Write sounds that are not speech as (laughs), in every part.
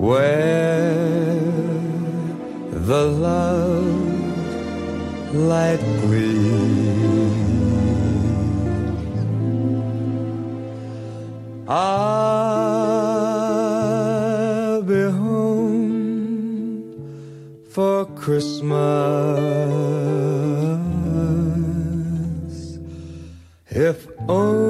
where the love light gleams. I'll be home for Christmas if only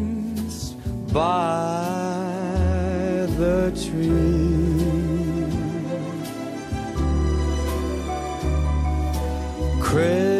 by the tree. Christmas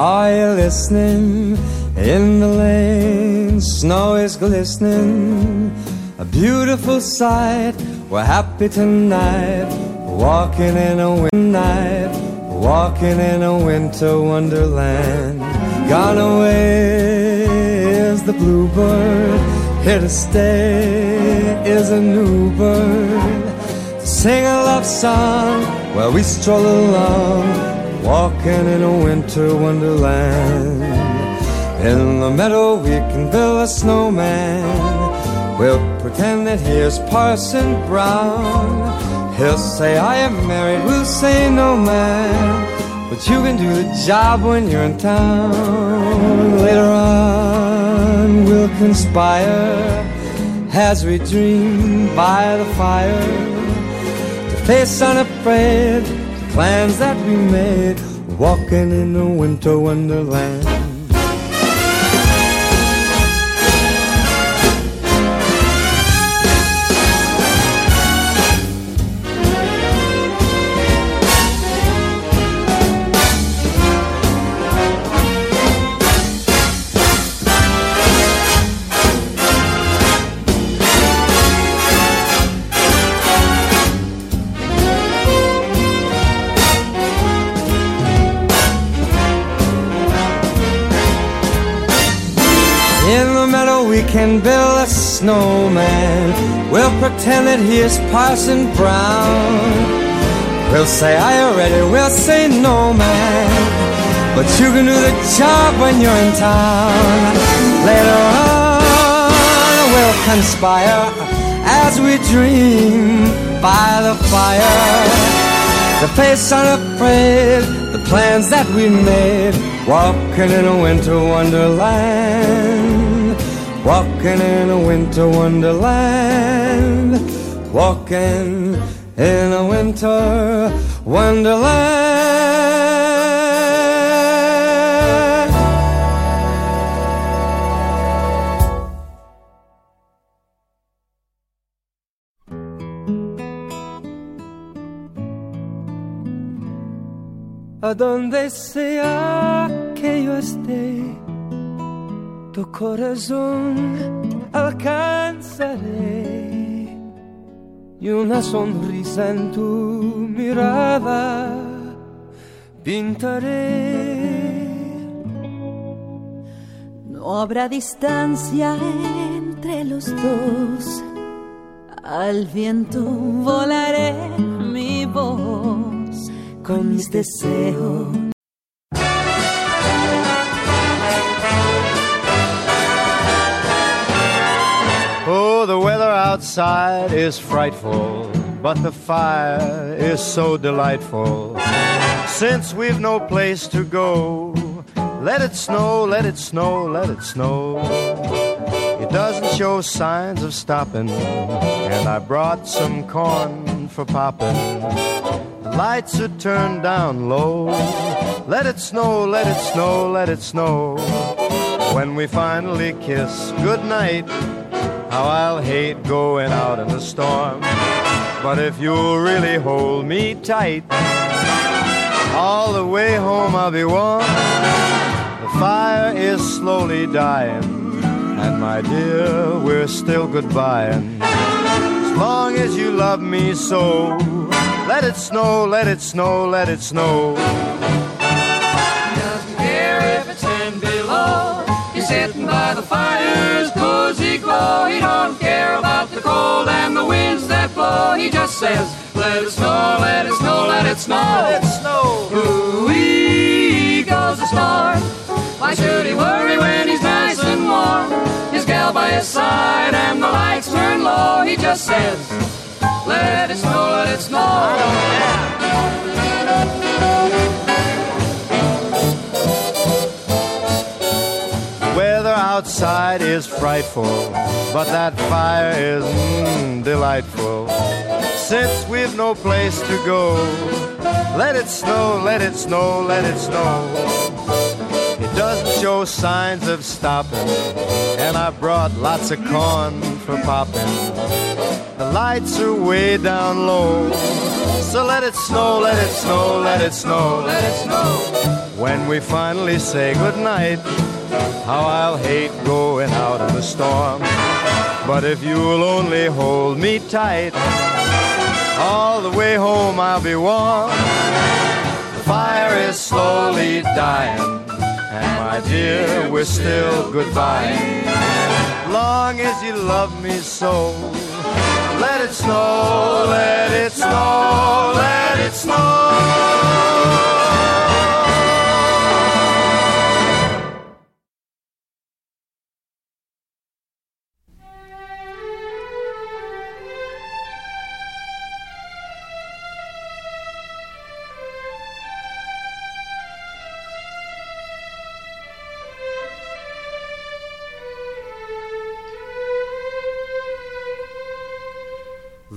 are you listening? In the lane, snow is glistening. A beautiful sight, we're happy tonight. Walking in a winter night, walking in a winter wonderland. Gone away is the bluebird, here to stay is a new bird. Sing a love song while we stroll along, walking in a winter wonderland. In the meadow we can build a snowman. We'll pretend that here's Parson Brown. He'll say I am married, we'll say no man. But you can do the job when you're in town. Later on we'll conspire as we dream by the fire to face unafraid plans that we made, walking in a winter wonderland. We can build a snowman. We'll pretend that he is Parson Brown. We'll say, Are you ready? We'll say, No, man. But you can do the job when you're in town. Later on, we'll conspire as we dream by the fire. The face unafraid, the plans that we made, walking in a winter wonderland, Walking in a winter wonderland. Walking in a winter wonderland. A donde sea que yo esté tu corazón alcanzaré y una sonrisa en tu mirada pintaré. No habrá distancia entre los dos, al viento volaré mi voz con mis deseos. The weather outside is frightful, but the fire is so delightful. Since we've no place to go, let it snow, let it snow, let it snow. It doesn't show signs of stopping, and I brought some corn for popping. The lights are turned down low. Let it snow, let it snow, let it snow. When we finally kiss goodnight, how I'll hate going out in the storm. But if you'll really hold me tight, all the way home I'll be warm. The fire is slowly dying, and my dear, we're still goodbying. As long as you love me so, let it snow, let it snow, let it snow. He don't care about the cold and the winds that blow. He just says, let it snow, let it snow, let it snow. Let it snow. Ooh-wee goes the storm. Why should he worry when he's nice and warm? His gal by his side and the lights turn low. He just says, let it snow, let it snow. Weather outside is frightful, but that fire is mm, delightful. Since we've no place to go, let it snow, let it snow, let it snow. It doesn't show signs of stopping, and I brought lots of corn for popping. The lights are way down low, so let it snow, let it snow, let it snow, let it snow. When we finally say goodnight, how I'll hate going out in the storm. But if you'll only hold me tight, all the way home I'll be warm. The fire is slowly dying, and my dear, we're still goodbye. Long as you love me so, let it snow, let it snow, let it snow.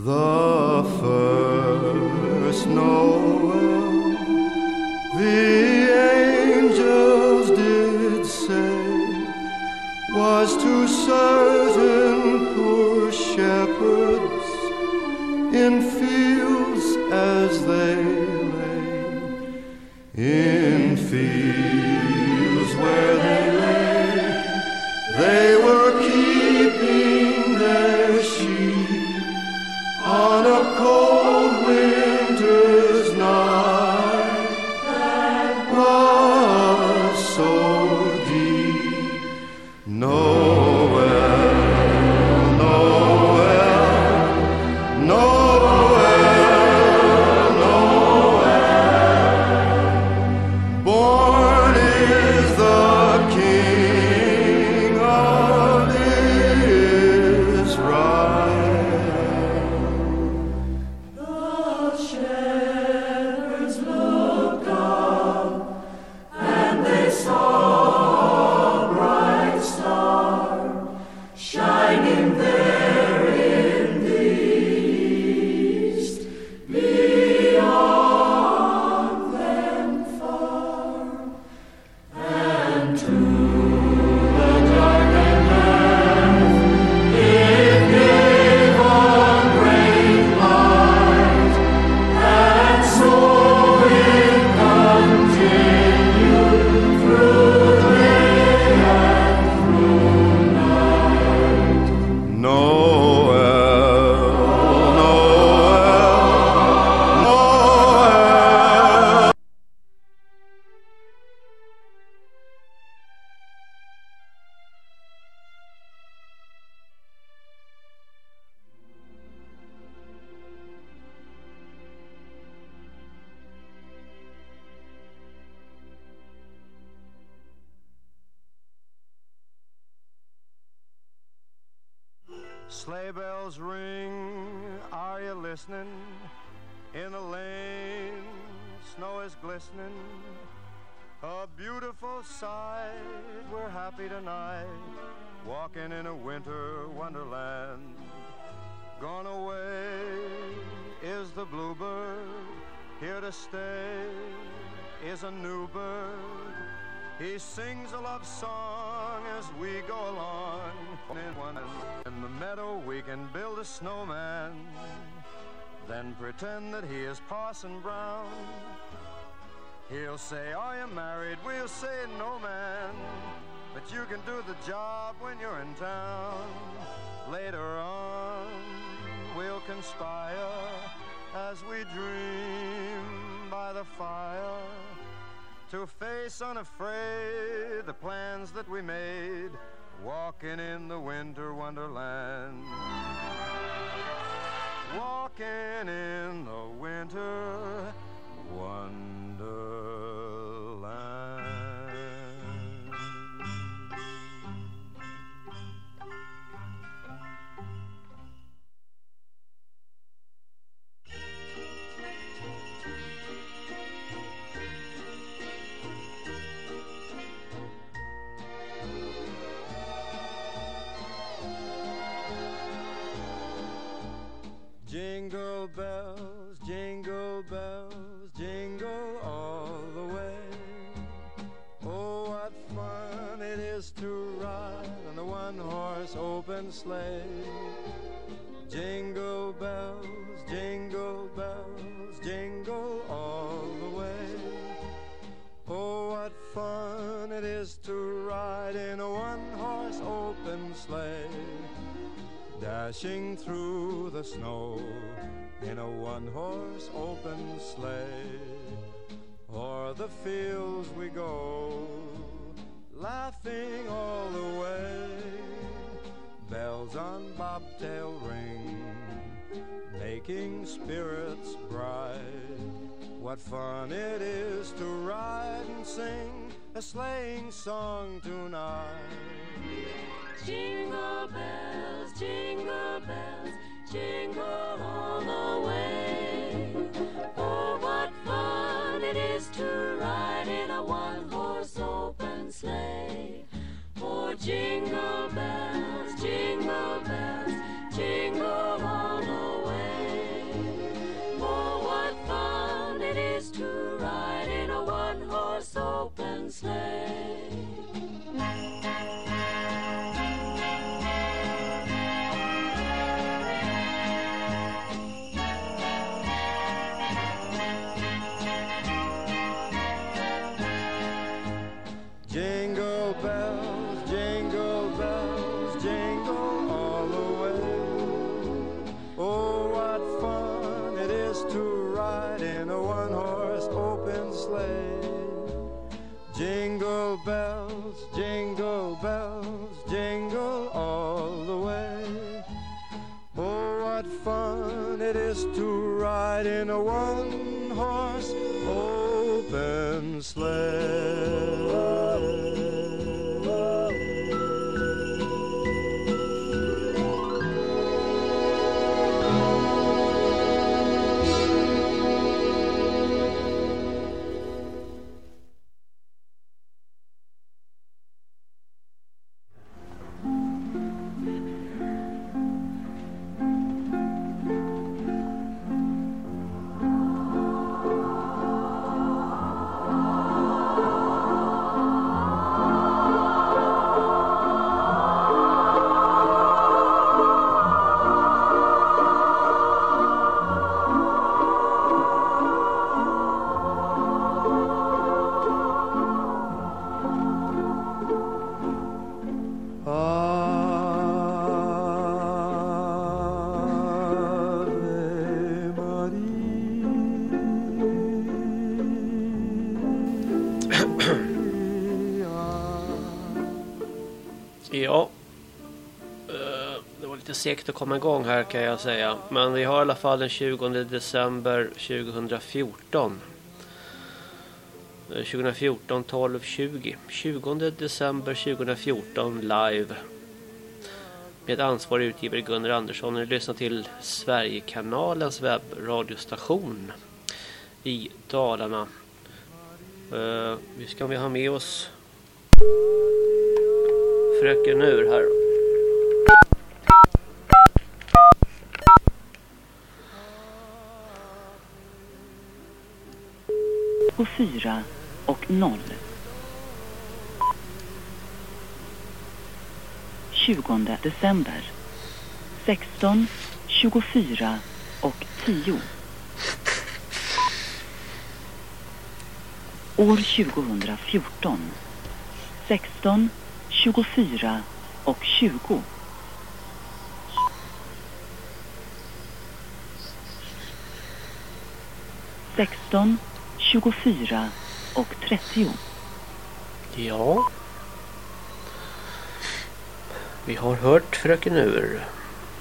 The first Noel, the angels did say, was to certain poor shepherds in fields as they lay, in fields No. Parson Brown. He'll say, Are you married? We'll say, No, man. But you can do the job when you're in town. Later on, we'll conspire as we dream by the fire to face unafraid segt att komma igång här kan jag säga. Men vi har i alla fall den 20 december 2014. 2014 12 20. 20 december 2014 live. Med ansvarig utgivare Gunnar Andersson. Ni lyssnar till Sverigekanalens webbradiostation i Dalarna. Uh, vi ska vi ha med oss Fröken Ur här. På fyra och 0. 20 december. 16, 24 och 10. År 2014. 16, 24 och 20. Sexton, 24 och 30. Ja. Vi har hört Fröken Ur.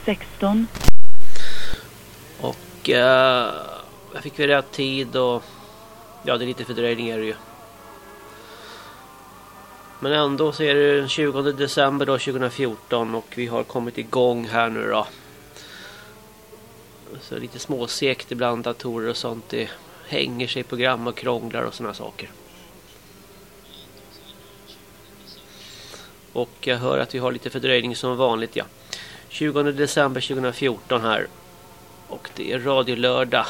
16, Och eh, jag fick rätt tid och ja, det är lite fördröjning är det ju. Men ändå så är det den 20 december då 2014 och vi har kommit igång här nu då. Så lite småsekt ibland datorer och sånt. Det hänger sig program och krånglar och sådana saker. Och jag hör att vi har lite fördröjning som vanligt ja. 20 december 2014 här. Och det är radiolördag.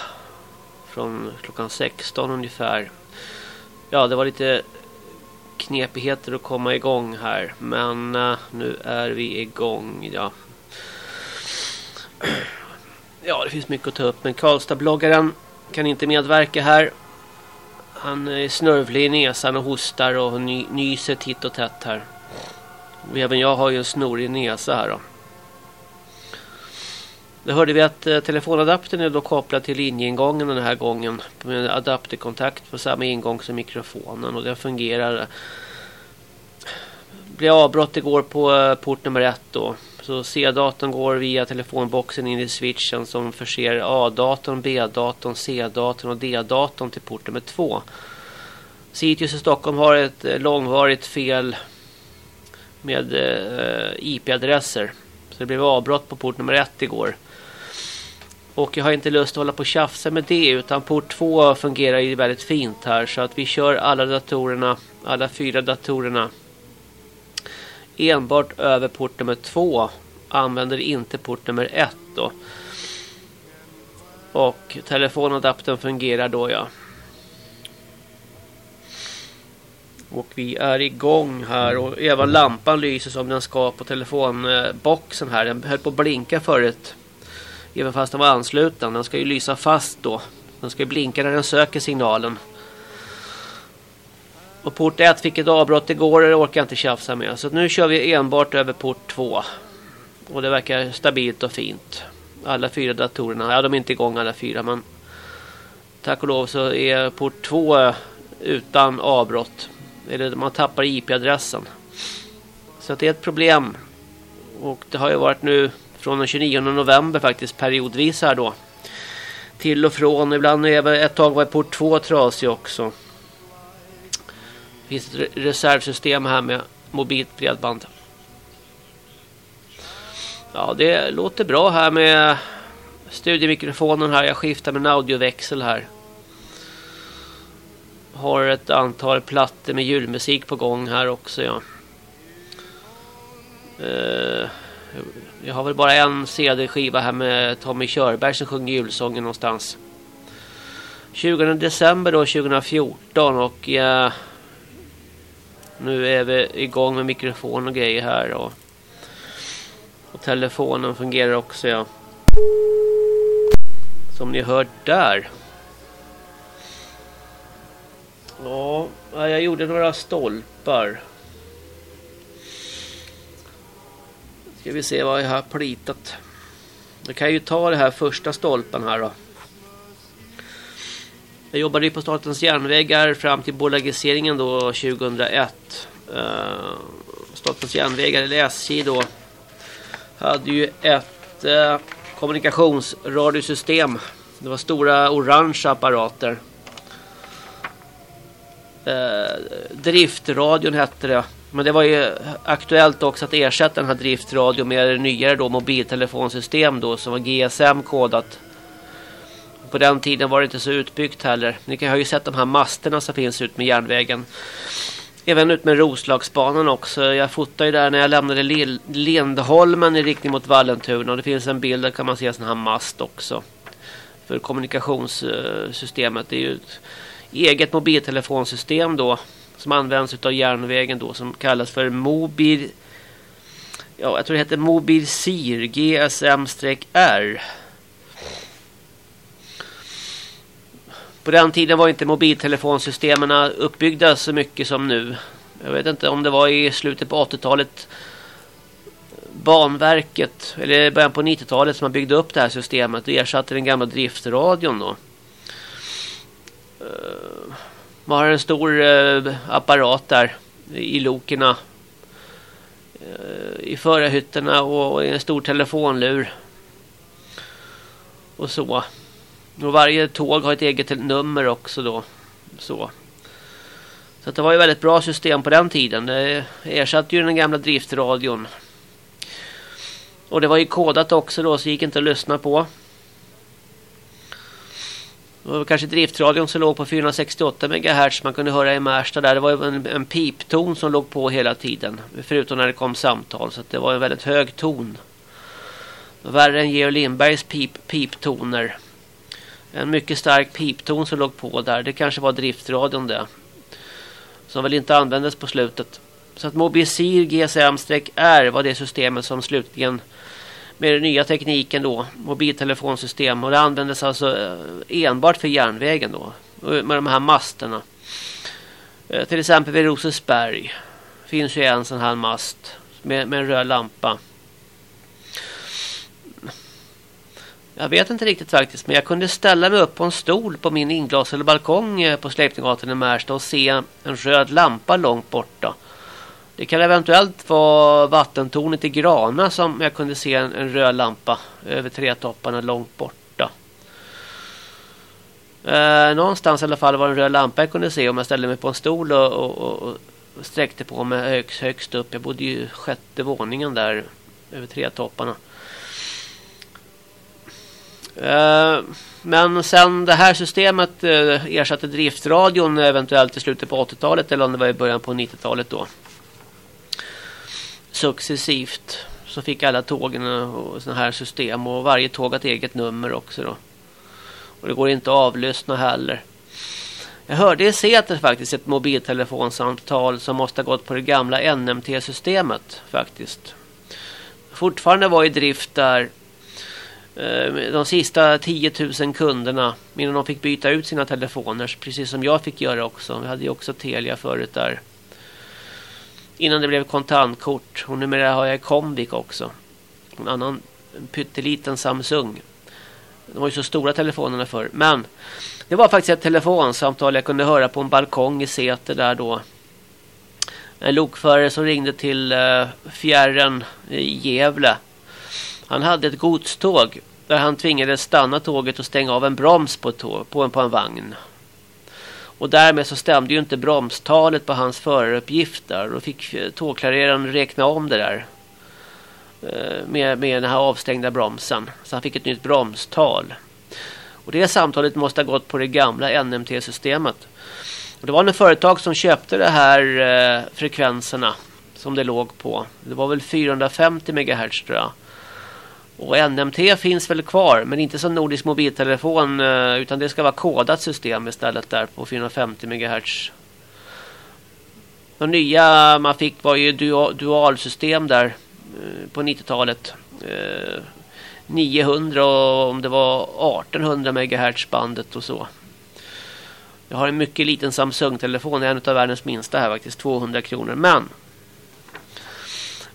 Från klockan 16 ungefär. Ja, det var lite knepigheter att komma igång här. Men uh, nu är vi igång. Ja. ja, det finns mycket att ta upp. Men Karlstad-bloggaren kan inte medverka här. Han är snörvlig i näsan och hostar och ny nyser titt och tätt här. Och även jag har ju en snorig näsa här då. Då hörde vi att eh, telefonadaptern är då kopplad till linjeingången den här gången. Med adapterkontakt på samma ingång som mikrofonen. Och den fungerar. Det blev avbrott igår på eh, port nummer ett då. Så C-datorn går via telefonboxen in i switchen som förser A-datorn, B-datorn, C-datorn och D-datorn till port nummer 2. Sitius i Stockholm har ett eh, långvarigt fel med eh, IP-adresser. Så det blev avbrott på port nummer 1 igår. Och jag har inte lust att hålla på och tjafsa med det utan port 2 fungerar ju väldigt fint här så att vi kör alla datorerna, alla fyra datorerna enbart över port nummer 2 använder inte port nummer 1 då. Och telefonadaptern fungerar då ja. Och vi är igång här och även lampan lyser som den ska på telefonboxen här. Den höll på att blinka förut. Även fast den var ansluten. Den ska ju lysa fast då. Den ska ju blinka när den söker signalen. Och port 1 fick ett avbrott igår och det orkar jag inte tjafsa med. Så nu kör vi enbart över port 2. Och det verkar stabilt och fint. Alla fyra datorerna. Ja, de är inte igång alla fyra men tack och lov så är port 2 utan avbrott. Eller man tappar IP-adressen. Så det är ett problem. Och det har ju varit nu från den 29 november faktiskt periodvis här då. Till och från. Ibland ett tag var port 2 trasig också. Det finns ett reservsystem här med mobilt bredband. Ja, det låter bra här med studiemikrofonen här. Jag skiftar med en audioväxel här. Har ett antal plattor med julmusik på gång här också, ja. Eh, jag har väl bara en CD-skiva här med Tommy Körberg som sjunger julsången någonstans. 20 december då 2014 och ja, nu är vi igång med mikrofon och grejer här och, och telefonen fungerar också ja. Som ni hört där. Ja, jag gjorde några stolpar. Ska vi se vad jag har plitat. Jag kan ju ta det här första stolpen här då. Jag jobbade ju på Statens järnvägar fram till bolagiseringen då 2001. Uh, eh, Statens järnvägar, eller SJ då, hade ju ett uh, kommunikationsradiosystem. Det var stora orange apparater. Uh, driftradion hette det. Men det var ju aktuellt också att ersätta den här driftradion med nyare då mobiltelefonsystem då som var GSM-kodat. På den tiden var det inte så utbyggt heller. Ni kan ha ju sett de här masterna som finns ut med järnvägen. Även ut med Roslagsbanan också. Jag fotade ju där när jag lämnade Lindholmen i riktning mot Vallentuna. Och det finns en bild där kan man se en sån här mast också. För kommunikationssystemet. Det är ju ett eget mobiltelefonsystem då. Som används av järnvägen då. Som kallas för Mobil... Ja, jag tror det heter Mobil SIR GSM-R. På den tiden var inte mobiltelefonsystemen uppbyggda så mycket som nu. Jag vet inte om det var i slutet på 80-talet Banverket, eller början på 90-talet som man byggde upp det här systemet och ersatte den gamla driftradion då. Eh, man har en stor eh, apparat där i lokerna. Eh, I förarhytterna och, och en stor telefonlur. Och så. Och varje tåg har ett eget nummer också då. Så. Så det var ju väldigt bra system på den tiden. Det ersatte ju den gamla driftradion. Och det var ju kodat också då så gick inte att lyssna på. Det var kanske driftradion som låg på 468 MHz man kunde höra i Märsta där. Det var en, en pipton som låg på hela tiden. Förutom när det kom samtal. Så det var en väldigt hög ton. Värre än Georg Lindbergs pip, piptoner. En mycket stark pipton som låg på där. Det kanske var driftradion det. Som väl inte användes på slutet. Så att Mobisir GSM-R var det systemet som slutligen med den nya tekniken då, mobiltelefonsystem och det användes alltså eh, enbart för järnvägen då med de här masterna. Eh, till exempel vid Rosesberg finns ju en sån här mast med, med en röd lampa. Jag vet inte riktigt faktiskt, men jag kunde ställa mig upp på en stol på min inglasade balkong eh, på Släktinggatan i Märsta och se en röd lampa långt borta. Det kan eventuellt vara vattentornet i Grana som jag kunde se en, en röd lampa över trätopparna långt borta. Eh, någonstans i alla fall var det en röd lampa jag kunde se om jag ställde mig på en stol och, och, och, sträckte på mig högst, högst upp. Jag bodde ju sjätte våningen där över trätopparna. Eh, Eh, men sen det här systemet eh, ersatte driftradion eventuellt i slutet på 80-talet eller om det var i början på 90-talet då. Successivt så fick alla tågen och sådana här system och varje tåg har ett eget nummer också då. Och det går inte att avlyssna heller. Jag hörde i Säter faktiskt ett mobiltelefonsamtal som måste ha gått på det gamla NMT-systemet faktiskt. Fortfarande var i drift där Eh, de sista 10 000 kunderna innan de fick byta ut sina telefoner precis som jag fick göra också. Vi hade ju också Telia förut där. Innan det blev kontantkort och numera har jag Comvik också. En annan pytteliten Samsung. De var ju så stora telefonerna för. Men det var faktiskt ett telefonsamtal jag kunde höra på en balkong i Säter där då. En lokförare som ringde till eh, fjärren i Gävle han hade ett godståg där han tvingades stanna tåget och stänga av en broms på, tåg, på, en, på en vagn. Och därmed så stämde ju inte bromstalet på hans föraruppgifter. Då fick eh, tågklareraren räkna om det där. Eh, med, med den här avstängda bromsen. Så han fick ett nytt bromstal. Och det samtalet måste ha gått på det gamla NMT-systemet. Och det var en företag som köpte de här eh, frekvenserna som det låg på. Det var väl 450 MHz tror jag. Och NMT finns väl kvar men inte som nordisk mobiltelefon eh, utan det ska vara kodat system istället där på 450 MHz. De nya man fick var ju dualsystem där eh, på 90-talet. 900 eh, och om det var 1800 MHz bandet och så. Jag har en mycket liten Samsung-telefon, en av världens minsta här faktiskt, 200 kronor. Men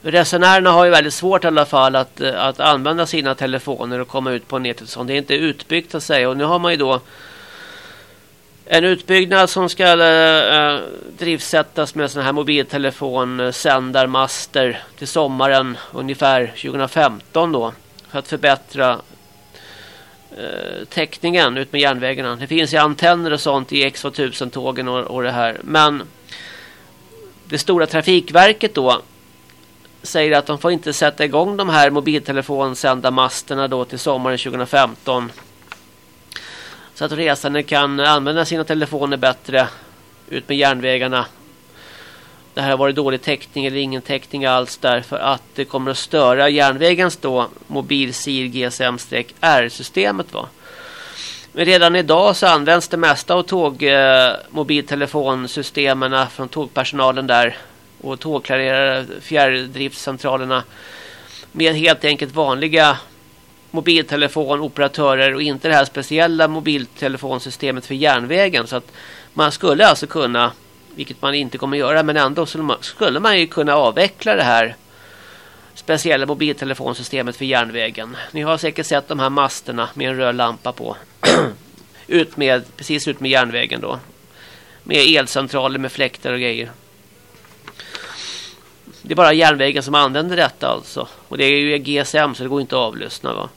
resenärerna har ju väldigt svårt i alla fall att, eh, att använda sina telefoner och komma ut på nätet. Så det är inte utbyggt att säga. Och nu har man ju då en utbyggnad som ska äh, drivsättas med sådana här mobiltelefonsändarmaster till sommaren ungefär 2015 då. För att förbättra äh, täckningen ut med järnvägarna. Det finns ju antenner och sånt i X2000-tågen och, och det här. Men det stora trafikverket då säger att de får inte sätta igång de här mobiltelefonsända masterna då till sommaren 2015. Så att resande kan använda sina telefoner bättre ut med järnvägarna. Det här har varit dålig täckning eller ingen täckning alls därför att det kommer att störa järnvägens då mobilsir GSM-R-systemet va. Men redan idag så används det mesta av tåg eh, mobiltelefonsystemen från tågpersonalen där och tågklarerade fjärrdriftscentralerna med helt enkelt vanliga mobiltelefonoperatörer och inte det här speciella mobiltelefonsystemet för järnvägen så att man skulle alltså kunna vilket man inte kommer göra men ändå skulle man ju kunna avveckla det här speciella mobiltelefonsystemet för järnvägen. Ni har säkert sett de här masterna med en röd lampa på. (clears throat) ut med, precis ut med järnvägen då. Med elcentraler med fläktar och grejer. Det är bara järnvägen som använder detta alltså. Och det är ju GSM så det går inte att avlyssna va.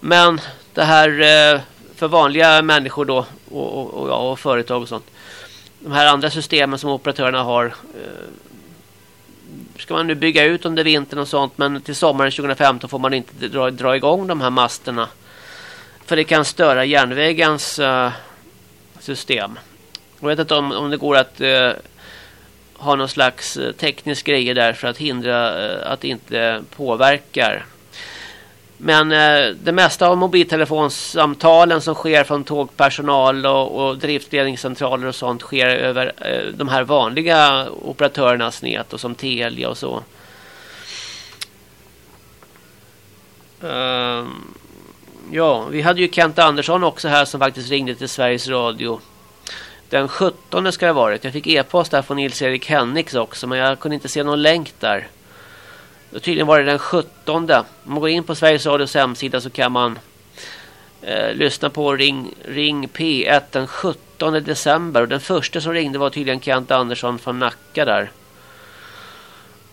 Men det här eh, för vanliga människor då och, och, och, ja, och företag och sånt. De här andra systemen som operatörerna har eh, ska man nu bygga ut under vintern och sånt men till sommaren 2015 får man inte dra, dra igång de här masterna. För det kan störa järnvägens uh, system. Jag vet inte om, om det går att uh, har någon slags eh, teknisk grejer där för att hindra eh, att det inte påverkar men eh, det mesta av mobiltelefonsamtalen som sker från tågpersonal och, och driftledningscentraler och sånt sker över de här vanliga operatörernas nät och som Telia och så. Ehm, ja, vi hade ju Kent Andersson också här som faktiskt ringde till Sveriges Radio. Den 17 ska det ha varit. Jag fick e-post där från Nils-Erik Hennix också men jag kunde inte se någon länk där. Och tydligen var det den 17. Om man går in på Sveriges Radios hemsida så kan man eh, lyssna på Ring, Ring P1 den 17 december. Och den första som ringde var tydligen Kent Andersson från Nacka där.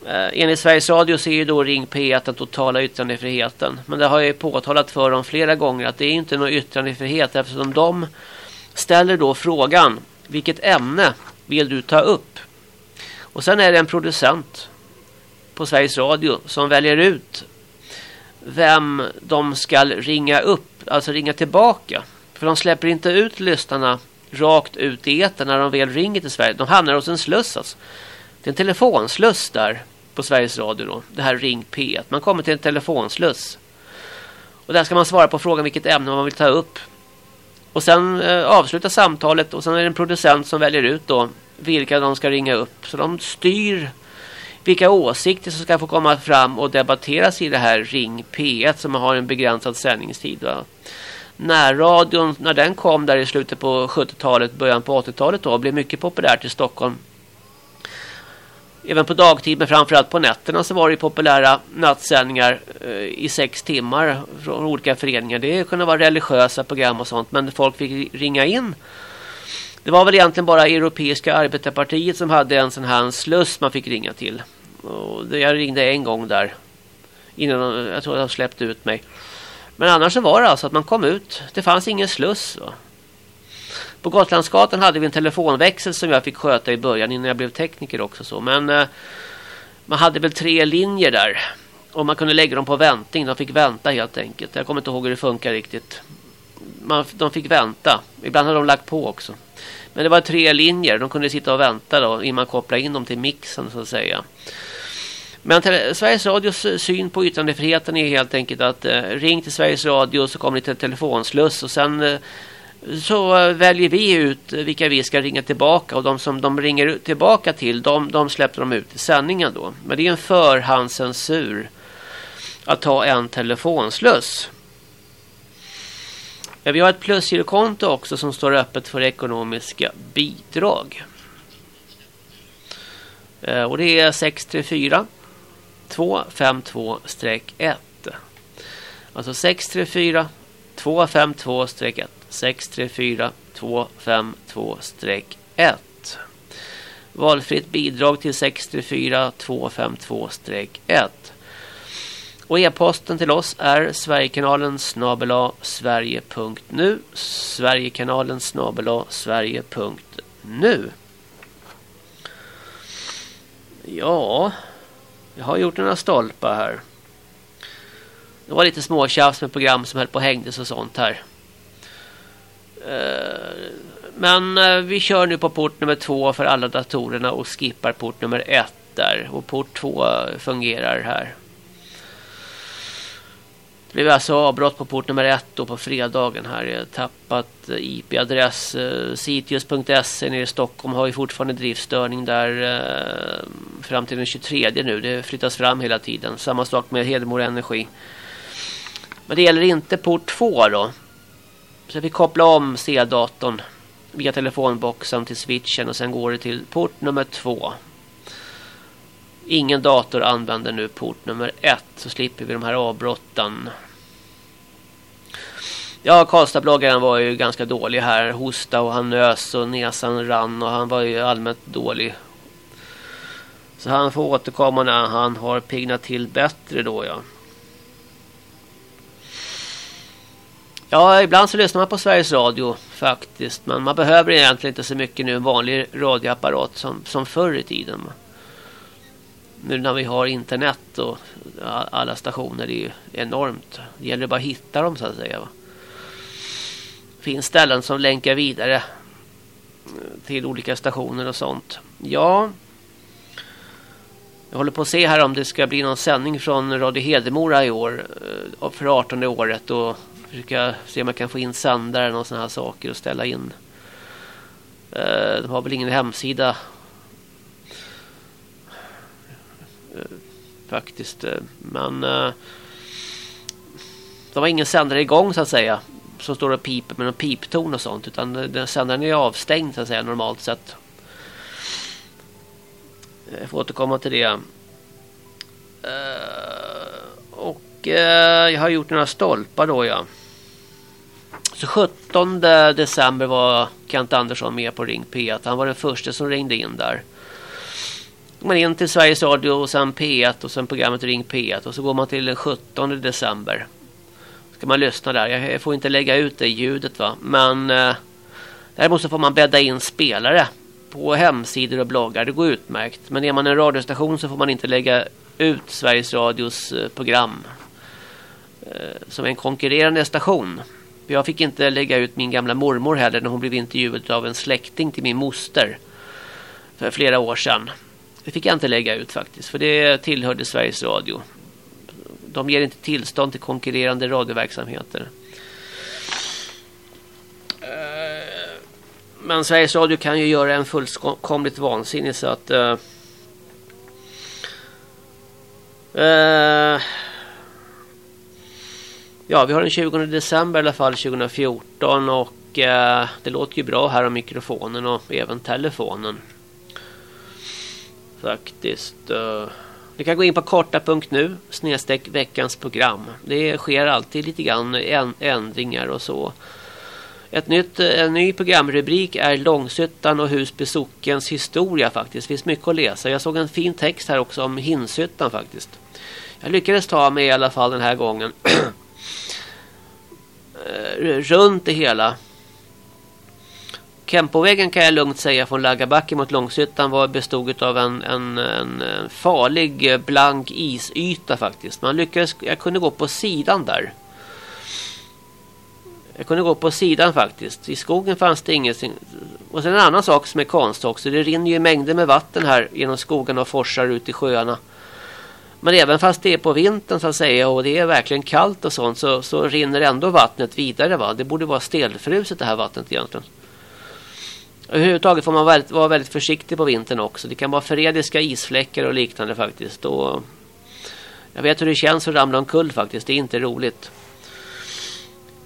Eh, enligt Sveriges Radio så är ju då Ring P1 den totala yttrandefriheten. Men det har jag ju påtalat för dem flera gånger att det är inte någon yttrandefrihet eftersom de ställer då frågan vilket ämne vill du ta upp? Och sen är det en producent på Sveriges Radio som väljer ut vem de ska ringa upp, alltså ringa tillbaka. För de släpper inte ut lyssnarna rakt ut i etern när de väl ringer till Sverige. De hamnar hos en sluss alltså. Det är en telefonsluss där på Sveriges Radio då. Det här Ring P1. Man kommer till en telefonsluss. Och där ska man svara på frågan vilket ämne man vill ta upp. Och sen eh, samtalet och sen är det en producent som väljer ut då vilka de ska ringa upp. Så de styr vilka åsikter som ska få komma fram och debatteras i det här Ring P1 som har en begränsad sändningstid. Va? Närradion, när den kom där i slutet på 70-talet, början på 80-talet då, blev mycket populärt i Stockholm. Även på dagtid, men framförallt på nätterna så var det populära nattsändningar eh, i sex timmar från olika föreningar. Det kunde vara religiösa program och sånt, men folk fick ringa in det var väl egentligen bara Europeiska arbetarpartiet som hade en sån här sluss man fick ringa till. Och jag ringde en gång där. Innan jag tror att de släppte ut mig. Men annars så var det alltså att man kom ut. Det fanns ingen sluss. Va? På Gotlandsgatan hade vi en telefonväxel som jag fick sköta i början innan jag blev tekniker också. så. Men eh, man hade väl tre linjer där. Och man kunde lägga dem på väntning. De fick vänta helt enkelt. Jag kommer inte ihåg hur det funkar riktigt. Man, de fick vänta. Ibland hade de lagt på också. Men det var tre linjer. De kunde sitta och vänta då innan man kopplade in dem till mixen så att säga. Men Sveriges Radios eh, syn på yttrandefriheten är helt enkelt att eh, ring till Sveriges Radio så kommer ni till telefonsluss och sen eh, så väljer vi ut vilka vi ska ringa tillbaka och de som de ringer tillbaka till de, de släpper de ut i sändningen då. Men det är en förhandscensur att ta en telefonsluss. Ja, vi har ett plusgirokonto också som står öppet för ekonomiska bidrag. Eh, och det är 634 252-1. Alltså 634 252-1. 634 252-1. Valfritt bidrag till 634 252-1. Och e-posten till oss är Sverigekanalen snabela sverige.nu Sverigekanalen snabela sverige.nu Ja, jag har gjort några stolpar här. Det var lite småtjafs med program som höll på och hängdes och sånt här. Eh, men eh, vi kör nu på port nummer två för alla datorerna och skippar port nummer ett där. Och port två fungerar här. Det blev alltså avbrott på port nummer ett då på fredagen här. Jag har tappat eh, IP-adress. Eh, Sitius.se nere i Stockholm har ju fortfarande driftstörning där fram till den 23 nu. Det flyttas fram hela tiden. Samma sak med Hedemora Energi. Men det gäller inte port 2 då. Så vi kopplar om C-datorn via telefonboxen till switchen och sen går det till port nummer 2. Ingen dator använder nu port nummer 1 så slipper vi de här avbrotten. Ja, Karlstadbloggaren var ju ganska dålig här. Hosta och han nös och näsan rann och han var ju allmänt dålig. Så han får återkomma när han har pignat till bättre då ja. Ja, ibland så lyssnar man på Sveriges Radio faktiskt. Men man behöver egentligen inte så mycket nu en vanlig radioapparat som, som förr i tiden. Nu när vi har internet och alla stationer, det är ju enormt. Det gäller bara att hitta dem så att säga. Det finns ställen som länkar vidare eh, till olika stationer och sånt. Ja, jag håller på att se här om det ska bli någon sändning från Radio Hedemora i år eh, för 18 året och försöka se om jag kan få in sändaren och sådana här saker och ställa in. Eh, de har väl ingen hemsida. Eh, faktiskt. Eh, men eh, de har ingen sändare igång så att säga. Som står och piper med någon pipton och sånt. Utan eh, den sändaren är avstängd så att säga normalt sett. Jag får återkomma till det. Eh, och jag har gjort några stolpar då ja. Så 17 december var Kent Andersson med på Ring P1. Han var den första som ringde in där. Man in till Sveriges Radio och sen P1 och sen programmet Ring P1 och så går man till den 17 december. Ska man lyssna där. Jag får inte lägga ut det ljudet va. Men eh, däremot så får man bädda in spelare på hemsidor och bloggar. Det går utmärkt. Men är man en radiostation så får man inte lägga ut Sveriges Radios eh, program eh, som en konkurrerande station. Jag fick inte lägga ut min gamla mormor heller när hon blev intervjuad av en släkting till min moster för flera år sedan. Det fick jag inte lägga ut faktiskt för det tillhörde Sveriges Radio. De ger inte tillstånd till konkurrerande radioverksamheter. Eh, men Sveriges Radio kan ju göra en fullkomligt vansinnig så att... Uh, uh, Ja, vi har den 20 december i alla fall 2014 och eh, det låter ju bra här om mikrofonen och även telefonen. Faktiskt. Eh, ni kan gå in på korta.nu snedstreck veckans program. Det sker alltid lite grann ändringar och så. Ett nytt, eh, en ny programrubrik är Långshyttan och Husby sockens historia faktiskt. Det finns mycket att läsa. Jag såg en fin text här också om Hinshyttan faktiskt. Jag lyckades ta mig i alla fall den här gången. (clears throat) Eh, runt det hela. Kempovägen kan jag lugnt säga från Laggabacken mot Långshyttan var bestod av en, en, en, farlig eh, blank isyta faktiskt. Man lyckades, jag kunde gå på sidan där. Jag kunde gå på sidan faktiskt. I skogen fanns det ingenting. Och sen en annan sak som är konstig också. Det rinner ju mängder med vatten här genom skogen och forsar ut i sjöarna. Men även fast det är på vintern så att säga och det är verkligen kallt och sånt så, så rinner ändå vattnet vidare va. Det borde vara stelfruset det här vattnet egentligen. Överhuvudtaget får man väldigt, vara väldigt försiktig på vintern också. Det kan vara förrädiska isfläckar och liknande faktiskt. Och jag vet hur det känns att ramla omkull faktiskt. Det är inte roligt.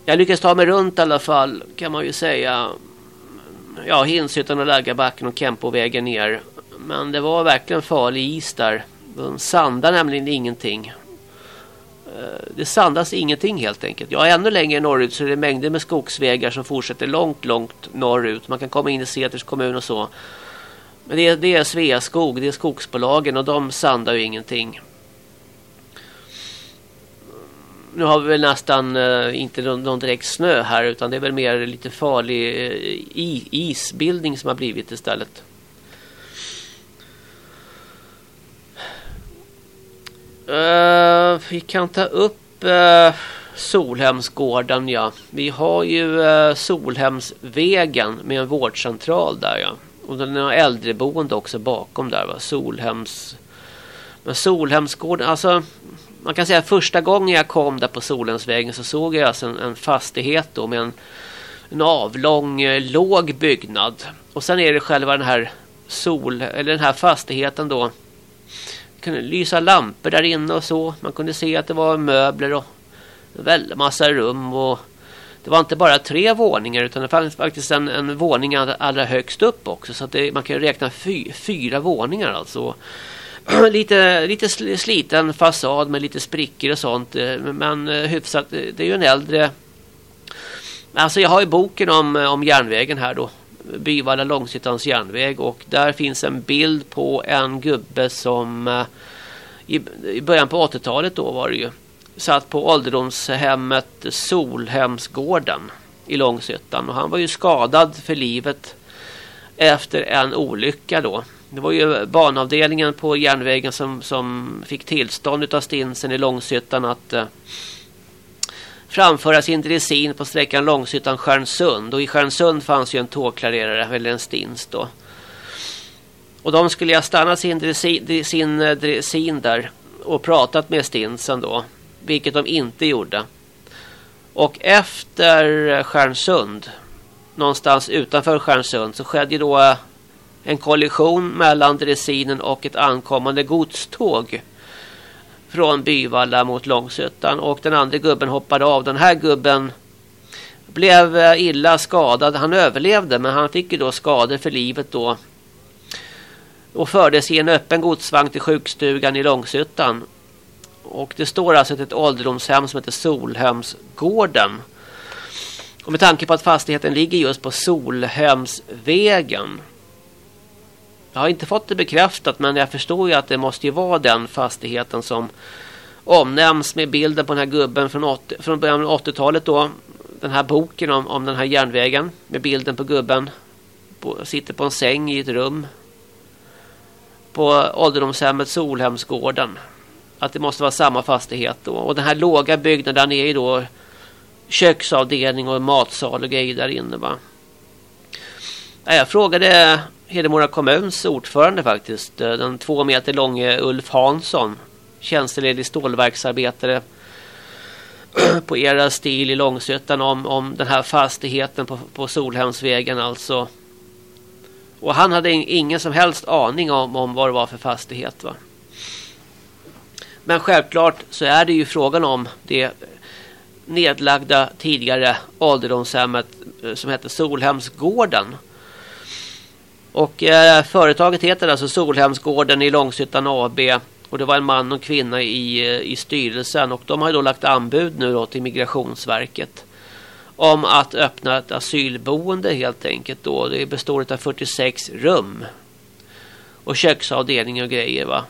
Jag lyckades ta mig runt i alla fall kan man ju säga. Ja, Hinshyttan och Laggabacken och Kempovägen ner. Men det var verkligen farlig is där. De sandar nämligen ingenting. Eh, det sandas ingenting helt enkelt. Ja, ännu längre norrut så är det mängder med skogsvägar som fortsätter långt, långt norrut. Man kan komma in i Seters kommun och så. Men det är, det är Sveaskog, det är skogsbolagen och de sandar ju ingenting. Nu har vi väl nästan eh, inte någon, någon direkt snö här utan det är väl mer lite farlig eh, isbildning som har blivit istället. Uh, vi kan ta upp uh, Solhemsgården ja. Vi har ju uh, Solhemsvägen med en vårdcentral där ja. Och den har äldreboende också bakom där va. Solhems... Men Solhemsgården, alltså man kan säga att första gången jag kom där på Solhemsvägen så såg jag alltså en, en fastighet då med en, en avlång låg byggnad. Och sen är det själva den här sol eller den här fastigheten då kunde lysa lampor där inne och så. Man kunde se att det var möbler och en väldig massa rum och det var inte bara tre våningar utan det fanns faktiskt en, en våning allra högst upp också så att det, man kan räkna fy, fyra våningar alltså. (clears throat) lite, lite sliten fasad med lite sprickor och sånt eh, men eh, hyfsat, det är ju en äldre Alltså jag har ju boken om, om järnvägen här då Byvalla Långsittans järnväg och där finns en bild på en gubbe som eh, i, i början på 80-talet då var det ju satt på ålderdomshemmet Solhemsgården i Långshyttan och han var ju skadad för livet efter en olycka då. Det var ju banavdelningen på järnvägen som, som fick tillstånd av Stinsen i Långshyttan att eh, framföra sin dressin på sträckan Långshyttan-Stjärnsund. Och i Stjärnsund fanns ju en tågklarerare, eller en stins då. Och de skulle ha stannat sin dressin, sin eh, dressin där och pratat med stinsen då. Vilket de inte gjorde. Och efter Stjärnsund, någonstans utanför Stjärnsund, så skedde då eh, en kollision mellan dressinen och ett ankommande godståg från Byvalla mot Långsötan och den andra gubben hoppade av. Den här gubben blev eh, illa skadad. Han överlevde men han fick ju då skador för livet då. Och fördes i en öppen godsvagn till sjukstugan i Långsötan. Och det står alltså ett ålderdomshem som heter Solhemsgården. Och med tanke på att fastigheten ligger just på Solhemsvägen jag har inte fått det bekräftat men jag förstår ju att det måste ju vara den fastigheten som omnämns med bilden på den här gubben från, 80, från början av 80-talet då. Den här boken om, om den här järnvägen med bilden på gubben. På, sitter på en säng i ett rum. På ålderdomshemmet Solhemsgården. Att det måste vara samma fastighet då. Och den här låga byggnaden är ju då köksavdelning och matsal och grejer där inne va. Jag frågade Hedemora kommuns ordförande faktiskt. Eh, den två meter långe Ulf Hansson. Tjänsteledig stålverksarbetare (clears throat) på era stil i Långsötan om, om den här fastigheten på, på Solhemsvägen alltså. Och han hade ingen som helst aning om, om vad det var för fastighet va. Men självklart så är det ju frågan om det nedlagda tidigare ålderdomshemmet eh, som hette Solhemsgården. Och eh, företaget heter alltså Solhemsgården i Långshyttan AB. Och det var en man och kvinna i, eh, i styrelsen. Och de har då lagt anbud nu då till Migrationsverket. Om att öppna ett asylboende helt enkelt då. Det består av 46 rum. Och köksavdelning och grejer va.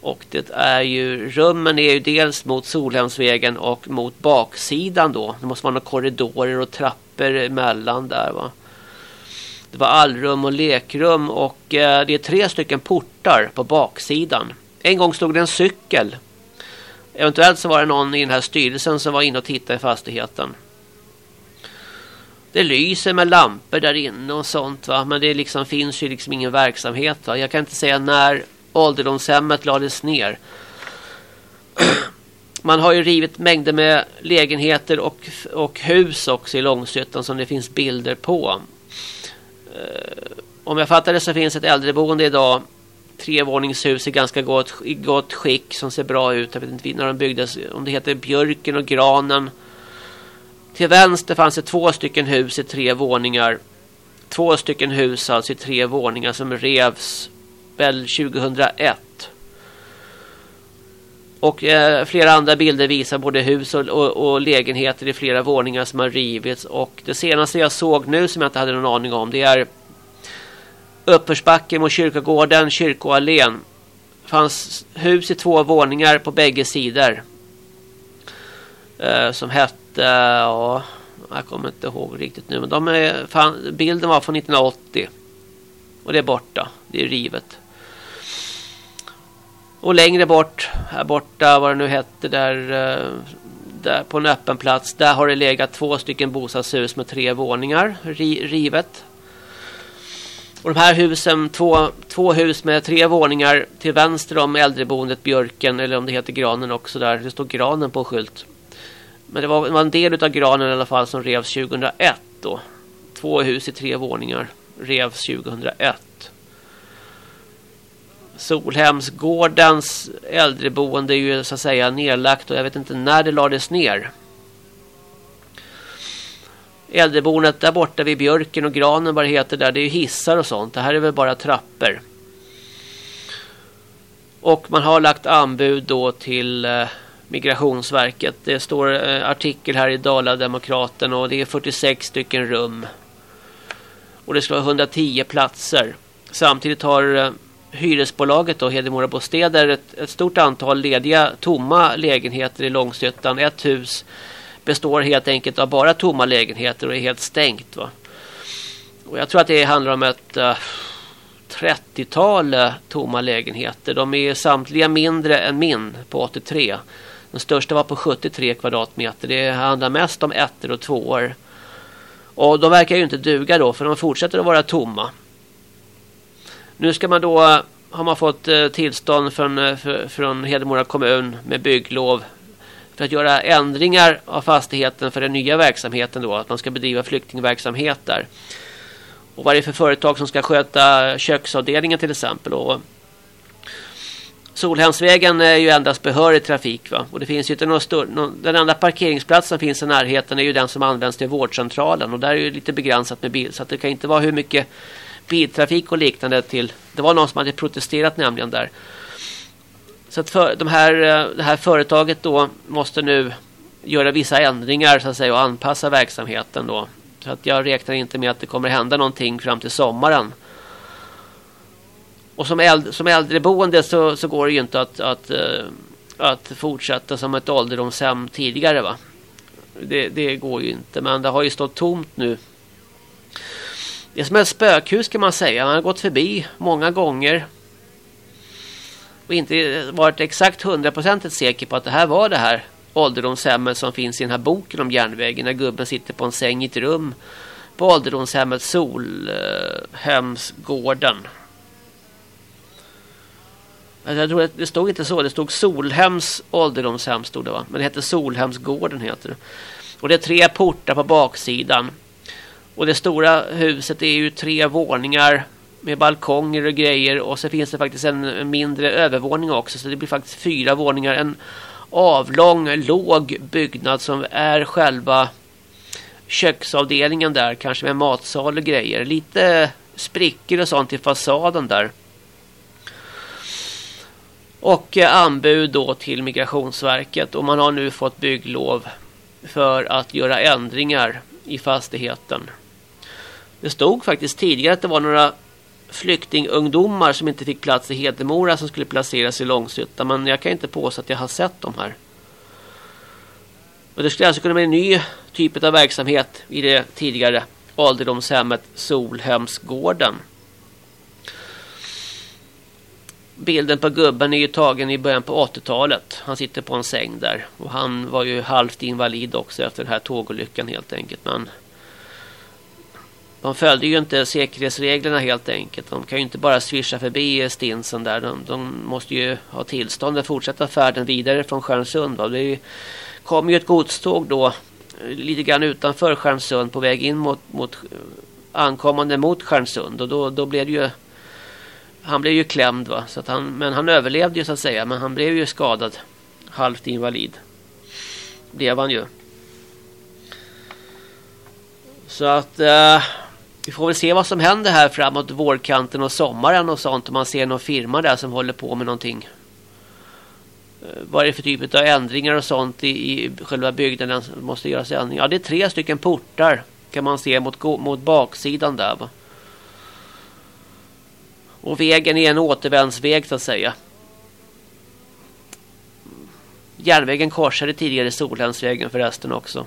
Och det är ju, rummen är ju dels mot Solhemsvägen och mot baksidan då. Det måste vara några korridorer och trappor emellan där va. Det var allrum och lekrum och eh, det är tre stycken portar på baksidan. En gång stod det en cykel. Eventuellt så var det någon i den här styrelsen som var inne och tittade i fastigheten. Det lyser med lampor där inne och sånt va. Men det liksom finns ju liksom ingen verksamhet va. Jag kan inte säga när ålderdomshemmet lades ner. (clears throat) Man har ju rivit mängder med lägenheter och, och hus också i Långsötan som det finns bilder på. Eh, om jag fattar det så finns ett äldreboende idag. Trevåningshus i ganska gott, i gott skick som ser bra ut. Jag vet inte när de byggdes. Om det heter Björken och Granen. Till vänster fanns det två stycken hus i tre våningar. Två stycken hus alltså i tre våningar som revs väl 2001. Och eh, flera andra bilder visar både hus och, och, och, lägenheter i flera våningar som har rivits. Och det senaste jag såg nu som jag inte hade någon aning om det är uppförsbacken mot kyrkogården, kyrkoallén. fanns hus i två våningar på bägge sidor. Eh, som hette, ja, jag kommer inte ihåg riktigt nu. Men de är, fan, bilden var från 1980. Och det är borta, det är rivet. Och längre bort, här borta, vad det nu hette där, eh, där på en öppen plats. Där har det legat två stycken bostadshus med tre våningar rivet. Och de här husen, två, två hus med tre våningar till vänster om äldreboendet Björken eller om det heter Granen också där. Det står Granen på skylt. Men det var, det var en del av Granen i alla fall som revs 2001 då. Två hus i tre våningar revs 2001. Solhemsgårdens äldreboende är ju så att säga nedlagt och jag vet inte när det lades ner. Äldreboendet där borta vid björken och granen vad det heter där det är ju hissar och sånt. Det här är väl bara trappor. Och man har lagt anbud då till eh, Migrationsverket. Det står eh, artikel här i Dala-Demokraten och det är 46 stycken rum. Och det ska vara 110 platser. Samtidigt har eh, hyresbolaget då, Hedemora Bostäder ett, ett, stort antal lediga tomma lägenheter i Långsötan. Ett hus består helt enkelt av bara tomma lägenheter och är helt stängt. Va? Och jag tror att det handlar om ett uh, 30-tal uh, tomma lägenheter. De är samtliga mindre än min på 83. Den största var på 73 kvadratmeter. Det handlar mest om ettor och tvåor. Och de verkar ju inte duga då för de fortsätter att vara tomma. Nu ska man då har man fått eh, tillstånd från, eh, från Hedemora kommun med bygglov för att göra ändringar av fastigheten för den nya verksamheten då. Att man ska bedriva flyktingverksamhet där. Och vad är det för företag som ska sköta köksavdelningen till exempel. Och Solhemsvägen är ju endast behörig trafik va. Och det finns ju inte någon större, någon, den enda parkeringsplats som finns i närheten är ju den som används till vårdcentralen. Och där är ju lite begränsat med bil. Så att det kan inte vara hur mycket biltrafik och liknande till. Det var någon som hade protesterat nämligen där. Så att för, de här, eh, det här företaget då måste nu göra vissa ändringar så att säga och anpassa verksamheten då. Så att jag räknar inte med att det kommer hända någonting fram till sommaren. Och som, äldre, som äldreboende så, så går det ju inte att, att, eh, att fortsätta som ett ålderdomshem tidigare va. Det, det går ju inte men det har ju stått tomt nu det är som ett spökhus kan man säga. Man har gått förbi många gånger. Och inte varit exakt hundraprocentigt säker på att det här var det här ålderdomshemmet som finns i den här boken om järnvägen. När gubben sitter på en säng i ett rum på ålderdomshemmet Solhemsgården. Alltså, jag tror att det stod inte så. Det stod Solhems ålderdomshem stod det va. Men det heter Solhemsgården heter det. Och det är tre portar på baksidan. Och det stora huset är ju tre våningar med balkonger och grejer. Och så finns det faktiskt en mindre övervåning också. Så det blir faktiskt fyra våningar. En avlång, låg byggnad som är själva köksavdelningen där. Kanske med matsal och grejer. Lite sprickor och sånt i fasaden där. Och eh, anbud då till Migrationsverket. Och man har nu fått bygglov för att göra ändringar i fastigheten. Det stod faktiskt tidigare att det var några flyktingungdomar som inte fick plats i Hedemora som skulle placeras i Långshyttan. Men jag kan inte påstå att jag har sett dem här. Och det skulle alltså kunna bli en ny typ av verksamhet i det tidigare ålderdomshemmet Solhemsgården. Bilden på gubben är ju tagen i början på 80-talet. Han sitter på en säng där. Och han var ju halvt invalid också efter den här tågolyckan helt enkelt. Men de följde ju inte säkerhetsreglerna helt enkelt. De kan ju inte bara swisha förbi stinsen där. De, de måste ju ha tillstånd att fortsätta färden vidare från Stjärnsund. Va? Det kom ju ett godståg då lite grann utanför Stjärnsund på väg in mot, mot ankommande mot Stjärnsund. Och då, då blev det ju han blev ju klämd va. Så att han, men han överlevde ju så att säga. Men han blev ju skadad. Halvt invalid. Blev han ju. Så att... Uh, vi får väl se vad som händer här framåt vårkanten och sommaren och sånt. Om man ser någon firma där som håller på med någonting. Eh, vad är det för typ av ändringar och sånt i, i själva byggnaden som måste göras ändringar? Ja, det är tre stycken portar kan man se mot, mot baksidan där va. Och vägen är en återvändsväg så att säga. Järnvägen korsade tidigare Solhemsvägen förresten också.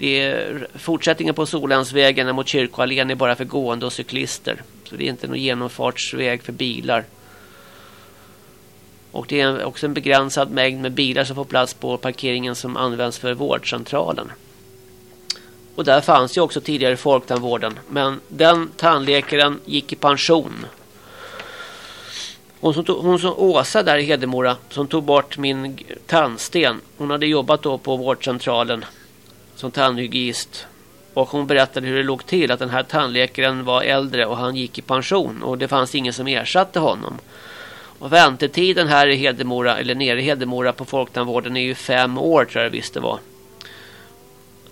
Det är fortsättningen på Solensvägen mot Kyrkoallén är bara för gående och cyklister. Så det är inte någon genomfartsväg för bilar. Och det är också en begränsad mängd med bilar som får plats på parkeringen som används för vårdcentralen. Och där fanns ju också tidigare folktandvården. Men den tandläkaren gick i pension. Hon som, tog, hon som Åsa där i Hedemora som tog bort min tandsten. Hon hade jobbat då på vårdcentralen som tandhygienist. Och hon berättade hur det låg till att den här tandläkaren var äldre och han gick i pension. Och det fanns ingen som ersatte honom. Och väntetiden här i Hedemora, eller nere i Hedemora på folktandvården är ju fem år tror jag visst det var.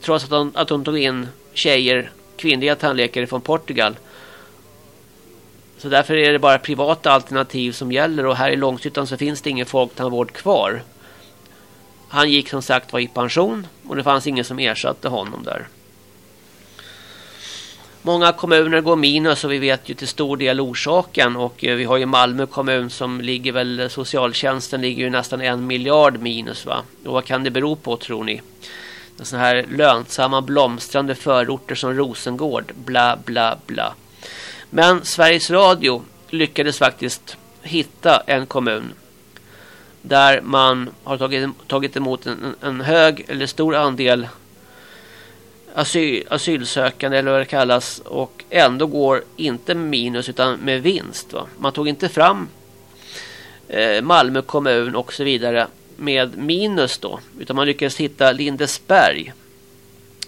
Trots att hon, att hon tog in tjejer, kvinnliga tandläkare från Portugal. Så därför är det bara privata alternativ som gäller och här i Långshyttan så finns det ingen folktandvård kvar. Han gick som sagt var i pension och det fanns ingen som ersatte honom där. Många kommuner går minus och vi vet ju till stor del orsaken och eh, vi har ju Malmö kommun som ligger väl eh, socialtjänsten ligger ju nästan en miljard minus va. Och vad kan det bero på tror ni? Sådana här lönsamma blomstrande förorter som Rosengård bla bla bla. Men Sveriges Radio lyckades faktiskt hitta en kommun där man har tagit, tagit emot en, en hög eller stor andel asyl, asylsökande eller vad det kallas och ändå går inte minus utan med vinst. Va? Man tog inte fram eh, Malmö kommun och så vidare med minus då utan man lyckades hitta Lindesberg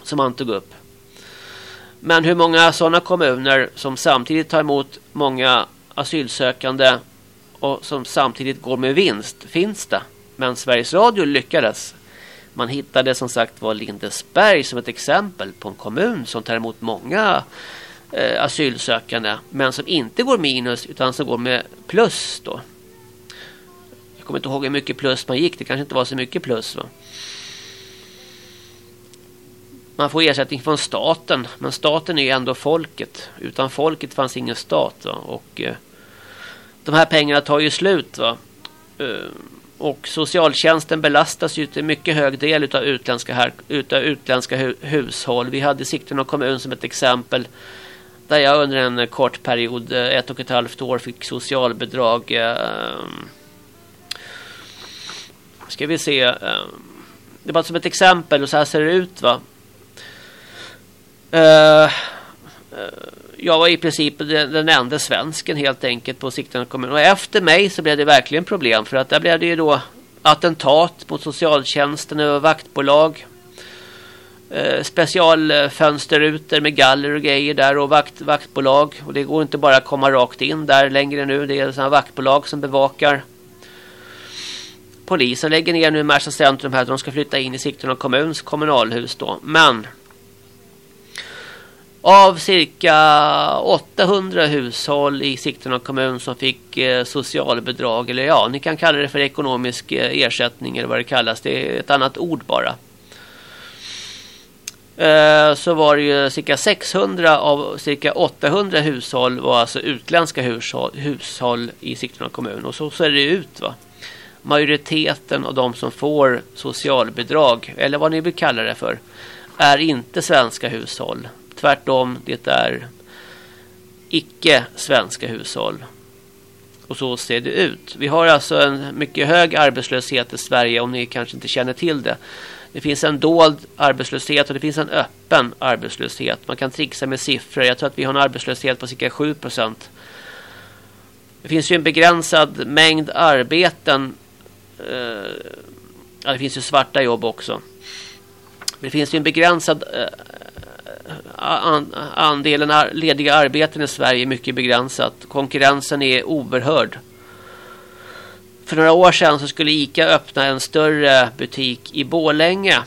som man tog upp. Men hur många sådana kommuner som samtidigt tar emot många asylsökande och som samtidigt går med vinst finns det? Men Sveriges Radio lyckades. Man hittade som sagt var Lindesberg som ett exempel på en kommun som tar emot många eh, asylsökande men som inte går minus utan som går med plus då. Jag kommer inte ihåg hur mycket plus man gick. Det kanske inte var så mycket plus va. Man får ersättning från staten. Men staten är ju ändå folket. Utan folket fanns ingen stat. Va? Och eh, de här pengarna tar ju slut. Va? Eh, och socialtjänsten belastas ju till mycket hög del utav utländska, här, utav utländska hu hushåll. Vi hade Sigtuna kommun som ett exempel. Där jag under en kort period, eh, ett och ett halvt år, fick socialbidrag. Eh, ska vi se. Eh, det var som ett exempel och så här ser det ut va. Eh, Eh, jag var i princip den enda svensken helt enkelt på Sigtuna kommun. Och efter mig så blev det verkligen problem. För att där blev det ju då attentat mot socialtjänsten och vaktbolag. Eh, specialfönsterrutor med galler och grejer där och vakt, vaktbolag. Och det går inte bara att komma rakt in där längre nu. Det är sådana vaktbolag som bevakar. Polisen lägger ner nu Märsta centrum här. De ska flytta in i Sigtuna kommuns kommunalhus då. Men av cirka 800 hushåll i Sigtuna kommun som fick eh, socialbidrag eller ja, ni kan kalla det för ekonomisk eh, ersättning eller vad det kallas. Det är ett annat ord bara. Eh, så var det ju cirka 600 av cirka 800 hushåll var alltså utländska hushåll, hushåll i Sigtuna kommun. Och så ser det ut va. Majoriteten av de som får socialbidrag, eller vad ni vill kalla det för, är inte svenska hushåll. Tvärtom, det är icke svenska hushåll. Och så ser det ut. Vi har alltså en mycket hög arbetslöshet i Sverige om ni kanske inte känner till det. Det finns en dold arbetslöshet och det finns en öppen arbetslöshet. Man kan trixa med siffror. Jag tror att vi har en arbetslöshet på cirka 7 procent. Det finns ju en begränsad mängd arbeten. Eh, ja, det finns ju svarta jobb också. Det finns ju en begränsad eh, andelen lediga arbeten i Sverige är mycket begränsat. Konkurrensen är oerhörd. För några år sedan så skulle ICA öppna en större butik i Bålänge.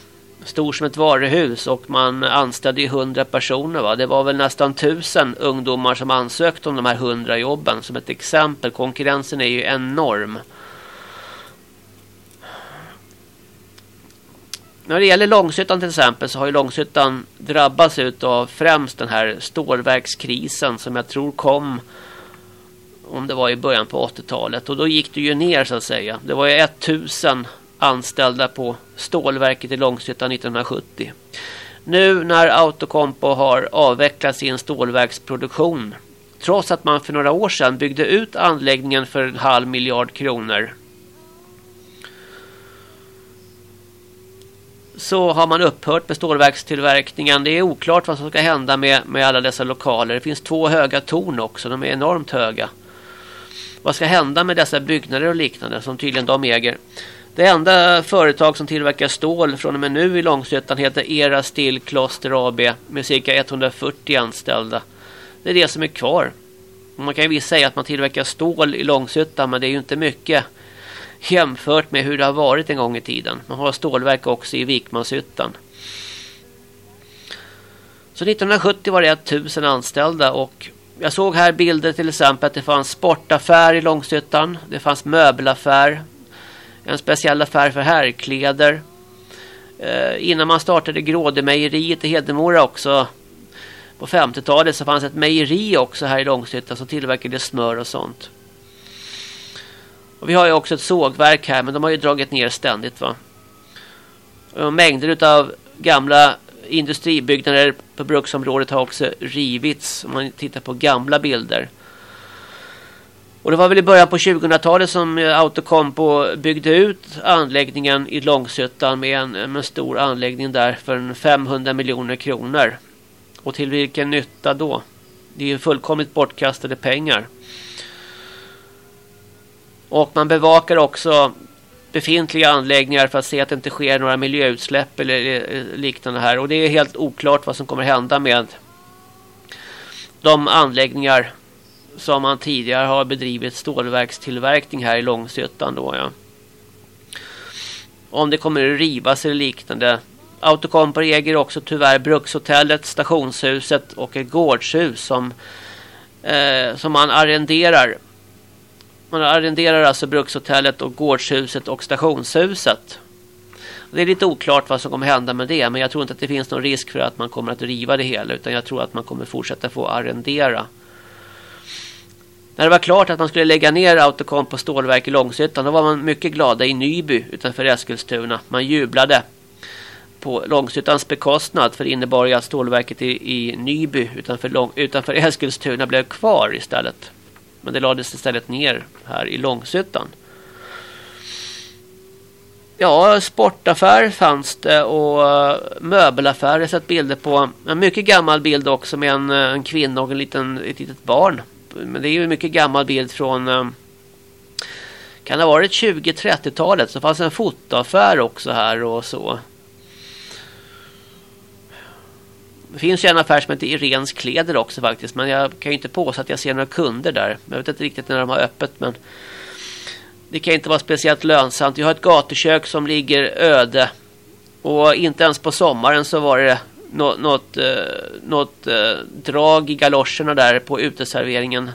Stor som ett varuhus och man anställde ju 100 personer. Va? Det var väl nästan 1000 ungdomar som ansökte om de här 100 jobben. Som ett exempel. Konkurrensen är ju enorm. När det gäller Långshyttan till exempel så har ju Långshyttan drabbats av främst den här stålverkskrisen som jag tror kom om det var i början på 80-talet och då gick det ju ner så att säga. Det var ju 1000 anställda på stålverket i Långshyttan 1970. Nu när Autocompo har avvecklat sin stålverksproduktion trots att man för några år sedan byggde ut anläggningen för en halv miljard kronor så har man upphört med stålverkstillverkningen. Det är oklart vad som ska hända med, med alla dessa lokaler. Det finns två höga torn också. De är enormt höga. Vad ska hända med dessa byggnader och liknande som tydligen de äger? Det enda företag som tillverkar stål från och med nu i Långsötan heter Era Steel Kloster AB med cirka 140 anställda. Det är det som är kvar. Man kan ju visst säga att man tillverkar stål i Långsötan men det är ju inte mycket jämfört med hur det har varit en gång i tiden. Man har stålverk också i Vikmanshyttan. Så 1970 var det 1000 anställda och jag såg här bilder till exempel att det fanns sportaffär i Långshyttan. Det fanns möbelaffär. En speciell affär för herrkläder. Eh, innan man startade Grådemejeriet i Hedemora också på 50-talet så fanns ett mejeri också här i Långshyttan som tillverkade smör och sånt. Och vi har ju också ett sågverk här men de har ju dragit ner ständigt va. Och mängder utav gamla industribyggnader på bruksområdet har också rivits om man tittar på gamla bilder. Och det var väl i början på 2000-talet som Autocompo byggde ut anläggningen i Långsötan med en, med en stor anläggning där för 500 miljoner kronor. Och till vilken nytta då? Det är ju fullkomligt bortkastade pengar. Och man bevakar också befintliga anläggningar för att se att det inte sker några miljöutsläpp eller eh, liknande här. Och det är helt oklart vad som kommer hända med de anläggningar som man tidigare har bedrivit stålverkstillverkning här i Långsötan då ja. Om det kommer att rivas eller liknande. Autocomper äger också tyvärr brukshotellet, stationshuset och ett gårdshus som, eh, som man arrenderar man arrenderar alltså brukshotellet och gårdshuset och stationshuset. Det är lite oklart vad som kommer hända med det. Men jag tror inte att det finns någon risk för att man kommer att riva det hela. Utan jag tror att man kommer fortsätta få arrendera. När det var klart att man skulle lägga ner Autocom på stålverk i Långshyttan. Då var man mycket glada i Nyby utanför Eskilstuna. Man jublade på Långshyttans bekostnad. För det innebar ju att stålverket i, i Nyby utanför, Lång, utanför Eskilstuna blev kvar istället. Men det lades istället ner här i Långshyttan. Ja, sportaffär fanns det och eh, möbelaffär. Jag sett bilder på en mycket gammal bild också med en, eh, en kvinna och en liten, ett litet barn. Men det är ju en mycket gammal bild från eh, kan det ha varit 20-30-talet så fanns en fotoaffär också här och så. Det finns ju en affär som heter Irens kläder också faktiskt. Men jag kan ju inte påstå att jag ser några kunder där. Jag vet inte riktigt när de har öppet. Men det kan inte vara speciellt lönsamt. Vi har ett gatukök som ligger öde. Och inte ens på sommaren så var det något, eh, något, något drag i galoscherna där på uteserveringen.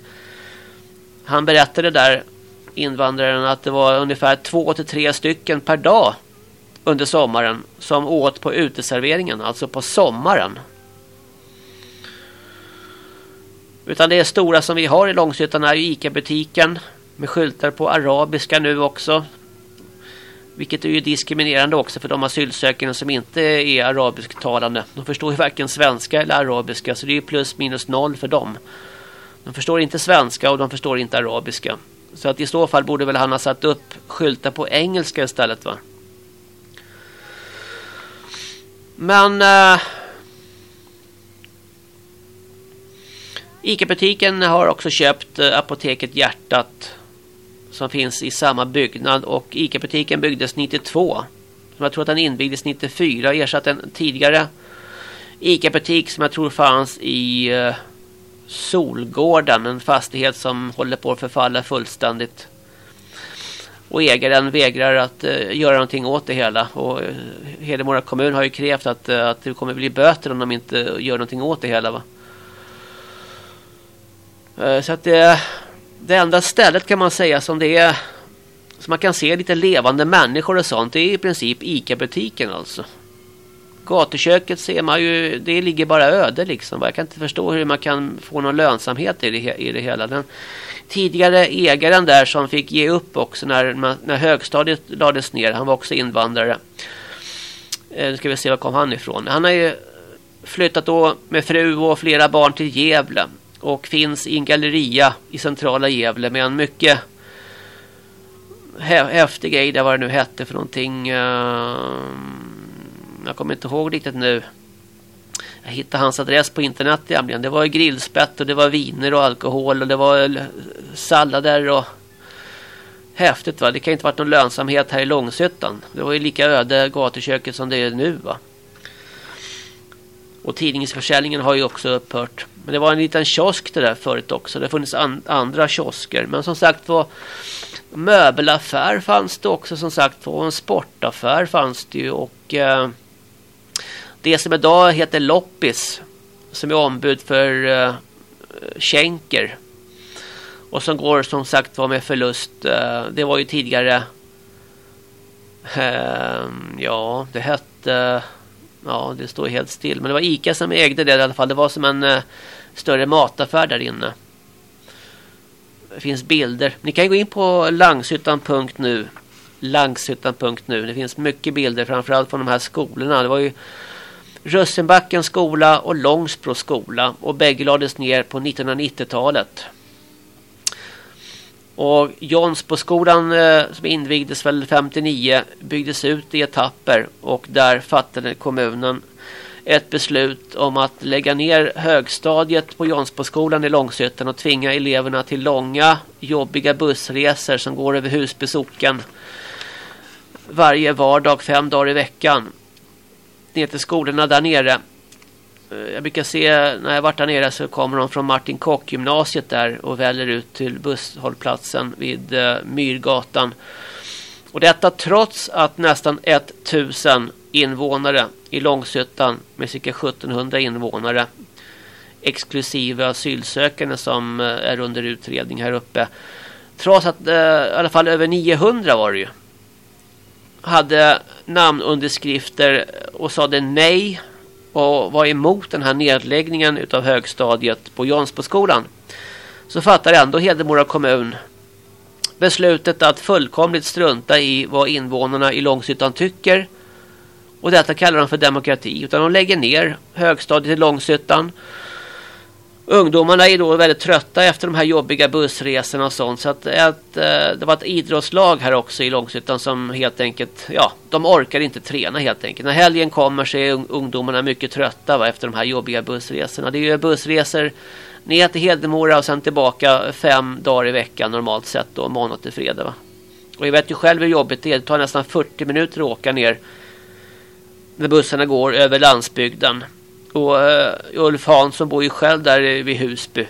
Han berättade där, invandraren, att det var ungefär två till tre stycken per dag under sommaren som åt på uteserveringen, alltså på sommaren. Utan det stora som vi har i Långshyttan är ju ICA-butiken med skyltar på arabiska nu också. Vilket är ju diskriminerande också för de asylsökande som inte är arabisktalande. De förstår ju varken svenska eller arabiska så det är ju plus minus noll för dem. De förstår inte svenska och de förstår inte arabiska. Så att i så fall borde väl han ha satt upp skyltar på engelska istället va? Men... Äh, ICA-butiken har också köpt eh, apoteket Hjärtat som finns i samma byggnad och ICA-butiken byggdes 92. Jag tror att den invigdes 94 och ersatte en tidigare ICA-butik som jag tror fanns i eh, Solgården, en fastighet som håller på att förfalla fullständigt. Och ägaren vägrar att uh, göra någonting åt det hela. Och uh, Hedemora kommun har ju krävt att, uh, att det kommer bli böter om de inte gör någonting åt det hela. Va? Eh, så att det, det enda stället kan man säga som det är som man kan se lite levande människor och sånt det är i princip Ica-butiken alltså. Gatuköket ser man ju, det ligger bara öde liksom. Jag kan inte förstå hur man kan få någon lönsamhet i det, i det hela. Den tidigare ägaren där som fick ge upp också när, när högstadiet lades ner, han var också invandrare. Eh, nu ska vi se var kom han ifrån. Han har ju flyttat då med fru och flera barn till Gävle och finns i en galleria i centrala Gävle med en mycket häftig grej där vad det nu hette för någonting. Uh, Jag kommer inte ihåg riktigt nu. Jag hittade hans adress på internet nämligen. Det var grillspett och det var viner och alkohol och det var sallader och häftigt va. Det kan inte varit någon lönsamhet här i Långshyttan. Det var ju lika öde gatuköket som det är nu va. Och tidningsförsäljningen har ju också upphört. Men det var en liten kiosk det där förut också. Det funnits an andra kiosker. Men som sagt var möbelaffär fanns det också som sagt och en sportaffär fanns det ju och eh, det som idag heter Loppis som är ombud för eh, Schenker och som går som sagt var med förlust. Eh, det var ju tidigare eh, ja, det hette ja, det står helt still. Men det var Ica som ägde det i alla fall. Det var som en eh, större mataffär där inne. Det finns bilder. Ni kan gå in på langshyttan.nu. Langshyttan.nu. Det finns mycket bilder framförallt från de här skolorna. Det var ju Rössenbackens skola och Långsbro skola. Och bägge lades ner på 1990-talet. Och Jonsboskolan eh, som invigdes väl 59 byggdes ut i etapper. Och där fattade kommunen ett beslut om att lägga ner högstadiet på Jonsboskolan i Långshyttan och tvinga eleverna till långa jobbiga bussresor som går över Husby socken varje vardag fem dagar i veckan ner till skolorna där nere. Eh, jag brukar se när jag varit där nere så kommer de från Martin Kock gymnasiet där och väljer ut till busshållplatsen vid eh, Myrgatan. Och detta trots att nästan 1000 invånare i Långshyttan med cirka 1700 invånare exklusive asylsökande som eh, är under utredning här uppe. Trots att i alla fall över 900 var det ju. Hade namnunderskrifter och sade nej och var emot den här nedläggningen utav högstadiet på Jansboskolan så fattar ändå Hedemora kommun beslutet att fullkomligt strunta i vad invånarna i Långshyttan tycker. Och detta kallar de för demokrati. Utan de lägger ner högstadiet i Långshyttan ungdomarna är då väldigt trötta efter de här jobbiga bussresorna och sånt. Så att ett, eh, det var ett idrottslag här också i Långshyttan som helt enkelt, ja, de orkar inte träna helt enkelt. När helgen kommer så är ungdomarna mycket trötta va, efter de här jobbiga bussresorna. Det är ju bussresor ner till Hedemora och sen tillbaka fem dagar i veckan normalt sett då, måndag till fredag va. Och jag vet ju själv hur jobbigt det är. Det tar nästan 40 minuter att åka ner när bussarna går över landsbygden. Och eh, uh, Ulf Hansson bor ju själv där vid Husby.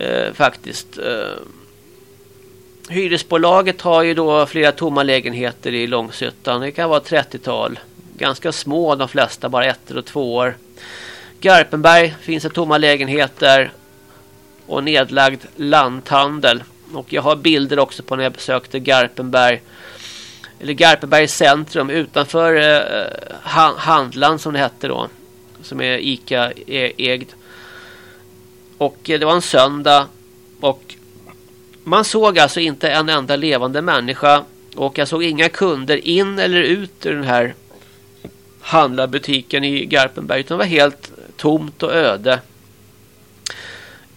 Uh, faktiskt. Uh, hyresbolaget har ju då flera tomma lägenheter i Långshyttan. Det kan vara 30-tal. Ganska små de flesta, bara ett och två år. Garpenberg finns det tomma lägenheter. Och nedlagd lanthandel. Och jag har bilder också på när jag besökte Garpenberg eller Garpenbergs centrum utanför eh, handlan som det hette då. Som är Ica e, ägd. Och eh, det var en söndag. Och man såg alltså inte en enda levande människa. Och jag såg inga kunder in eller ut ur den här handlarbutiken i Garpenberg. Utan det var helt tomt och öde.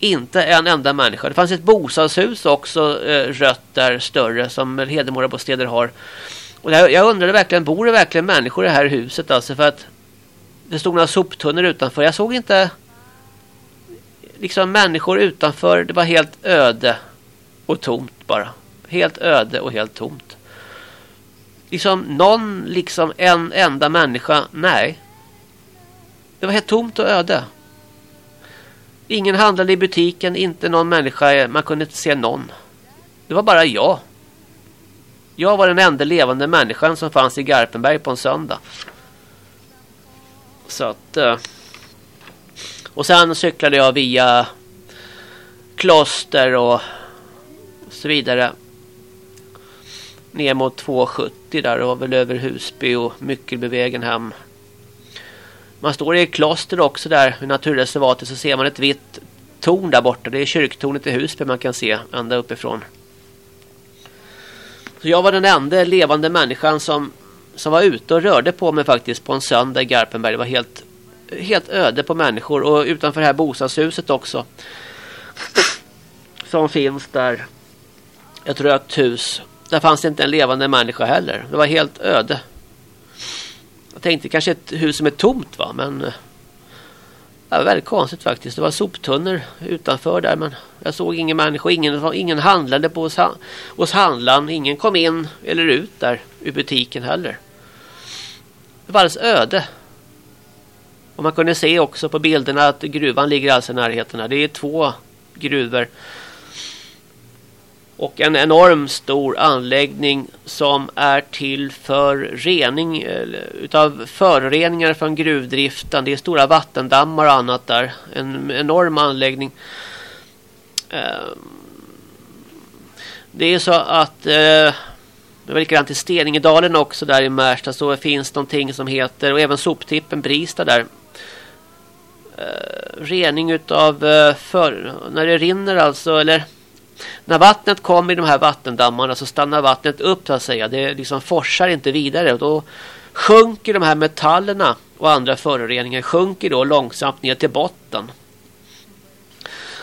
Inte en enda människa. Det fanns ett bostadshus också eh, rött där större som Hedemora bostäder har. Och jag, jag undrade verkligen, bor det verkligen människor i det här huset alltså för att det stod några soptunnor utanför. Jag såg inte liksom människor utanför. Det var helt öde och tomt bara. Helt öde och helt tomt. Liksom någon, liksom en enda människa. Nej. Det var helt tomt och öde. Ingen handlade i butiken, inte någon människa. Man kunde inte se någon. Det var bara jag. Jag var den enda levande människan som fanns i Garpenberg på en söndag. Så att... Eh, och sen cyklade jag via kloster och så vidare. Ner mot 270 där och väl över Husby och Myckelbevägen hem. Man står i ett kloster också där i naturreservatet så ser man ett vitt torn där borta. Det är kyrktornet i Husby man kan se ända uppifrån. Så jag var den enda levande människan som, som var ute och rörde på mig faktiskt på en söndag i Garpenberg. Det var helt, helt öde på människor och utanför det här bostadshuset också. Som finns där. Ett rött hus. Där fanns det inte en levande människa heller. Det var helt öde. Jag tänkte kanske ett hus som är tomt va, men eh, det var väldigt konstigt faktiskt. Det var soptunnor utanför där men jag såg ingen människa, ingen, ingen handlade på hos, hos handlaren. Ingen kom in eller ut där ur butiken heller. Det var alldeles öde. Och man kunde se också på bilderna att gruvan ligger alltså i närheten. Det är två gruvor och en enorm stor anläggning som är till för rening utav föroreningar från gruvdriften. Det är stora vattendammar och annat där. En enorm anläggning. Ehm, det är så att eh, det var likadant i Steningedalen också där i Märsta så finns någonting som heter och även soptippen Brista där. Ehm, rening utav eh, för, när det rinner alltså eller när vattnet kommer i de här vattendammarna så stannar vattnet upp så att säga. Det liksom forsar inte vidare och då sjunker de här metallerna och andra föroreningar sjunker då långsamt ner till botten.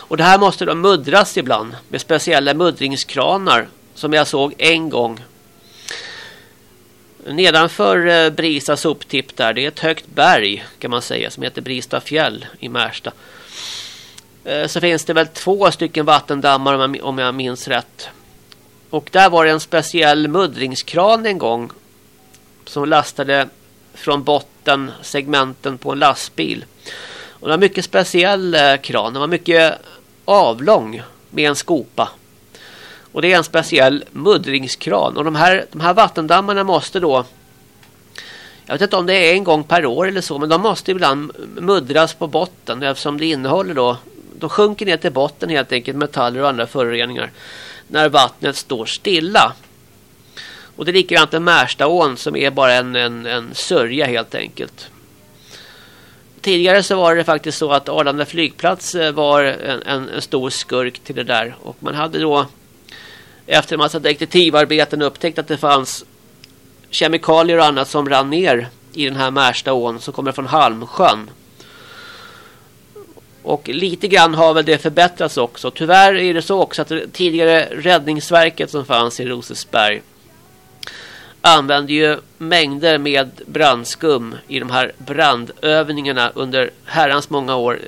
Och det här måste då muddras ibland med speciella muddringskranar som jag såg en gång. Nedanför eh, Brista soptipp där, det är ett högt berg kan man säga som heter Brista fjäll i Märsta. Eh, så finns det väl två stycken vattendammar om jag minns rätt. Och där var det en speciell muddringskran en gång som lastade från botten segmenten på en lastbil. Och det var mycket speciell eh, kran. Den var mycket avlång med en skopa. Och det är en speciell muddringskran. Och de här, de här vattendammarna måste då jag vet inte om det är en gång per år eller så. Men de måste ibland muddras på botten. Eftersom det innehåller då de sjunker ner till botten helt enkelt metaller och andra föroreningar när vattnet står stilla. Och det är likadant med Märstaån som är bara en, en, en sörja helt enkelt. Tidigare så var det faktiskt så att Arlanda flygplats eh, var en, en, en stor skurk till det där. Och man hade då efter en massa detektivarbeten upptäckt att det fanns kemikalier och annat som rann ner i den här Märstaån som kommer från Halmsjön. Och lite grann har väl det förbättrats också. Tyvärr är det så också att det tidigare räddningsverket som fanns i Rosesberg använde ju mängder med brandskum i de här brandövningarna under herrans många år.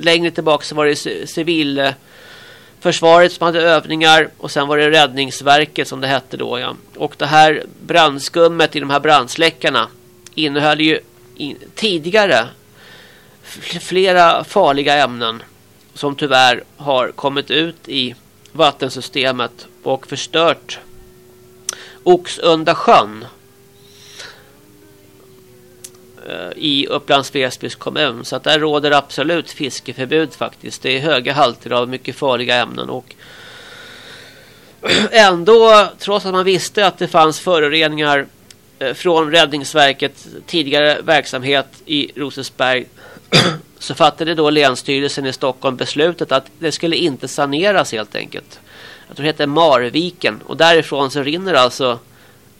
Längre tillbaka så var det civilförsvaret som hade övningar och sen var det räddningsverket som det hette då. Ja. Och det här brandskummet i de här brandsläckarna innehöll ju tidigare flera farliga ämnen som tyvärr har kommit ut i vattensystemet och förstört Oxunda sjön eh, i Upplands Väsbys kommun. Så att där råder absolut fiskeförbud faktiskt. Det är höga halter av mycket farliga ämnen och (clears throat) ändå, trots att man visste att det fanns föroreningar eh, från Räddningsverket tidigare verksamhet i Rosersberg (clears throat) så fattade då Länsstyrelsen i Stockholm beslutet att det skulle inte saneras helt enkelt. Jag tror det heter Marviken och därifrån så rinner alltså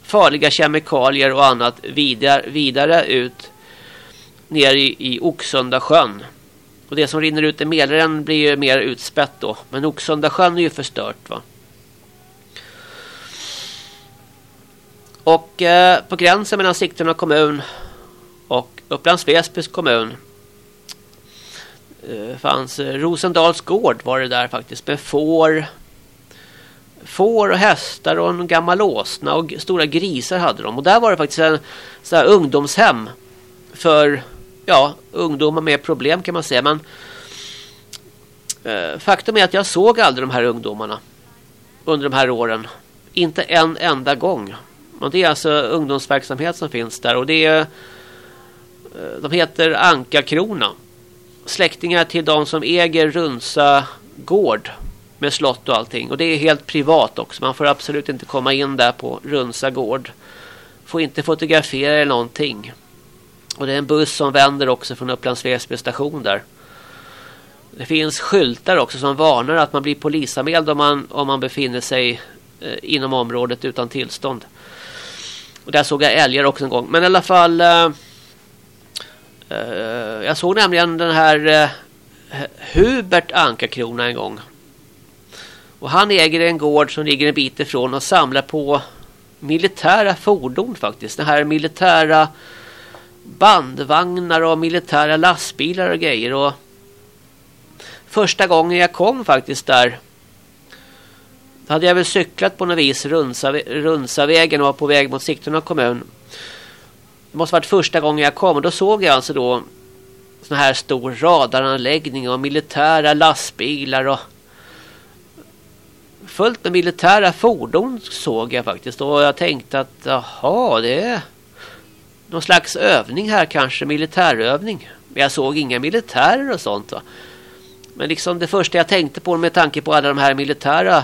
farliga kemikalier och annat vidare, vidare ut ner i, i Oxunda sjön. Och det som rinner ut i Mälaren blir ju mer utspätt då. Men Oxunda sjön är ju förstört va. Och eh, på gränsen mellan Sigtuna kommun och Upplands Väsbys kommun Eh, fanns eh, Rosendals gård var det där faktiskt med får. Får och hästar och en gammal åsna och stora grisar hade de. Och där var det faktiskt en så här ungdomshem för ja, ungdomar med problem kan man säga. Men eh, faktum är att jag såg aldrig de här ungdomarna under de här åren. Inte en enda gång. Och det är alltså ungdomsverksamhet som finns där. Och det är eh, de heter Ankakrona släktingar till de som äger Runsa gård med slott och allting. Och det är helt privat också. Man får absolut inte komma in där på Runsa gård. Får inte fotografera eller någonting. Och det är en buss som vänder också från Upplands Väsby station där. Det finns skyltar också som varnar att man blir polisanmäld om man, om man befinner sig eh, inom området utan tillstånd. Och där såg jag älgar också en gång. Men i alla fall... Eh, Eh, jag såg nämligen den här eh, Hubert Ankarkrona en gång. Och han äger en gård som ligger en bit ifrån och samlar på militära fordon faktiskt. Den här militära bandvagnar och militära lastbilar och grejer. Och första gången jag kom faktiskt där då hade jag väl cyklat på något vis Runsa, Runsavägen och var på väg mot Sigtuna kommun. Det måste varit första gången jag kom och då såg jag alltså då sån här stor radaranläggning och militära lastbilar och fullt med militära fordon såg jag faktiskt och jag tänkte att jaha det är någon slags övning här kanske militärövning. Men jag såg inga militärer och sånt va. Men liksom det första jag tänkte på med tanke på alla de här militära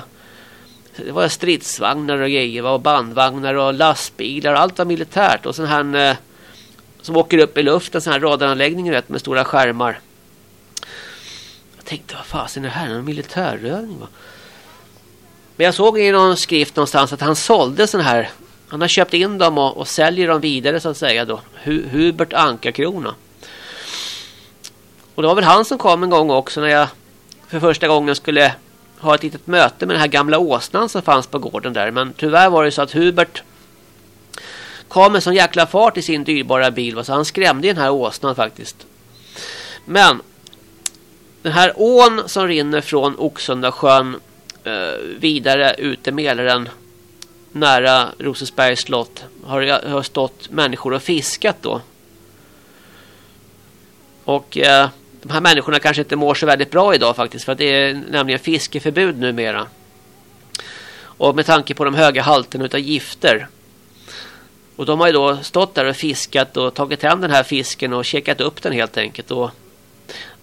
det var stridsvagnar och grejer och bandvagnar och lastbilar och allt var militärt och sen han eh, som åker upp i luften sån här radaranläggning vet med stora skärmar. Jag tänkte vad fasen är det här en militärövning va? Men jag såg i någon skrift någonstans att han sålde sån här han har köpt in dem och, och säljer dem vidare så att säga då. Hu Hubert Ankarkrona. Och det var väl han som kom en gång också när jag för första gången skulle ha ett litet möte med den här gamla åsnan som fanns på gården där. Men tyvärr var det så att Hubert kom med sån jäkla fart i sin dyrbara bil. Så han skrämde den här åsnan faktiskt. Men den här ån som rinner från Oxundasjön eh, vidare ut i Mälaren nära Rosersbergs slott har, har stått människor och fiskat då. Och eh, de här människorna kanske inte mår så väldigt bra idag faktiskt. För det är nämligen fiskeförbud numera. Och med tanke på de höga halterna av gifter. Och de har ju då stått där och fiskat och tagit hem den här fisken och checkat upp den helt enkelt. Och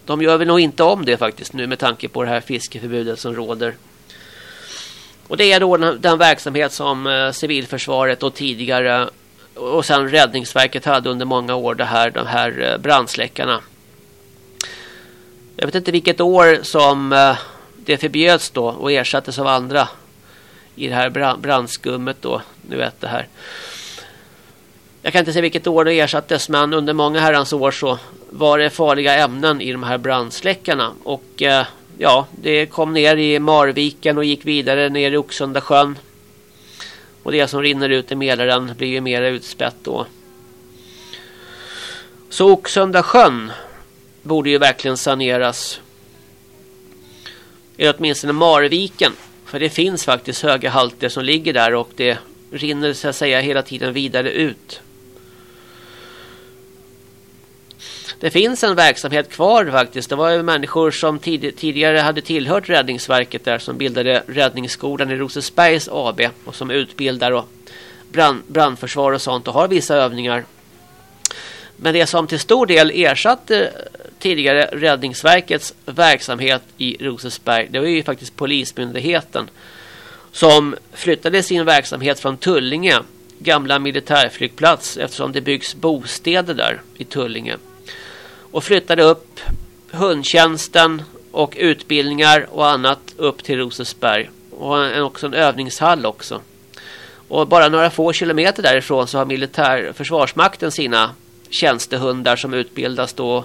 de gör väl nog inte om det faktiskt nu med tanke på det här fiskeförbudet som råder. Och det är då den, den verksamhet som eh, civilförsvaret och tidigare och sen räddningsverket hade under många år det här, de här eh, brandsläckarna. Jag vet inte vilket år som eh, det förbjöds då och ersattes av andra i det här brandskummet då. Nu vet det här. Jag kan inte säga vilket år det ersattes men under många herrans år så var det farliga ämnen i de här brandsläckarna. Och eh, ja, det kom ner i Marviken och gick vidare ner i Oxunda sjön. Och det som rinner ut i Mälaren blir ju mer utspätt då. Så Oxunda sjön borde ju verkligen saneras. Eller åtminstone Marviken. För det finns faktiskt höga halter som ligger där och det rinner så att säga hela tiden vidare ut. Det finns en verksamhet kvar faktiskt. Det var ju människor som tid tidigare hade tillhört Räddningsverket där som bildade Räddningsskolan i Rosesbergs AB och som utbildar och brand, brandförsvar och sånt och har vissa övningar. Men det som till stor del ersatte tidigare Räddningsverkets verksamhet i Rosersberg. det var ju faktiskt Polismyndigheten som flyttade sin verksamhet från Tullinge, gamla militärflygplats, eftersom det byggs bostäder där i Tullinge. Och flyttade upp hundtjänsten och utbildningar och annat upp till Rosersberg. Och en, också en övningshall också. Och bara några få kilometer därifrån så har militär försvarsmakten sina tjänstehundar som utbildas då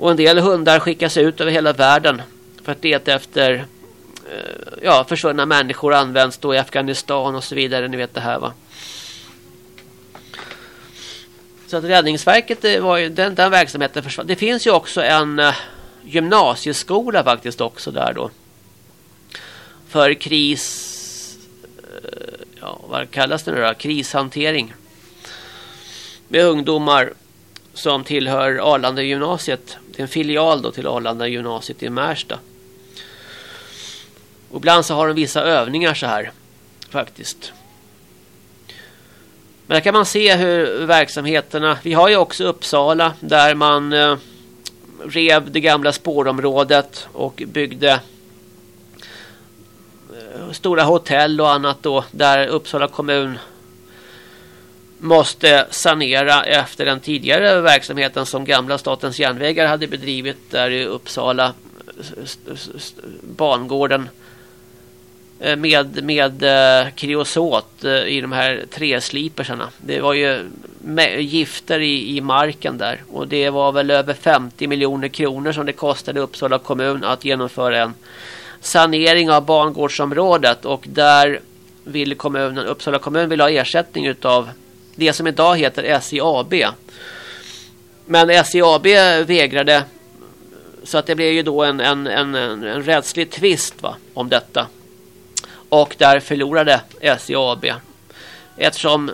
och en del hundar skickas ut över hela världen för att leta efter eh, ja, försvunna människor används då i Afghanistan och så vidare. Ni vet det här va. Så att Räddningsverket eh, var ju den, den verksamheten försvann. Det finns ju också en eh, gymnasieskola faktiskt också där då. För kris... Eh, ja, vad kallas det nu då? Krishantering. Med ungdomar som tillhör Arlanda gymnasiet. Det är en filial då till Arlanda gymnasiet i Märsta. Och ibland så har de vissa övningar så här faktiskt. Men där kan man se hur verksamheterna, vi har ju också Uppsala där man eh, rev det gamla spårområdet och byggde eh, stora hotell och annat då där Uppsala kommun måste sanera efter den tidigare verksamheten som gamla Statens järnvägar hade bedrivit där i Uppsala bangården eh, med, med eh, kreosot eh, i de här träslipersarna. Det var ju gifter i, i marken där och det var väl över 50 miljoner kronor som det kostade Uppsala kommun att genomföra en sanering av bangårdsområdet och där vill kommunen, Uppsala kommun vill ha ersättning utav det som idag heter SJ AB. Men SJ AB vägrade så att det blev ju då en, en, en, en, en rättslig tvist va, om detta. Och där förlorade SJ AB. Eftersom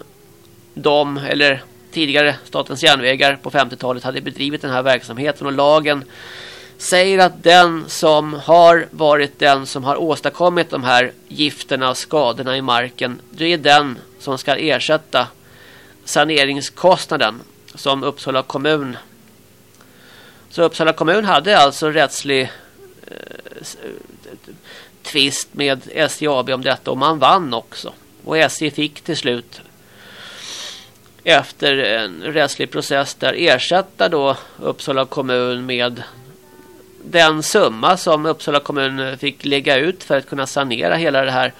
de, eller tidigare Statens järnvägar på 50-talet hade bedrivit den här verksamheten och lagen säger att den som har varit den som har åstadkommit de här gifterna och skadorna i marken det är den som ska ersätta saneringskostnaden som Uppsala kommun så Uppsala kommun hade alltså rättslig eh, eh, tvist med SJ AB om detta och man vann också. Och SJ fick till slut efter en rättslig process där ersätta då Uppsala kommun med den summa som Uppsala kommun fick lägga ut för att kunna sanera hela det här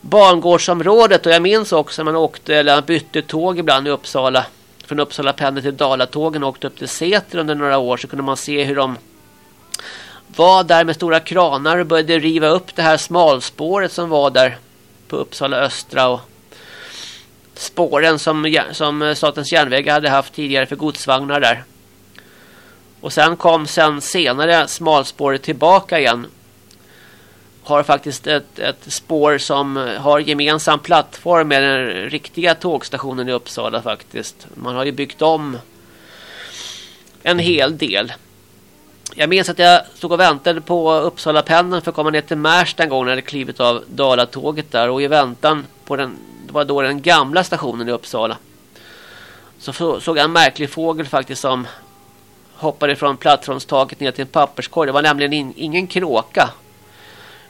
bangårdsområdet och jag minns också när man åkte eller bytte tåg ibland i Uppsala från Uppsala pendeln till Dalatågen och åkte upp till Säter under några år så kunde man se hur de var där med stora kranar och började riva upp det här smalspåret som var där på Uppsala Östra och spåren som, som Statens järnvägar hade haft tidigare för godsvagnar där. Och sen kom sen senare smalspåret tillbaka igen. Har faktiskt ett, ett spår som har gemensam plattform med den riktiga tågstationen i Uppsala faktiskt. Man har ju byggt om en hel del. Jag minns att jag stod och väntade på Uppsala pendeln för att komma ner till Märsta en gång när hade klivit av Dalatåget där. Och i väntan på den, det var då den gamla stationen i Uppsala. Så såg jag en märklig fågel faktiskt som hoppade från plattformstaket ner till en papperskorg. Det var nämligen in, ingen kråka.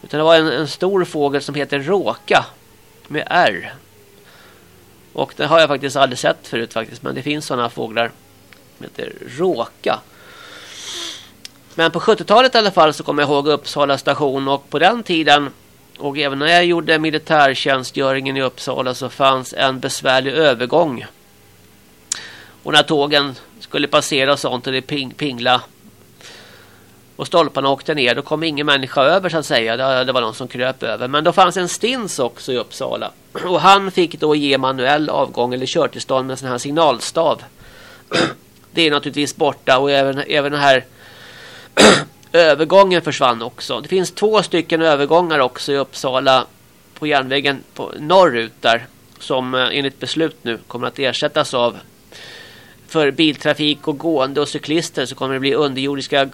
Utan det var en, en, stor fågel som heter råka. Med R. Och den har jag faktiskt aldrig sett förut faktiskt. Men det finns sådana fåglar. Som heter råka. Men på 70-talet i alla fall så kommer jag ihåg Uppsala station. Och på den tiden. Och även när jag gjorde militärtjänstgöringen i Uppsala så fanns en besvärlig övergång. Och när tågen skulle passera och sånt och det ping, pingla och stolparna åkte ner. Då kom ingen människa över så att säga. Det, var någon som kröp över. Men då fanns en stins också i Uppsala. Och han fick då ge manuell avgång eller körtillstånd med en sån här signalstav. (clears throat) Det är naturligtvis borta och även, även den här (clears throat) övergången försvann också. Det finns två stycken övergångar också i Uppsala på järnvägen på norrut där. Som eh, enligt beslut nu kommer att ersättas av för biltrafik och gående och cyklister så kommer det bli underjordiska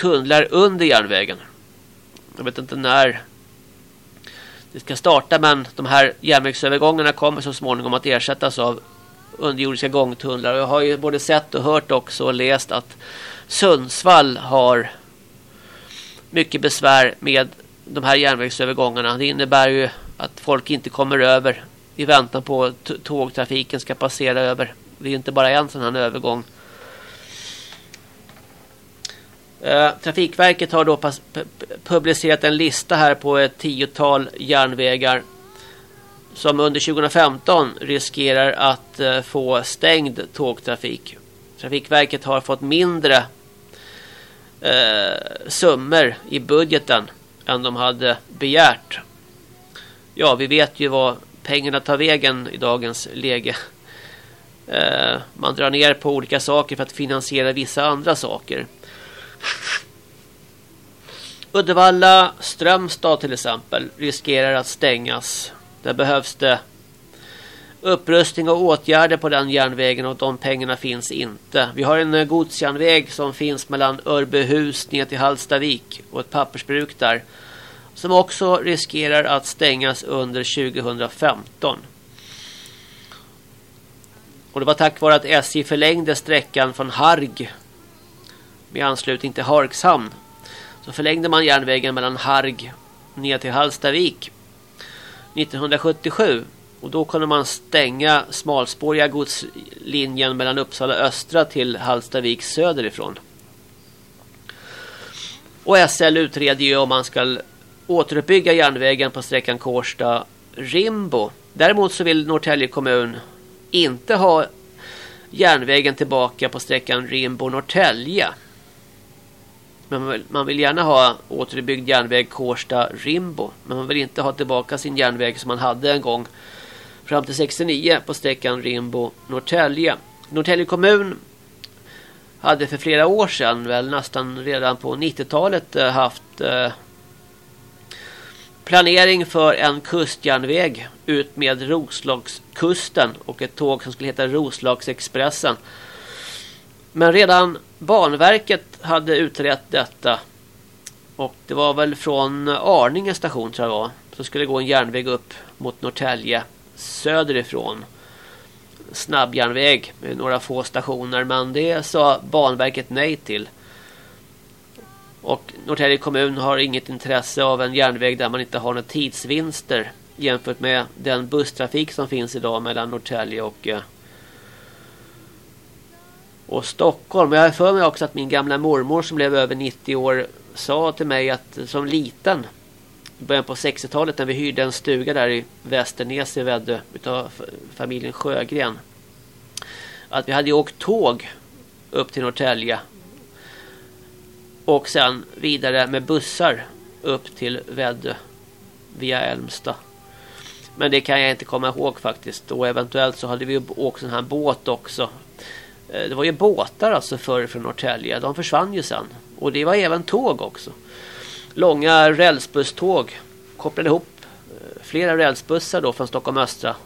tunnlar under järnvägen. Jag vet inte när det ska starta men de här järnvägsövergångarna kommer så småningom att ersättas av underjordiska gångtunnlar. Jag har ju både sett och hört också och läst att Sundsvall har mycket besvär med de här järnvägsövergångarna. Det innebär ju att folk inte kommer över i väntan på att tågtrafiken ska passera över. Det är inte bara en sån här övergång. Eh, Eh, Trafikverket har då publicerat en lista här på ett tiotal järnvägar som under 2015 riskerar att eh, få stängd tågtrafik. Trafikverket har fått mindre eh, summor i budgeten än de hade begärt. Ja, vi vet ju vad pengarna tar vägen i dagens läge. Eh, man drar ner på olika saker för att finansiera vissa andra saker. Uddevalla Strömstad till exempel riskerar att stängas. Där behövs det upprustning och åtgärder på den järnvägen och de pengarna finns inte. Vi har en eh, godsjärnväg som finns mellan Örbyhus ner till Hallstavik och ett pappersbruk där som också riskerar att stängas under 2015. Och det var tack vare att SJ förlängde sträckan från Harg med anslutning till Hargshamn. Så förlängde man järnvägen mellan Harg ner till Hallstavik 1977. Och då kunde man stänga smalspåriga godslinjen mellan Uppsala östra till Hallstavik söderifrån. Och SL utreder ju om man ska återuppbygga järnvägen på sträckan Kårsta-Rimbo. Däremot så vill Norrtälje kommun inte ha järnvägen tillbaka på sträckan Rimbo-Norrtälje. Men man vill, gärna ha återbyggd järnväg Kårsta-Rimbo. Men man vill inte ha tillbaka sin järnväg som man hade en gång fram till 69 på sträckan Rimbo-Norrtälje. Norrtälje kommun hade för flera år sedan, väl nästan redan på 90-talet, eh, haft eh, planering för en kustjärnväg ut med Roslagskusten och ett tåg som skulle heta Roslagsexpressen. Men redan Banverket hade utrett detta och det var väl från Arninge station tror jag var. Så skulle gå en järnväg upp mot Norrtälje söderifrån. Snabbjärnväg med några få stationer men det sa Banverket nej till. Och Norrtälje kommun har inget intresse av en järnväg där man inte har några tidsvinster jämfört med den busstrafik som finns idag mellan Norrtälje och eh, och Stockholm. Jag har för mig också att min gamla mormor som blev över 90 år sa till mig att som liten i början på 60-talet när vi hyrde en stuga där i Västernäs i Väddö utav familjen Sjögren att vi hade åkt tåg upp till Norrtälje och sen vidare med bussar upp till Väddö via Älmstad. Men det kan jag inte komma ihåg faktiskt. Och eventuellt så hade vi åkt sån här båt också. Eh, det var ju båtar alltså förr från Norrtälje. De försvann ju sen. Och det var även tåg också. Långa rälsbusståg. Kopplade ihop eh, flera rälsbussar då från Stockholm Östra.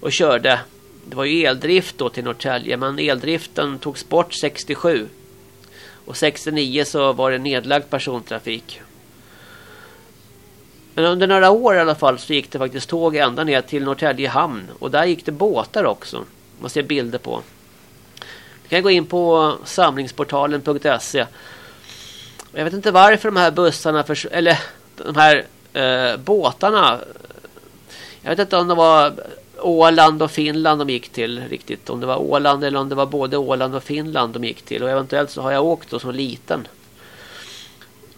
Och körde. Det var ju eldrift då till Norrtälje. Men eldriften togs bort 67. Och 69 så var det nedlagd persontrafik. Men under några år i alla fall så gick det faktiskt tåg ända ner till Norrtälje hamn. Och där gick det båtar också. Man ser bilder på. Du kan gå in på samlingsportalen.se. Jag vet inte varför de här bussarna, för, eller de här eh, båtarna. Jag vet inte om det var Åland och Finland de gick till riktigt. Om det var Åland eller om det var både Åland och Finland de gick till. Och eventuellt så har jag åkt då som liten.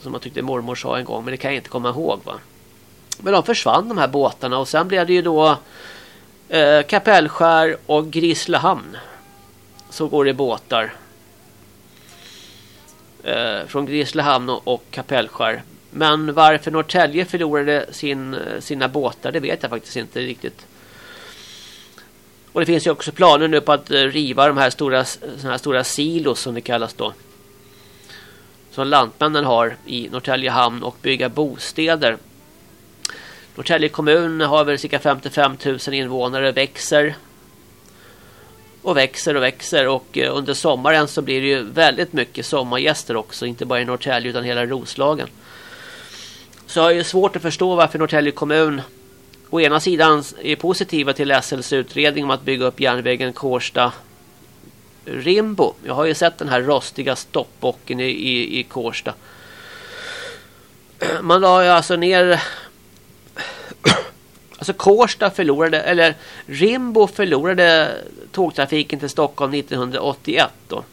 Som jag tyckte mormor sa en gång. Men det kan jag inte komma ihåg va. Men de försvann de här båtarna. Och sen blev det ju då eh, Kapellskär och Grisslehamn. Så går det båtar. Eh, från Grisslehamn och, Kapellskär. Men varför Norrtälje förlorade sin, eh, sina båtar det vet jag faktiskt inte riktigt. Och det finns ju också planer nu på att eh, riva de här stora, såna här stora silos som det kallas då. Som lantmännen har i Norrtälje hamn och bygga bostäder. Norrtälje kommun har väl cirka 55 000 invånare, växer. Och växer och växer och eh, under sommaren så blir det ju väldigt mycket sommargäster också. Inte bara i Norrtälje utan hela Roslagen. Så jag har ju svårt att förstå varför Norrtälje kommun å ena sidan är positiva till SLs utredning om att bygga upp järnvägen Kårsta Rimbo. Jag har ju sett den här rostiga stoppbocken i, i, i Kårsta. Man la ju alltså ner Alltså Kårsta förlorade eller Rimbo förlorade tågtrafiken till Stockholm 1981 då.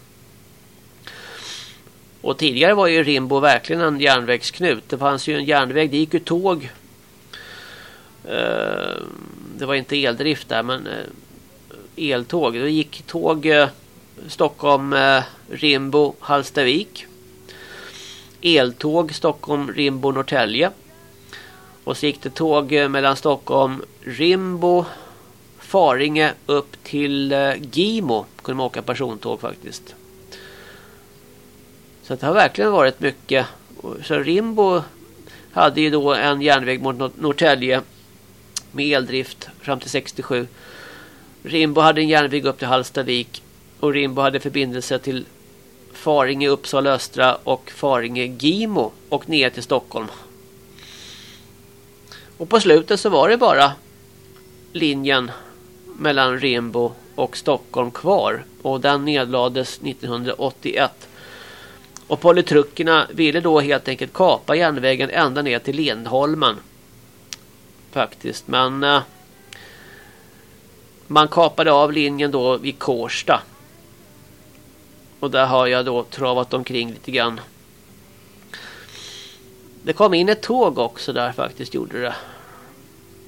Och tidigare var ju Rimbo verkligen en järnvägsknut. Det fanns ju en järnväg, det gick ju tåg Eh, det var inte eldrift där men eh, eltåg. Då gick tåg eh, Stockholm eh, Rimbo Hallstavik. Eltåg Stockholm Rimbo Norrtälje. Och så gick det tåg eh, mellan Stockholm Rimbo Faringe upp till eh, Gimo kunde man åka persontåg faktiskt. Så det har verkligen varit mycket. Så Rimbo hade ju då en järnväg mot Norrtälje med eldrift fram till 67. Rimbo hade en järnväg upp till Hallstavik och Rimbo hade förbindelse till Faringe, Uppsala östra och Faringe, Gimo och ner till Stockholm. Och på slutet så var det bara linjen mellan Rimbo och Stockholm kvar och den nedlades 1981. Och Politruckerna ville då helt enkelt kapa järnvägen ända ner till Lindholmen faktiskt. Men eh, man kapade av linjen då vid Kårsta. Och där har jag då travat omkring lite grann. Det kom in ett tåg också där faktiskt gjorde det.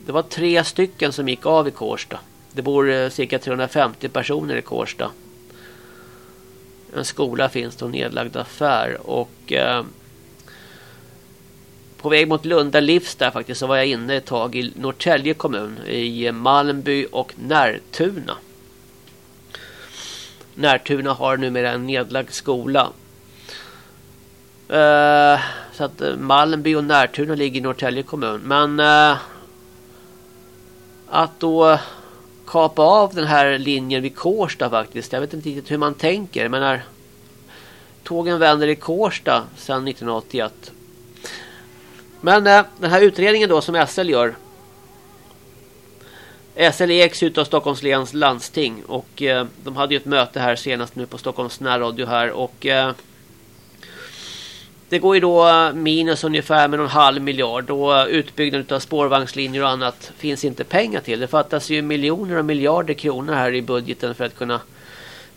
Det var tre stycken som gick av i Kårsta. Det bor eh, cirka 350 personer i Kårsta. En skola finns då, nedlagd affär och eh, på väg mot Lunda Livs där faktiskt så var jag inne ett tag i Norrtälje kommun i Malmby och Närtuna. Närtuna har numera en nedlagd skola. Uh, så att uh, Malmby och Närtuna ligger i Norrtälje kommun. Men uh, att då kapa av den här linjen vid Kårsta faktiskt. Jag vet inte riktigt hur man tänker. Men när tågen vänder i Kårsta sedan 1981. Men den här utredningen då som SL gör. SL ägs ut av Stockholms läns landsting. Och de hade ju ett möte här senast nu på Stockholms närradio här. Och det går ju då eh, minus ungefär med en halv miljard och eh, utbyggnaden av spårvagnslinjer och annat finns inte pengar till. Det fattas ju miljoner och miljarder kronor här i budgeten för att kunna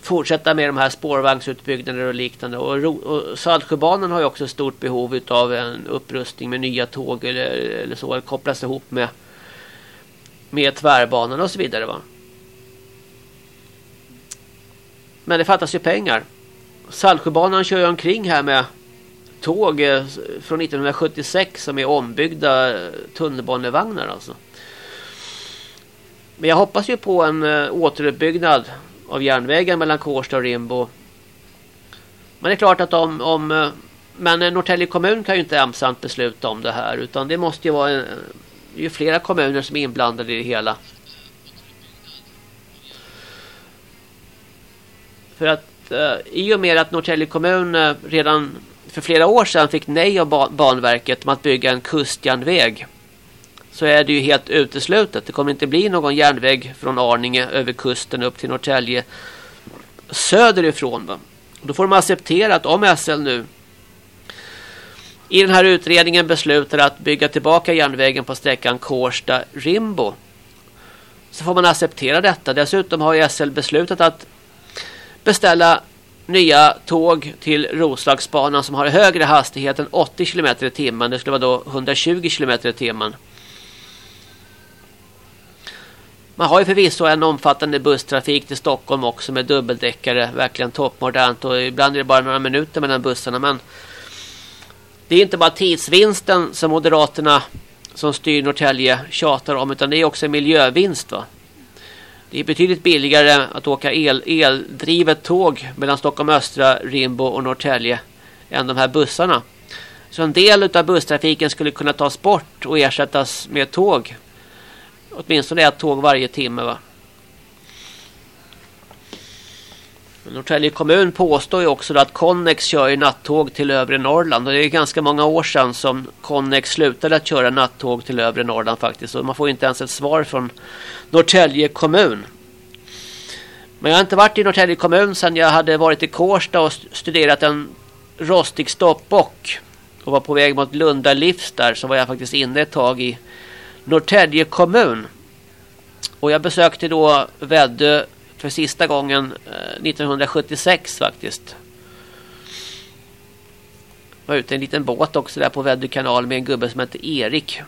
fortsätta med de här spårvagnsutbyggnader och liknande. Och, och Saltsjöbanan har ju också stort behov av en upprustning med nya tåg eller, eller så. Eller kopplas ihop med, med tvärbanan och så vidare va. Men det fattas ju pengar. Saltsjöbanan kör ju omkring här med tåg eh, från 1976 som är ombyggda eh, tunnelbanevagnar alltså. Men jag hoppas ju på en eh, återuppbyggnad av järnvägen mellan Kårsta och Rimbo. Men det är klart att om, om men Norrtälje kommun kan ju inte ensamt besluta om det här utan det måste ju vara en, det är ju flera kommuner som är inblandade i det hela. För att i och med att Norrtälje kommun redan för flera år sedan fick nej av Banverket om att bygga en kustjärnväg så är det ju helt uteslutet. Det kommer inte bli någon järnväg från Arninge över kusten upp till Norrtälje söderifrån. Då. då får de acceptera att om SL nu i den här utredningen beslutar att bygga tillbaka järnvägen på sträckan Kårsta-Rimbo så får man acceptera detta. Dessutom har SL beslutat att beställa nya tåg till Roslagsbanan som har högre hastighet än 80 km i timmen. Det skulle vara då 120 km i timmen. Man har ju förvisso en omfattande busstrafik till Stockholm också med dubbeldäckare. Verkligen toppmodernt och ibland är det bara några minuter mellan bussarna. Men det är inte bara tidsvinsten som Moderaterna som styr Norrtälje tjatar om utan det är också en miljövinst va. Det är betydligt billigare att åka el, eldrivet tåg mellan Stockholm Östra, Rimbo och Norrtälje än de här bussarna. Så en del av busstrafiken skulle kunna tas bort och ersättas med tåg. Åtminstone ett tåg varje timme va. Norrtälje kommun påstår ju också att Connex kör ju nattåg till övre Norrland. Och det är ganska många år sedan som Connex slutade att köra nattåg till övre Norrland faktiskt. Och man får inte ens ett svar från Norrtälje kommun. Men jag har inte varit i Norrtälje kommun sedan jag hade varit i Kårsta och studerat en rostig stoppbock. Och var på väg mot Lunda Livs där så var jag faktiskt inne ett tag i Norrtälje kommun. Och jag besökte då Väddö för sista gången eh, 1976 faktiskt. Var ute i en liten båt också där på Väddö kanal med en gubbe som hette Erik.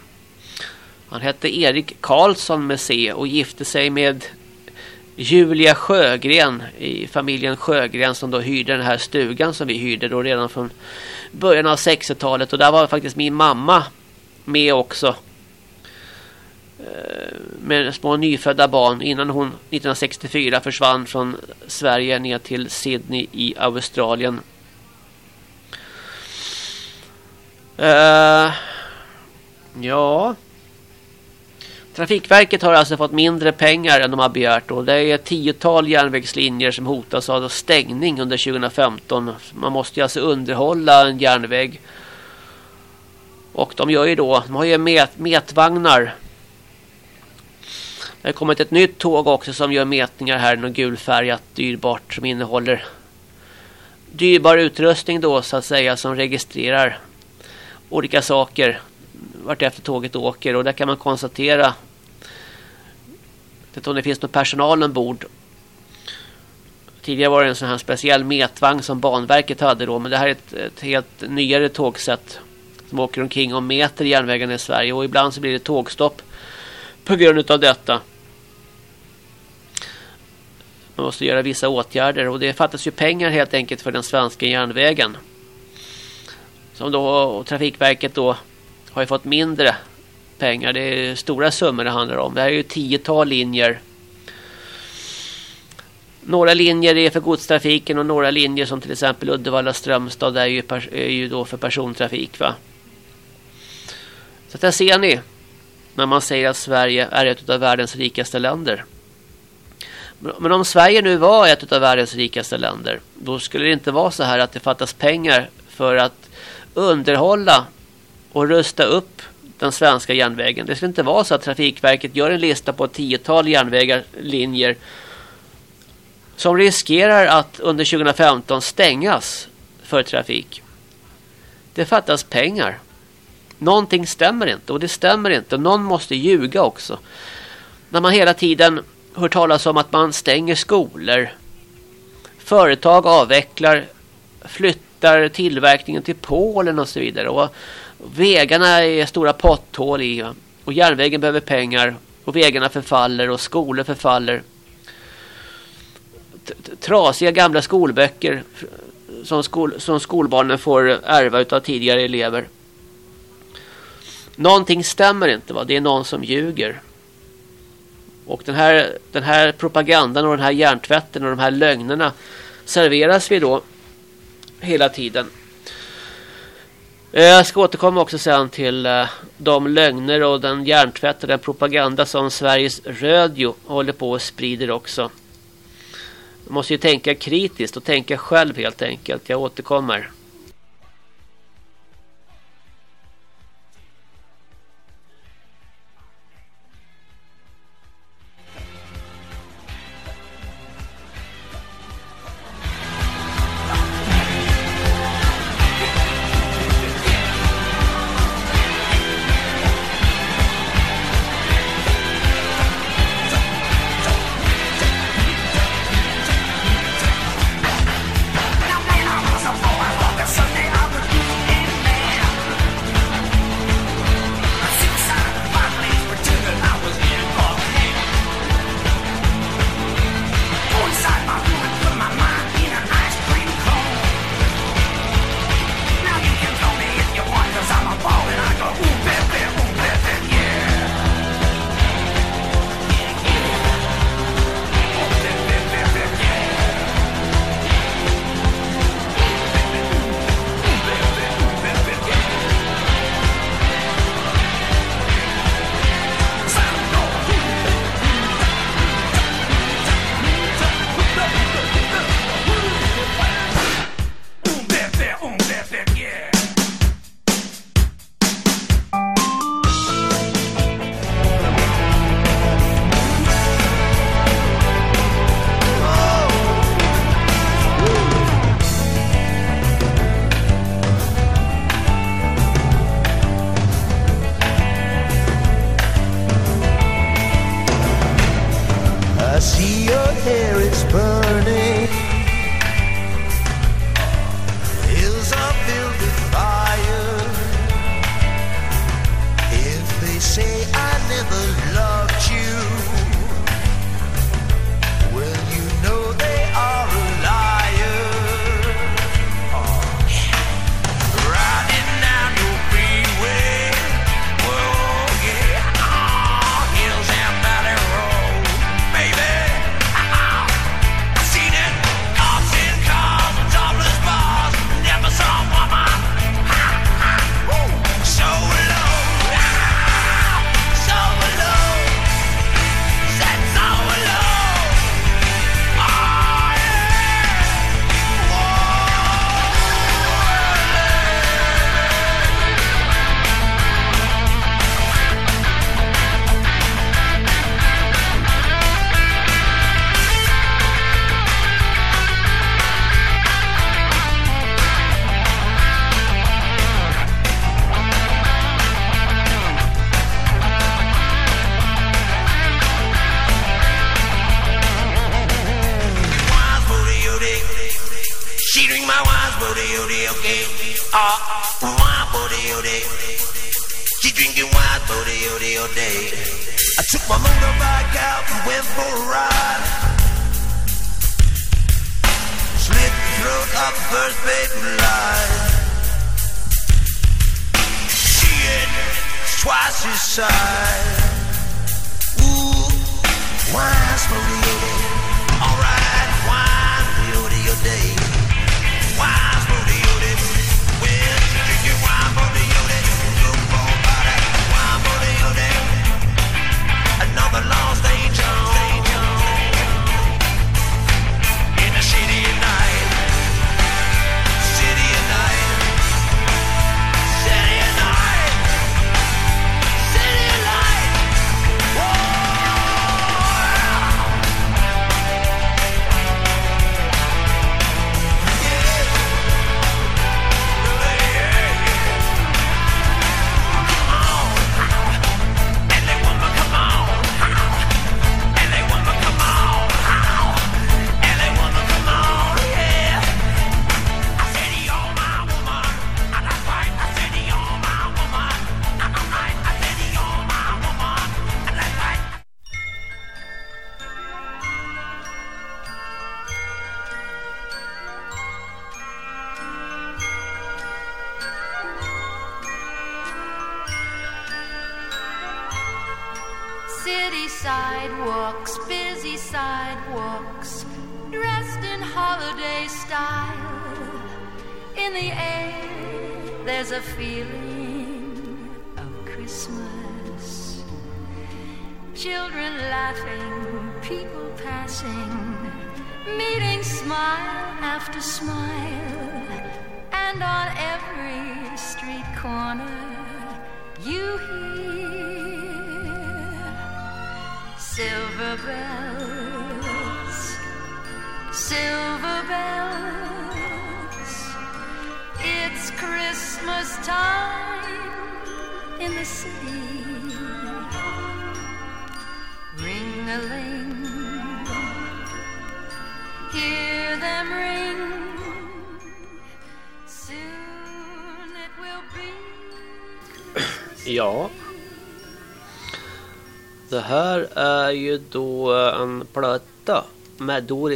Han hette Erik Karlsson med C och gifte sig med Julia Sjögren i familjen Sjögren som då hyrde den här stugan som vi hyrde då redan från början av 60-talet och där var faktiskt min mamma med också Eh, med små nyfödda barn innan hon 1964 försvann från Sverige ner till Sydney i Australien. Uh, ja. Trafikverket har alltså fått mindre pengar än de har begärt och det är ett tiotal järnvägslinjer som hotas av stängning under 2015. Man måste ju alltså underhålla en järnväg. Och de gör ju då, de har ju met, metvagnar det har kommit ett nytt tåg också som gör mätningar här. Något gulfärgat dyrbart som innehåller dyrbar utrustning då så att säga som registrerar olika saker vart efter tåget åker och där kan man konstatera att om det finns någon personal ombord Tidigare var det en sån här speciell metvagn som Banverket hade då men det här är ett, ett helt nyare tågsätt som åker omkring och mäter järnvägen i Sverige och ibland så blir det tågstopp på grund av detta. Man måste göra vissa åtgärder och det fattas ju pengar helt enkelt för den svenska järnvägen. Som då Trafikverket då har ju fått mindre pengar. Det är stora summor det handlar om. Det här är ju tiotal linjer. Några linjer är för godstrafiken och några linjer som till exempel Uddevalla Strömstad är ju, är ju då för persontrafik va. Så där ser ni när man säger att Sverige är ett av världens rikaste länder. Men om Sverige nu var ett av världens rikaste länder då skulle det inte vara så här att det fattas pengar för att underhålla och rusta upp den svenska järnvägen. Det skulle inte vara så att Trafikverket gör en lista på ett tiotal järnvägar, linjer som riskerar att under 2015 stängas för trafik. Det fattas pengar. Någonting stämmer inte och det stämmer inte. Någon måste ljuga också. När man hela tiden hör talas om att man stänger skolor. Företag avvecklar, flyttar tillverkningen till Polen och så vidare. Och vägarna är stora potthål i. Och järnvägen behöver pengar. Och vägarna förfaller och skolor förfaller. Trasiga gamla skolböcker som, skol, som skolbarnen får ärva av tidigare elever. Någonting stämmer inte va? Det är någon som ljuger. Och den här, den här propagandan och den här hjärntvätten och de här lögnerna serveras vi då hela tiden. Eh, jag ska återkomma också sen till eh, de lögner och den hjärntvätt och den propaganda som Sveriges Radio håller på och sprider också. Man måste ju tänka kritiskt och tänka själv helt enkelt. Jag återkommer.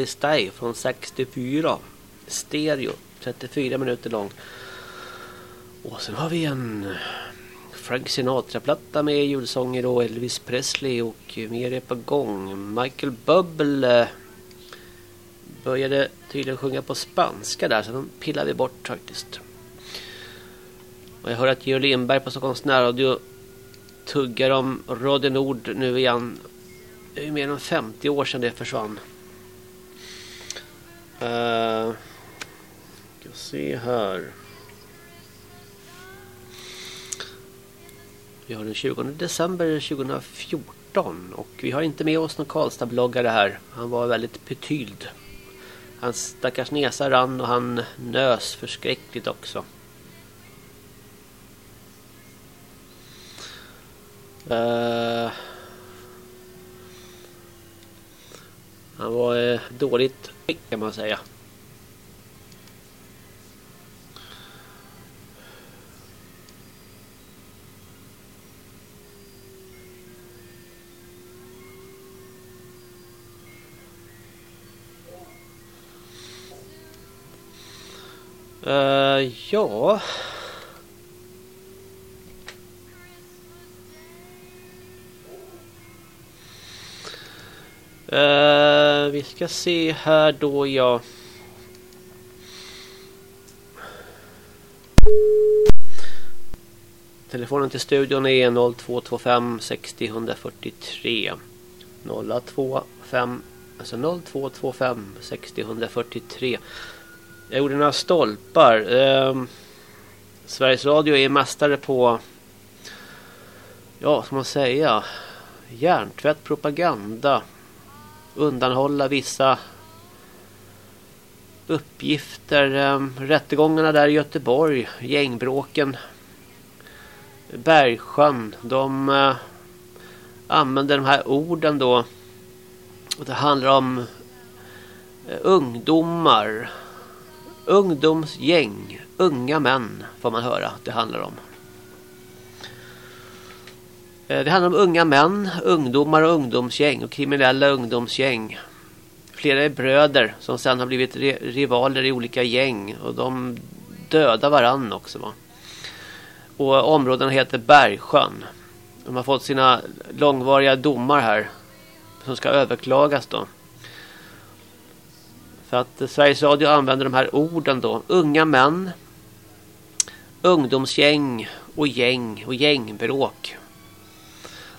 Med Day från 64. Stereo. 34 minuter lång. Och sen har vi en Frank Sinatra-platta med julsånger och Elvis Presley och mer är på gång. Michael Bubble började tydligen sjunga på spanska där så de pillar vi bort faktiskt. Och jag hör att Georg Lindberg på Stockholms närradio tuggar om Radio Nord nu igen. Det är ju mer än 50 år sedan det försvann. Uh, ska se här. Vi har den 20 december 2014 och vi har inte med oss någon Karlstad-bloggare här. Han var väldigt betyld. Hans stackars näsa rann och han nös förskräckligt också. Uh, han var eh, dåligt skick kan man säga. Uh, ja... Uh, vi ska se här då ja. Telefonen till studion är 0225 60 143. 025 alltså 0225 60 143. Jag gjorde några stolpar. Uh, Sveriges Radio är mästare på ja, ska man säga hjärntvätt propaganda undanhålla vissa uppgifter. Ehm, rättegångarna där i Göteborg, gängbråken, Bergsjön. De eh, använder de här orden då. Det handlar om eh, ungdomar, ungdomsgäng, unga män får man höra det handlar om. Eh, det handlar om unga män, ungdomar och ungdomsgäng och kriminella ungdomsgäng. Flera är bröder som sen har blivit rivaler i olika gäng och de dödar varann också. Va? Och områdena heter Bergsjön. De har fått sina långvariga domar här. Som ska överklagas då. För att Sveriges Radio använder de här orden då. Unga män. Ungdomsgäng och gäng och gängbråk.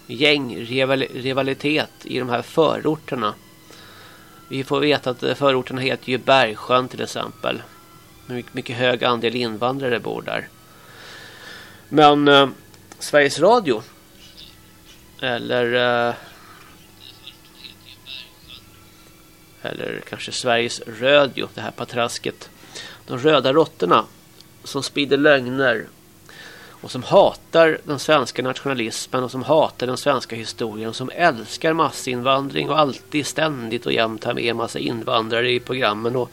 Gängrivalitet i de här förorterna. Vi får veta att förorterna heter ju Bergsjön till exempel. Mycket, mycket hög andel invandrare bor där. Men eh, Sveriges Radio eller eh, eller kanske Sveriges Radio, det här patrasket. De röda råttorna som sprider lögner och som hatar den svenska nationalismen och som hatar den svenska historien och som älskar massinvandring och alltid ständigt och jämt har med en massa invandrare i programmen och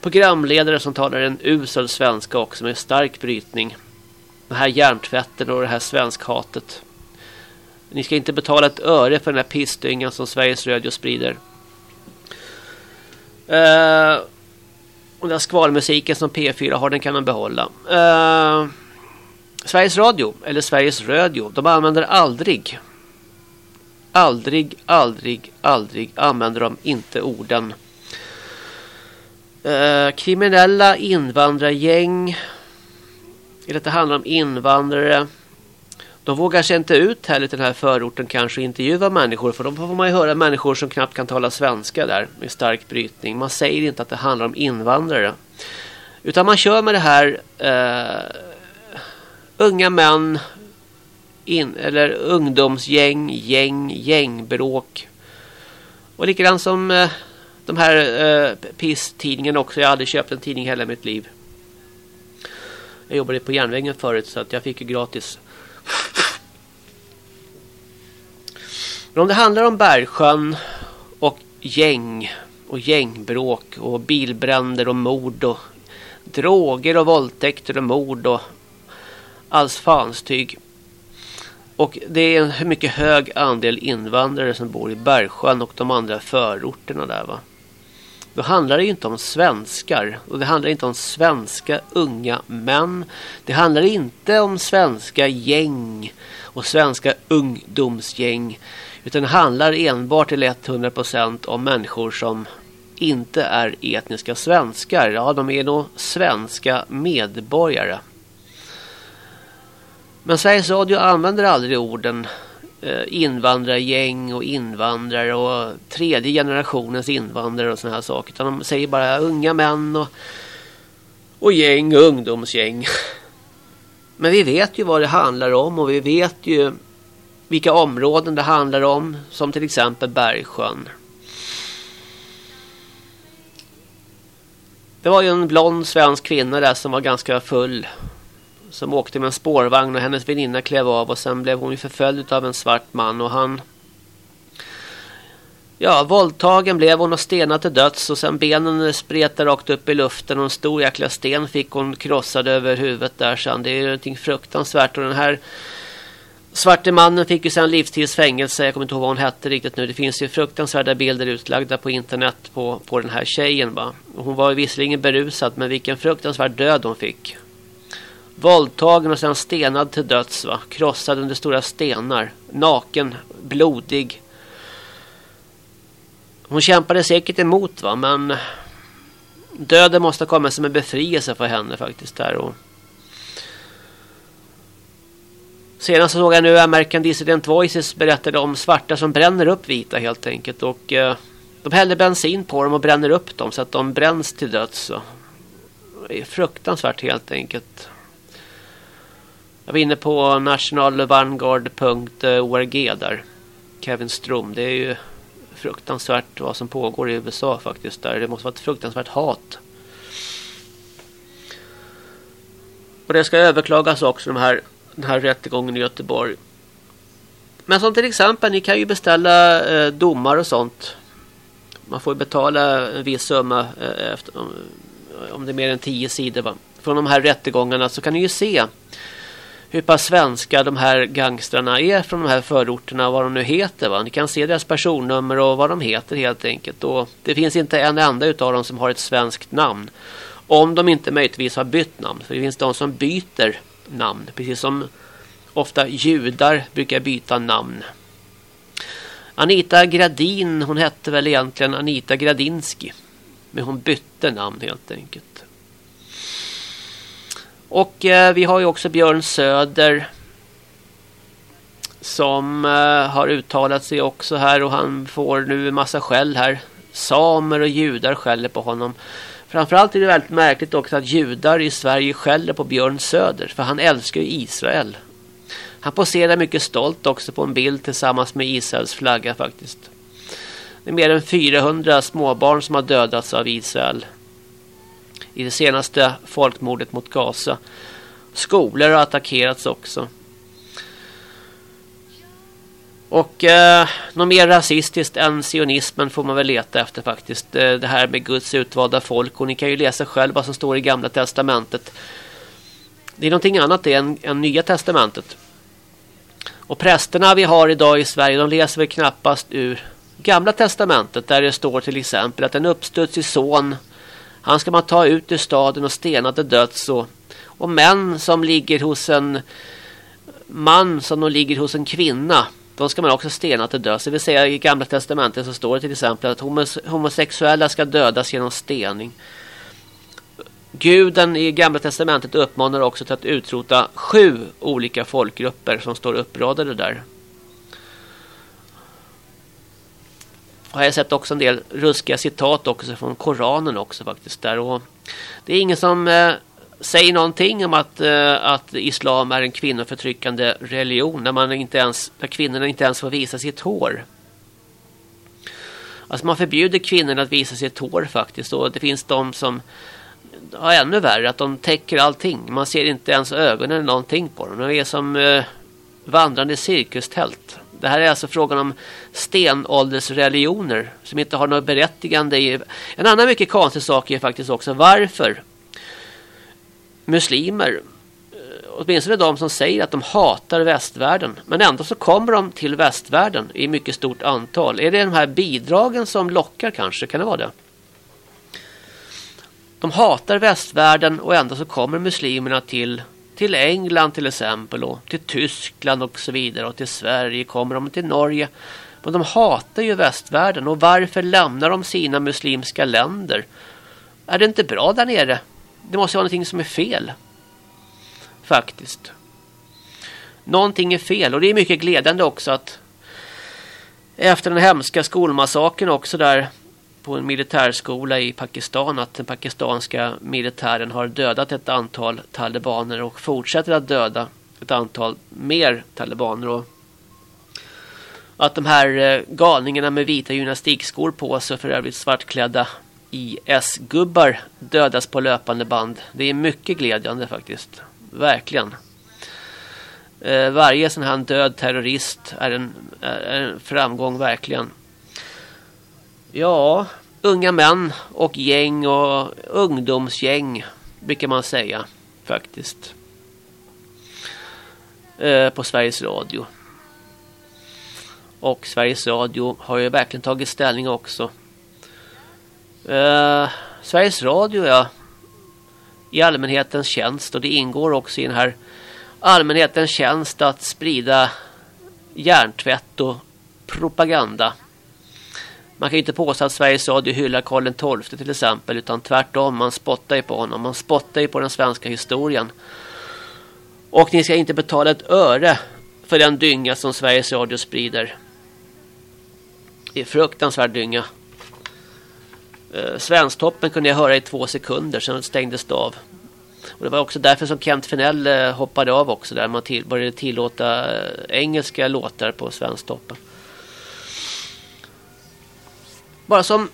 programledare som talar en usel svenska också med stark brytning. Den här hjärntvätten och det här svenskhatet. Ni ska inte betala ett öre för den här pissdyngan som Sveriges Radio sprider. Uh, och den skvalmusiken som P4 har den kan man behålla. Uh, Sveriges Radio eller Sveriges Radio de använder aldrig aldrig, aldrig, aldrig använder de inte orden uh, kriminella invandrargäng eller det handlar om invandrare de vågar sig inte ut här i den här förorten kanske intervjua människor för då får man ju höra människor som knappt kan tala svenska där med stark brytning. Man säger inte att det handlar om invandrare. Utan man kör med det här eh, unga män in, eller ungdomsgäng, gäng, gängbråk. Och likadant som eh, de här eh, pisstidningen också. Jag hade köpt en tidning hela mitt liv. Jag jobbade på järnvägen förut så att jag fick ju gratis men om det handlar om Bergsjön och gäng och gängbråk och bilbränder och mord och droger och våldtäkter och mord och alls fanstyg. Och det är en mycket hög andel invandrare som bor i Bergsjön och de andra förorterna där va. Då handlar det ju inte om svenskar. Och det handlar inte om svenska unga män. Det handlar inte om svenska gäng och svenska ungdomsgäng. Utan det handlar enbart till 100% om människor som inte är etniska svenskar. Ja, de är nog svenska medborgare. Men Sveriges Radio använder aldrig orden eh, invandrargäng och invandrare och tredje generationens invandrare och såna här saker. Utan de säger bara unga män och, och gäng och ungdomsgäng. (laughs) Men vi vet ju vad det handlar om och vi vet ju vilka områden det handlar om. Som till exempel Bergsjön. Det var ju en blond svensk kvinna där som var ganska full som åkte med en spårvagn och hennes väninna klev av och sen blev hon ju förföljd av en svart man och han Ja, våldtagen blev hon och stenad till döds och sen benen spretade rakt upp i luften och en stor jäkla sten fick hon krossad över huvudet där sen. Det är ju någonting fruktansvärt och den här svarte mannen fick ju sen livstidsfängelse. Jag kommer inte ihåg vad hon hette riktigt nu. Det finns ju fruktansvärda bilder utlagda på internet på, på den här tjejen va. Hon var ju visserligen berusad men vilken fruktansvärd död hon fick. Våldtagen och sen stenad till döds va. Krossad under stora stenar. Naken, blodig. Hon kämpade säkert emot va. Men döden måste komma som en befrielse för henne faktiskt där. Och Senast såg jag nu American Dissident Voices berättade om svarta som bränner upp vita helt enkelt. Och eh, de häller bensin på dem och bränner upp dem så att de bränns till döds. Så. Det är fruktansvärt helt enkelt. Jag var inne på nationalvanguard.org där. Kevin Strom. Det är ju fruktansvärt vad som pågår i USA faktiskt. där. Det måste vara ett fruktansvärt hat. Och det ska överklagas också de här, den här rättegången i Göteborg. Men som till exempel, ni kan ju beställa eh, domar och sånt. Man får betala en viss summa eh, efter, om, om det är mer än tio sidor. Va? Från de här rättegångarna så kan ni ju se hur pass svenska de här gangstrarna är från de här förorterna och vad de nu heter. Va? Ni kan se deras personnummer och vad de heter helt enkelt. Och det finns inte en enda utav dem som har ett svenskt namn. Om de inte möjligtvis har bytt namn. För det finns de som byter namn. Precis som Ofta judar brukar byta namn. Anita Gradin, hon hette väl egentligen Anita Gradinski. Men hon bytte namn helt enkelt. Och eh, vi har ju också Björn Söder. Som eh, har uttalat sig också här och han får nu en massa skäll här. Samer och judar skäller på honom. Framförallt är det väldigt märkligt också att judar i Sverige skäller på Björn Söder. För han älskar ju Israel. Han poserar mycket stolt också på en bild tillsammans med Israels flagga faktiskt. Det är mer än 400 småbarn som har dödats av Israel. I det senaste folkmordet mot Gaza. Skolor har attackerats också. Och eh, något mer rasistiskt än sionismen får man väl leta efter faktiskt. Eh, det här med Guds utvalda folk. Och ni kan ju läsa själv vad som står i gamla testamentet. Det är någonting annat än, än nya testamentet. Och prästerna vi har idag i Sverige de läser väl knappast ur gamla testamentet. Där det står till exempel att en uppstudsig son. Han ska man ta ut ur staden och stena till döds. Och, och män som ligger hos en man som de ligger hos en kvinna de ska man också stena till döds. Det vill säga i gamla testamentet så står det till exempel att homosexuella ska dödas genom stening. Guden i gamla testamentet uppmanar också till att utrota sju olika folkgrupper som står uppradade där. Och jag har sett också en del ruskiga citat också från Koranen också faktiskt där. Och det är ingen som eh, säger någonting om att, eh, att islam är en kvinnoförtryckande religion när, man inte ens, när kvinnorna inte ens får visa sitt hår. Alltså man förbjuder kvinnorna att visa sitt hår faktiskt. Och det finns de som har ännu värre, att de täcker allting. Man ser inte ens ögonen eller någonting på dem. De är som eh, vandrande cirkustält. Det här är alltså frågan om stenåldersreligioner som inte har något berättigande. I... En annan mycket konstig sak är faktiskt också varför muslimer eh, åtminstone de som säger att de hatar västvärlden men ändå så kommer de till västvärlden i mycket stort antal. Är det de här bidragen som lockar kanske? Kan det vara det? De hatar västvärlden och ändå så kommer muslimerna till till England till exempel och till Tyskland och så vidare och till Sverige kommer de till Norge. Men de hatar ju västvärlden och varför lämnar de sina muslimska länder? Är det inte bra där nere? det måste vara någonting som är fel. Faktiskt. Någonting är fel och det är mycket glädjande också att efter den hemska skolmassakern också där på en militärskola i Pakistan att den pakistanska militären har dödat ett antal talibaner och fortsätter att döda ett antal mer talibaner och att de här eh, galningarna med vita gymnastikskor på sig för övrigt svartklädda IS-gubbar dödas på löpande band. Det är mycket glädjande faktiskt. Verkligen. Eh, varje sån här död terrorist är en, är en framgång verkligen. Ja, unga män och gäng och ungdomsgäng brukar man säga faktiskt. Eh, på Sveriges Radio. Och Sveriges Radio har ju verkligen tagit ställning också Eh, Sveriges Radio ja. I allmänhetens tjänst. Och det ingår också i den här allmänhetens tjänst att sprida hjärntvätt och propaganda. Man kan ju inte påstå att Sveriges Radio hyllar Karl XII till exempel. Utan tvärtom, man spottar ju på honom. Man spottar ju på den svenska historien. Och ni ska inte betala ett öre för den dynga som Sveriges Radio sprider. Det är fruktansvärd dynga. Eh, Svensktoppen kunde jag höra i två sekunder, sen stängdes det av. Och det var också därför som Kent Finell eh, hoppade av också där man till, började tillåta eh, engelska låtar på Svensktoppen. Bara som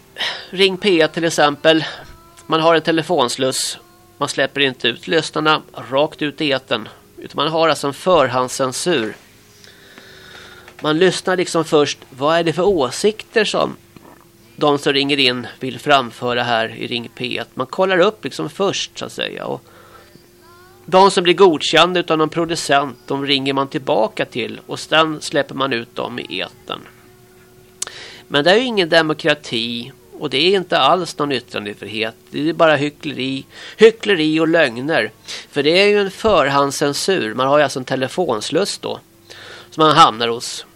Ring P1 till exempel. Man har en telefonsluss. Man släpper inte ut lyssnarna rakt ut i eten. Utan man har alltså en förhandscensur. Man lyssnar liksom först. Vad är det för åsikter som de som ringer in vill framföra här i Ring P1. Man kollar upp liksom först så att säga. Och de som blir godkända av någon producent, de ringer man tillbaka till. Och sen släpper man ut dem i eten. Men det är ju ingen demokrati Och det är inte alls någon yttrandefrihet. Det är bara hyckleri, hyckleri och lögner. För det är ju en förhandscensur. Man har ju alltså en telefonsluss då. Som man hamnar hos.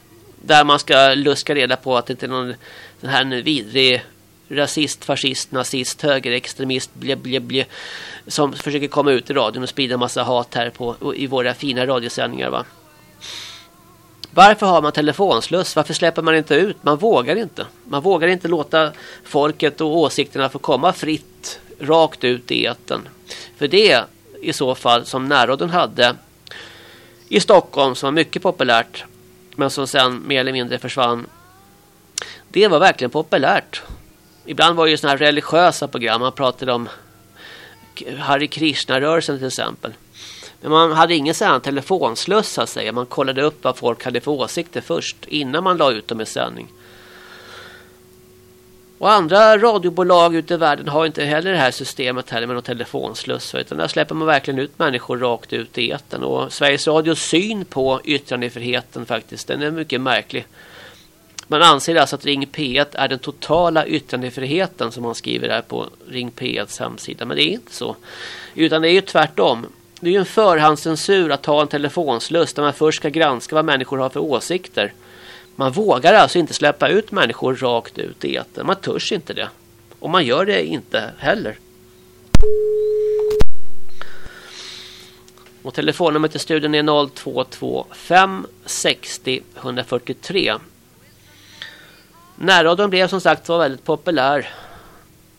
Där man ska luska reda på att det inte är någon den här vidrig rasist, fascist, nazist, högerextremist, blä, blä, blä. som försöker komma ut i radion och sprida massa hat här på, i våra fina radiosändningar va. Varför har man telefonsluss? Varför släpper man inte ut? Man vågar inte. Man vågar inte låta folket och åsikterna få komma fritt rakt ut i eten. För det i så fall som närråden hade i Stockholm som var mycket populärt men som sen mer eller mindre försvann. Det var verkligen populärt. Ibland var det ju sådana här religiösa program. Man pratade om Harry Krishna-rörelsen till exempel. Men man hade ingen sån telefonsluss så att säga. Man kollade upp vad folk hade för åsikter först innan man la ut dem i sändning. Och andra radiobolag ute i världen har inte heller det här systemet heller med någon telefonsluss. Utan där släpper man verkligen ut människor rakt ut i eten. Och Sveriges Radios syn på yttrandefriheten faktiskt, den är mycket märklig. Man anser alltså att Ring P1 är den totala yttrandefriheten som man skriver där på Ring P1s hemsida. Men det är inte så. Utan det är ju tvärtom. Det är ju en förhandscensur att ta en telefonsluss där man först ska granska vad människor har för åsikter. Man vågar alltså inte släppa ut människor rakt ut i etern. Man törs inte det. Och man gör det inte heller. Och telefonnumret till studion är 0225 60 143. Närradion blev som sagt var väldigt populär.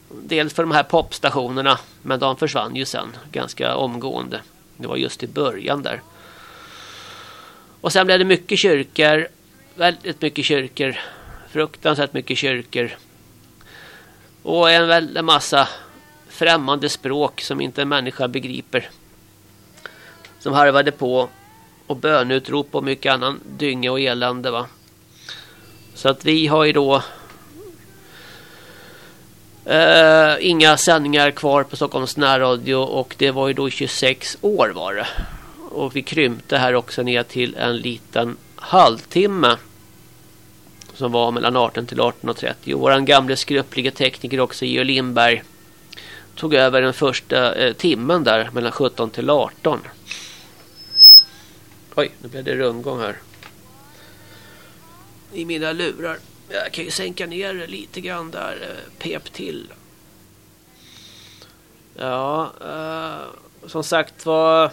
Dels för de här popstationerna. Men de försvann ju sen ganska omgående. Det var just i början där. Och sen blev det mycket kyrkor. Väldigt mycket kyrkor. Fruktansvärt mycket kyrkor. Och en väldig massa främmande språk som inte en människa begriper. Som harvade på. Och bönutrop och mycket annan dynge och elände va. Så att vi har ju då Uh, inga sändningar kvar på Stockholms närradio och det var ju då 26 år var det. Och vi krympte här också ner till en liten halvtimme. Som var mellan 18 till 18.30. Och våran gamle skröplige tekniker också, Geo Lindberg. Tog över den första eh, timmen där mellan 17 till 18. Oj, nu blev det rundgång här. I mina lurar. Jag kan ju sänka ner lite grann där. Eh, pep till. Ja, eh, som sagt var...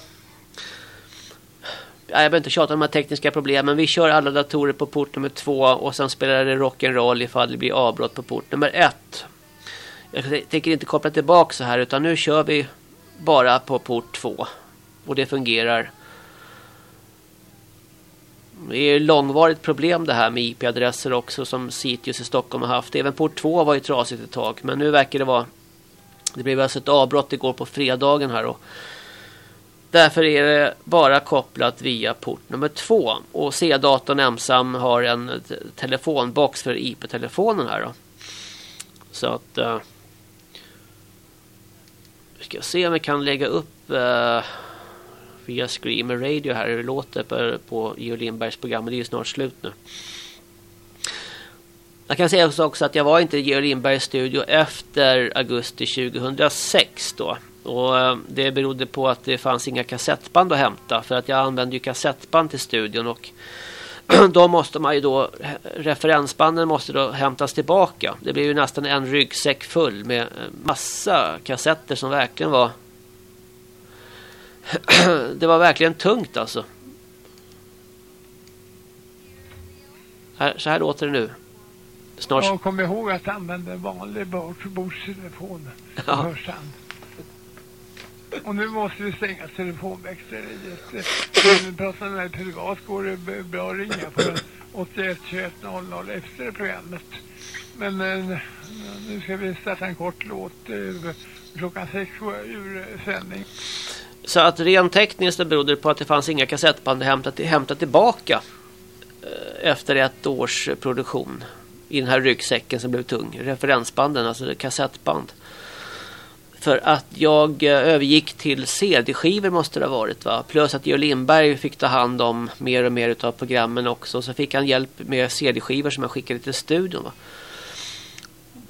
Jag behöver inte tjata om de här tekniska problemen. Vi kör alla datorer på port nummer två och sen spelar det rock'n'roll ifall det blir avbrott på port nummer ett. Jag tänker inte koppla tillbaka så här utan nu kör vi bara på port två. Och det fungerar. Det är långvarigt problem det här med IP-adresser också som Citius i Stockholm har haft. Även port 2 var ju trasigt ett tag. Men nu verkar det vara... Det blev alltså ett avbrott igår på fredagen här. Och därför är det bara kopplat via port nummer 2. Och C-datorn ensam har en telefonbox för IP-telefonen här då. Så att... Uh, vi ska se om vi kan lägga upp... Uh, via Screamer Radio här. Hur det låter på, på Geo Lindbergs program. Men det är ju snart slut nu. Jag kan säga också att jag var inte i Georg Lindbergs studio efter augusti 2006 då. Och eh, det berodde på att det fanns inga kassettband att hämta. För att jag använde ju kassettband till studion. Och (clears throat) då måste man ju då, referensbanden måste då hämtas tillbaka. Det blev ju nästan en ryggsäck full med eh, massa kassetter som verkligen var det var verkligen tungt alltså. Så här låter det nu. Snart... Jag kommer ihåg att använda vanlig bordstelefon. Ja. Och nu måste vi stänga telefonväxteriet. När vi pratar med privat går det bra att ringa på 81 21 00 efter programmet. Men eh, nu ska vi starta en kort låt eh, klockan sex ur sändning. Så att rent tekniskt berodde det på att det fanns inga kassettband att hämta, hämta tillbaka eh, efter ett års produktion i den här ryggsäcken som blev tung. Referensbanden, alltså kassettband. För att jag eh, övergick till CD-skivor måste det ha varit va. Plus att Georg Lindberg fick ta hand om mer och mer av programmen också. Så fick han hjälp med CD-skivor som jag skickade till studion va.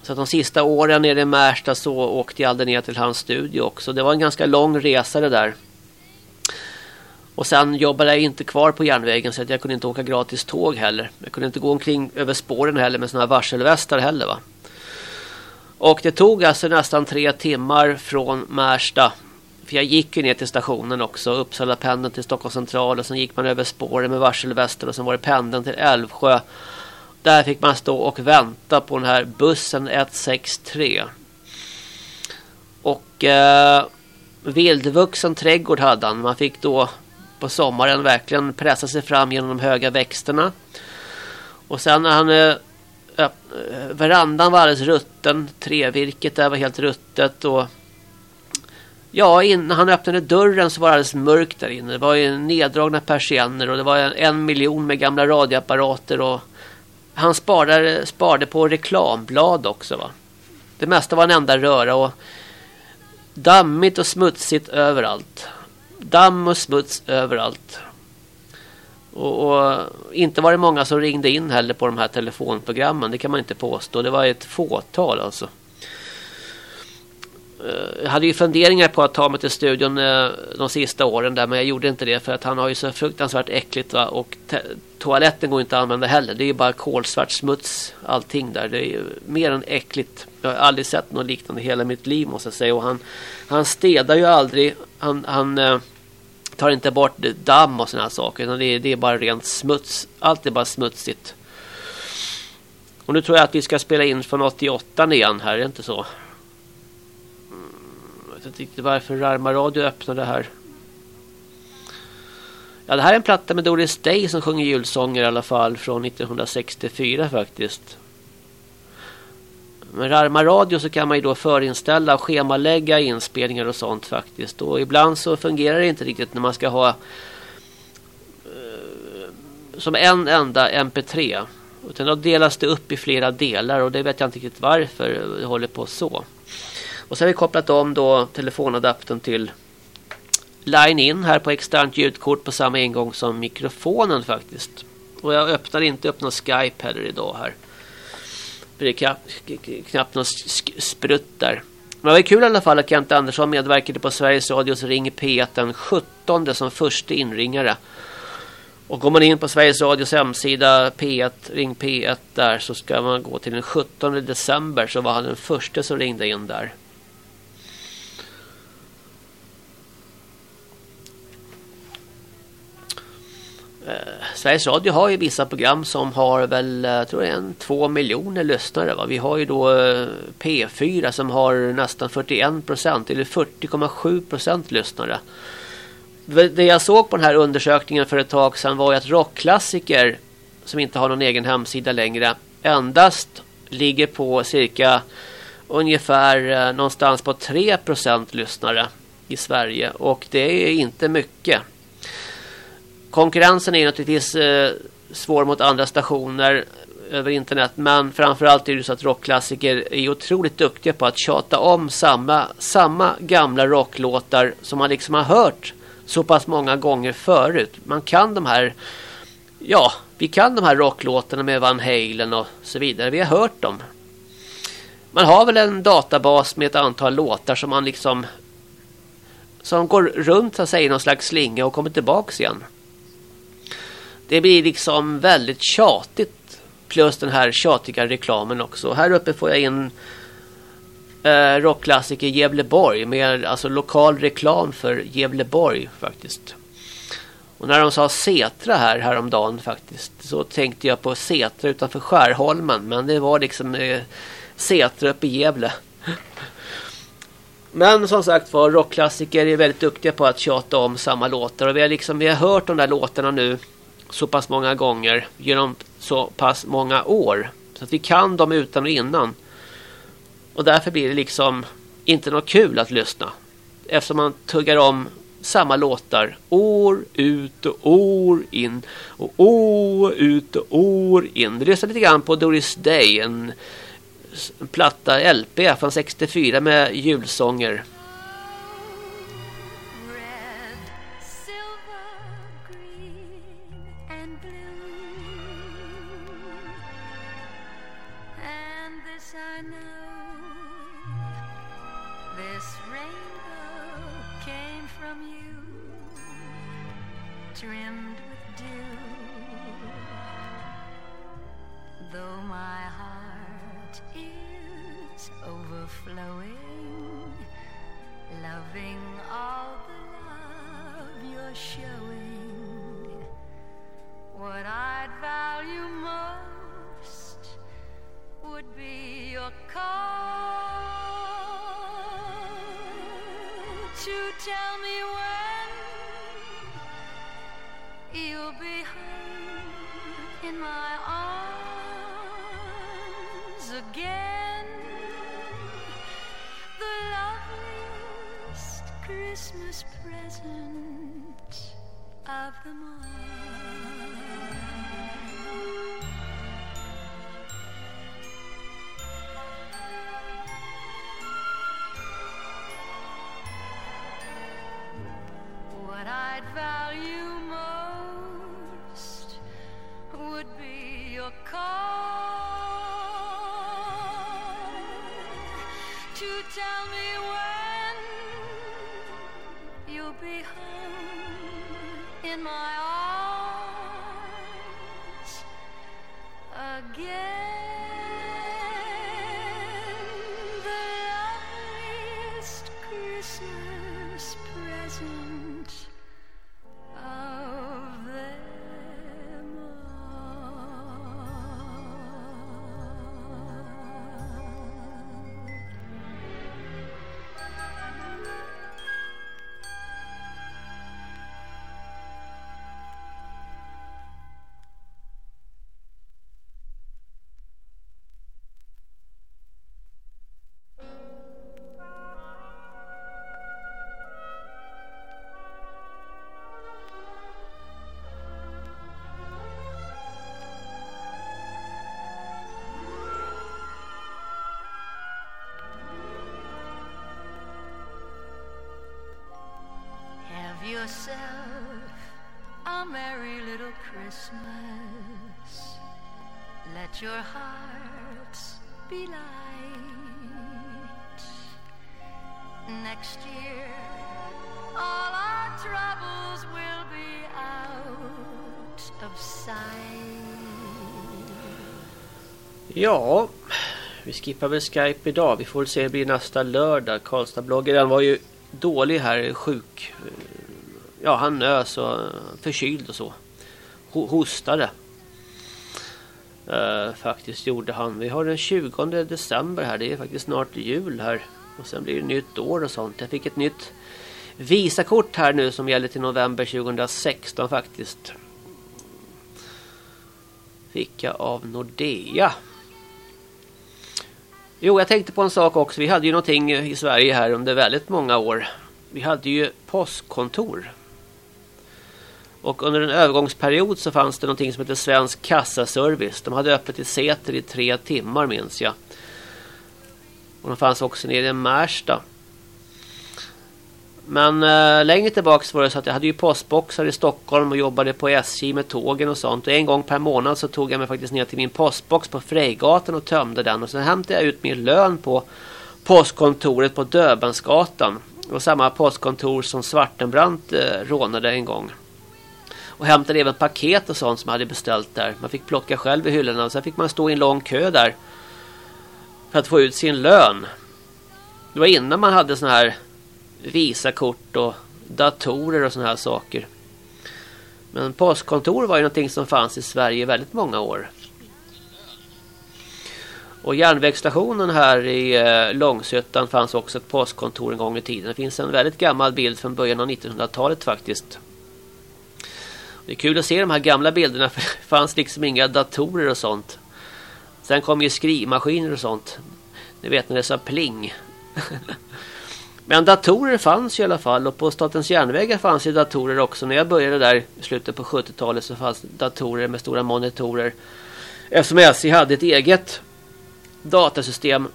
Så att de sista åren nere i Märsta så åkte jag aldrig ner till hans studio också. Det var en ganska lång resa det där. Och sen jobbade jag inte kvar på järnvägen så att jag kunde inte åka gratis tåg heller. Jag kunde inte gå omkring över spåren heller med såna här varselvästar heller va. Och det tog alltså nästan tre timmar från Märsta. För jag gick ju ner till stationen också. Uppsala pendeln till Stockholm central. Och sen gick man över spåren med varselvästar. Och sen var det pendeln till Älvsjö. Där fick man stå och vänta på den här bussen 163. Och eh, vildvuxen trädgård hade han. Man fick då på sommaren verkligen pressa sig fram genom de höga växterna. Och sen när han eh, öpp, eh, verandan var alldeles rutten. Trävirket där var helt ruttet och Ja, innan han öppnade dörren så var det alldeles mörkt där inne. Det var ju neddragna persienner och det var en, en miljon med gamla radioapparater och han sparade, sparade på reklamblad också va. Det mesta var en enda röra och dammigt och smutsigt överallt. Damm och smuts överallt. Och, och, inte var det många som ringde in heller på de här telefonprogrammen. Det kan man inte påstå. Det var ett fåtal alltså. Eh, jag hade ju funderingar på att ta mig till studion eh, de sista åren där. Men jag gjorde inte det för att han har ju så fruktansvärt äckligt va. Och toaletten går inte att använda heller. Det är ju bara kolsvart smuts allting där. Det är ju mer än äckligt. Jag har aldrig sett något liknande hela mitt liv måste jag säga. Och han, han städar ju aldrig. Han, han eh, tar inte bort damm och sådana saker. Utan det, är, det är bara rent smuts. Allt är bara smutsigt. Och nu tror jag att vi ska spela in från 88 igen här. Är det inte så? Vet inte riktigt varför Rarma Radio öppnade här. Ja, det här är en platta med Doris Day som sjunger julsånger i alla fall från 1964 faktiskt. Med Rarma Radio så kan man ju då förinställa och schemalägga inspelningar och sånt faktiskt. Och ibland så fungerar det inte riktigt när man ska ha eh, som en enda MP3. Utan då delas det upp i flera delar och det vet jag inte riktigt varför det håller på så. Och så har vi kopplat om då telefonadaptern till line-in här på externt ljudkort på samma ingång som mikrofonen faktiskt. Och jag öppnar inte upp någon Skype heller idag här. För det är knappt någon sprutt där. Men det var kul i alla fall att Kent Andersson medverkade på Sveriges Radios Ring P1 den 17 som första inringare. Och går man in på Sveriges Radios hemsida P1, Ring P1 där så ska man gå till den 17 december så var han den första som ringde in där. Eh, Sveriges Radio har ju vissa program som har väl, eh, jag tror det är en två miljoner lyssnare. Va? Vi har ju då eh, P4 som har nästan 41 procent eller 40,7 procent lyssnare. Det jag såg på den här undersökningen för ett tag sedan var ju att rockklassiker som inte har någon egen hemsida längre endast ligger på cirka ungefär eh, någonstans på 3 procent lyssnare i Sverige och det är inte mycket konkurrensen är naturligtvis eh, svår mot andra stationer över internet. Men framförallt är det så att rockklassiker är otroligt duktiga på att tjata om samma, samma gamla rocklåtar som man liksom har hört så pass många gånger förut. Man kan de här, ja, vi kan de här rocklåtarna med Van Halen och så vidare. Vi har hört dem. Man har väl en databas med ett antal låtar som man liksom som går runt så att säga i någon slags slinga och kommer tillbaks igen det blir liksom väldigt tjatigt. Plus den här tjatiga reklamen också. Här uppe får jag in eh, rockklassiker Gävleborg med alltså lokal reklam för Gävleborg faktiskt. Och när de sa Setra här häromdagen faktiskt så tänkte jag på Setra utanför Skärholmen men det var liksom eh, Setra uppe i Gävle. Men som sagt var rockklassiker är väldigt duktiga på att tjata om samma låtar och vi har liksom vi har hört de där låtarna nu så pass många gånger genom så pass många år. Så att vi kan dem utan och innan. Och därför blir det liksom inte något kul att lyssna. Eftersom man tuggar om samma låtar år ut och år in. Och år ut och år in. Vi lyssnar lite grann på Doris Day. En, en platta LP från 64 med julsånger. Of them all. What I'd value most would be your call to tell me when you'll be home in my arms again. Ja, vi skippar väl Skype idag. Vi får väl se hur det blir nästa lördag. Karlstadbloggen den var ju dålig här, sjuk. Ja, han nös och förkyld och så. Hostade. Uh, faktiskt gjorde han. Vi har den 20 december här. Det är faktiskt snart jul här. Och sen blir det nytt år och sånt. Jag fick ett nytt Visakort här nu som gäller till november 2016 faktiskt. Fick jag av Nordea. Jo, jag tänkte på en sak också. Vi hade ju någonting eh, i Sverige här under väldigt många år. Vi hade ju postkontor. Och under en övergångsperiod så fanns det någonting som hette Svensk kassaservice. De hade öppet i Säter i tre timmar minns jag. Och de fanns också nere i Märsta. Men eh, längre tillbaka var det så att jag hade ju postboxar i Stockholm och jobbade på SJ med tågen och sånt. Och en gång per månad så tog jag mig faktiskt ner till min postbox på Frejgatan och tömde den. Och sen hämtade jag ut min lön på postkontoret på Döbensgatan. Det var samma postkontor som Svartenbrandt eh, rånade en gång. Och hämtade även paket och sånt som jag hade beställt där. Man fick plocka själv i hyllorna och sen fick man stå i en lång kö där. För att få ut sin lön. Det var innan man hade såna här Visakort och datorer och såna här saker. Men postkontor var ju någonting som fanns i Sverige i väldigt många år. Och järnvägsstationen här i eh, Långsötan fanns också ett postkontor en gång i tiden. Det finns en väldigt gammal bild från början av 1900-talet faktiskt. Det är kul att se de här gamla bilderna för det fanns liksom inga datorer och sånt. Sen kom ju skrivmaskiner och sånt. Ni vet när det sa pling. (laughs) Men datorer fanns i alla fall och på Statens järnvägar fanns ju datorer också. När jag började där i slutet på 70-talet så fanns datorer med stora monitorer. Eftersom SJ hade ett eget datasystem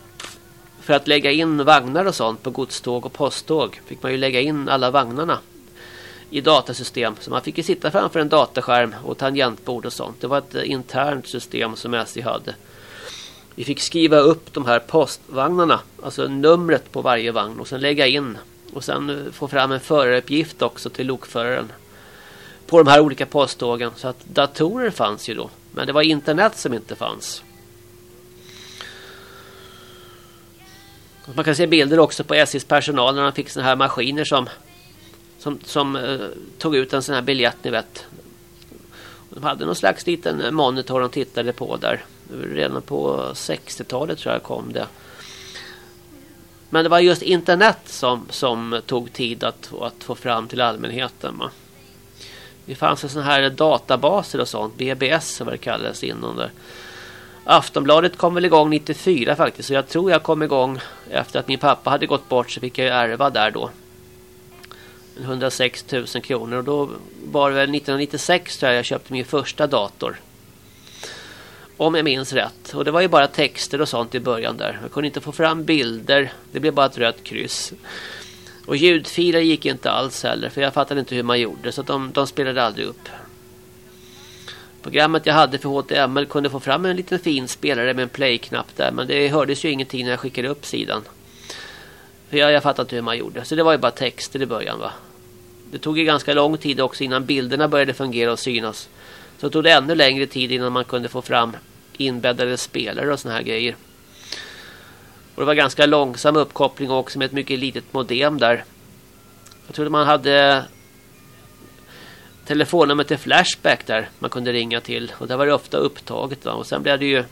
för att lägga in vagnar och sånt på godståg och posttåg fick man ju lägga in alla vagnarna i datasystem. Så man fick ju sitta framför en dataskärm och tangentbord och sånt. Det var ett internt system som SJ hade. Vi fick skriva upp de här postvagnarna, alltså numret på varje vagn och sen lägga in och sen eh, få fram en föraruppgift också till lokföraren på de här olika posttågen så att datorer fanns ju då men det var internet som inte fanns. Man kan se bilder också på SJs personal när de fick såna här maskiner som som, som eh, tog ut en sån här biljett ni vet. De hade någon slags liten monitor de tittade på där. Redan på 60-talet tror jag kom det. Men det var just internet som, som tog tid att, att få fram till allmänheten. Va? Det fanns sådana här databaser och sånt. BBS vad det kallades innan där. Aftonbladet kom väl igång 94 faktiskt. Så jag tror jag kom igång efter att min pappa hade gått bort så fick jag ärva där då. 106 000 kronor och då var det väl 1996 tror jag jag köpte min första dator. Om jag minns rätt. Och det var ju bara texter och sånt i början där. Jag kunde inte få fram bilder. Det blev bara ett rött kryss. Och ljudfiler gick inte alls heller. För jag fattade inte hur man gjorde. Så de, de spelade aldrig upp. Programmet jag hade för HTML kunde få fram en liten fin spelare med en play-knapp där. Men det hördes ju ingenting när jag skickade upp sidan. För jag, jag fattade inte hur man gjorde. Så det var ju bara texter i början va. Det tog ju ganska lång tid också innan bilderna började fungera och synas. Så tog det ännu längre tid innan man kunde få fram inbäddade spelare och såna här grejer. Och det var ganska långsam uppkoppling också med ett mycket litet modem där. Jag trodde man hade telefonnummer till Flashback där man kunde ringa till. Och där var det ofta upptaget. Va? Och sen blev det ju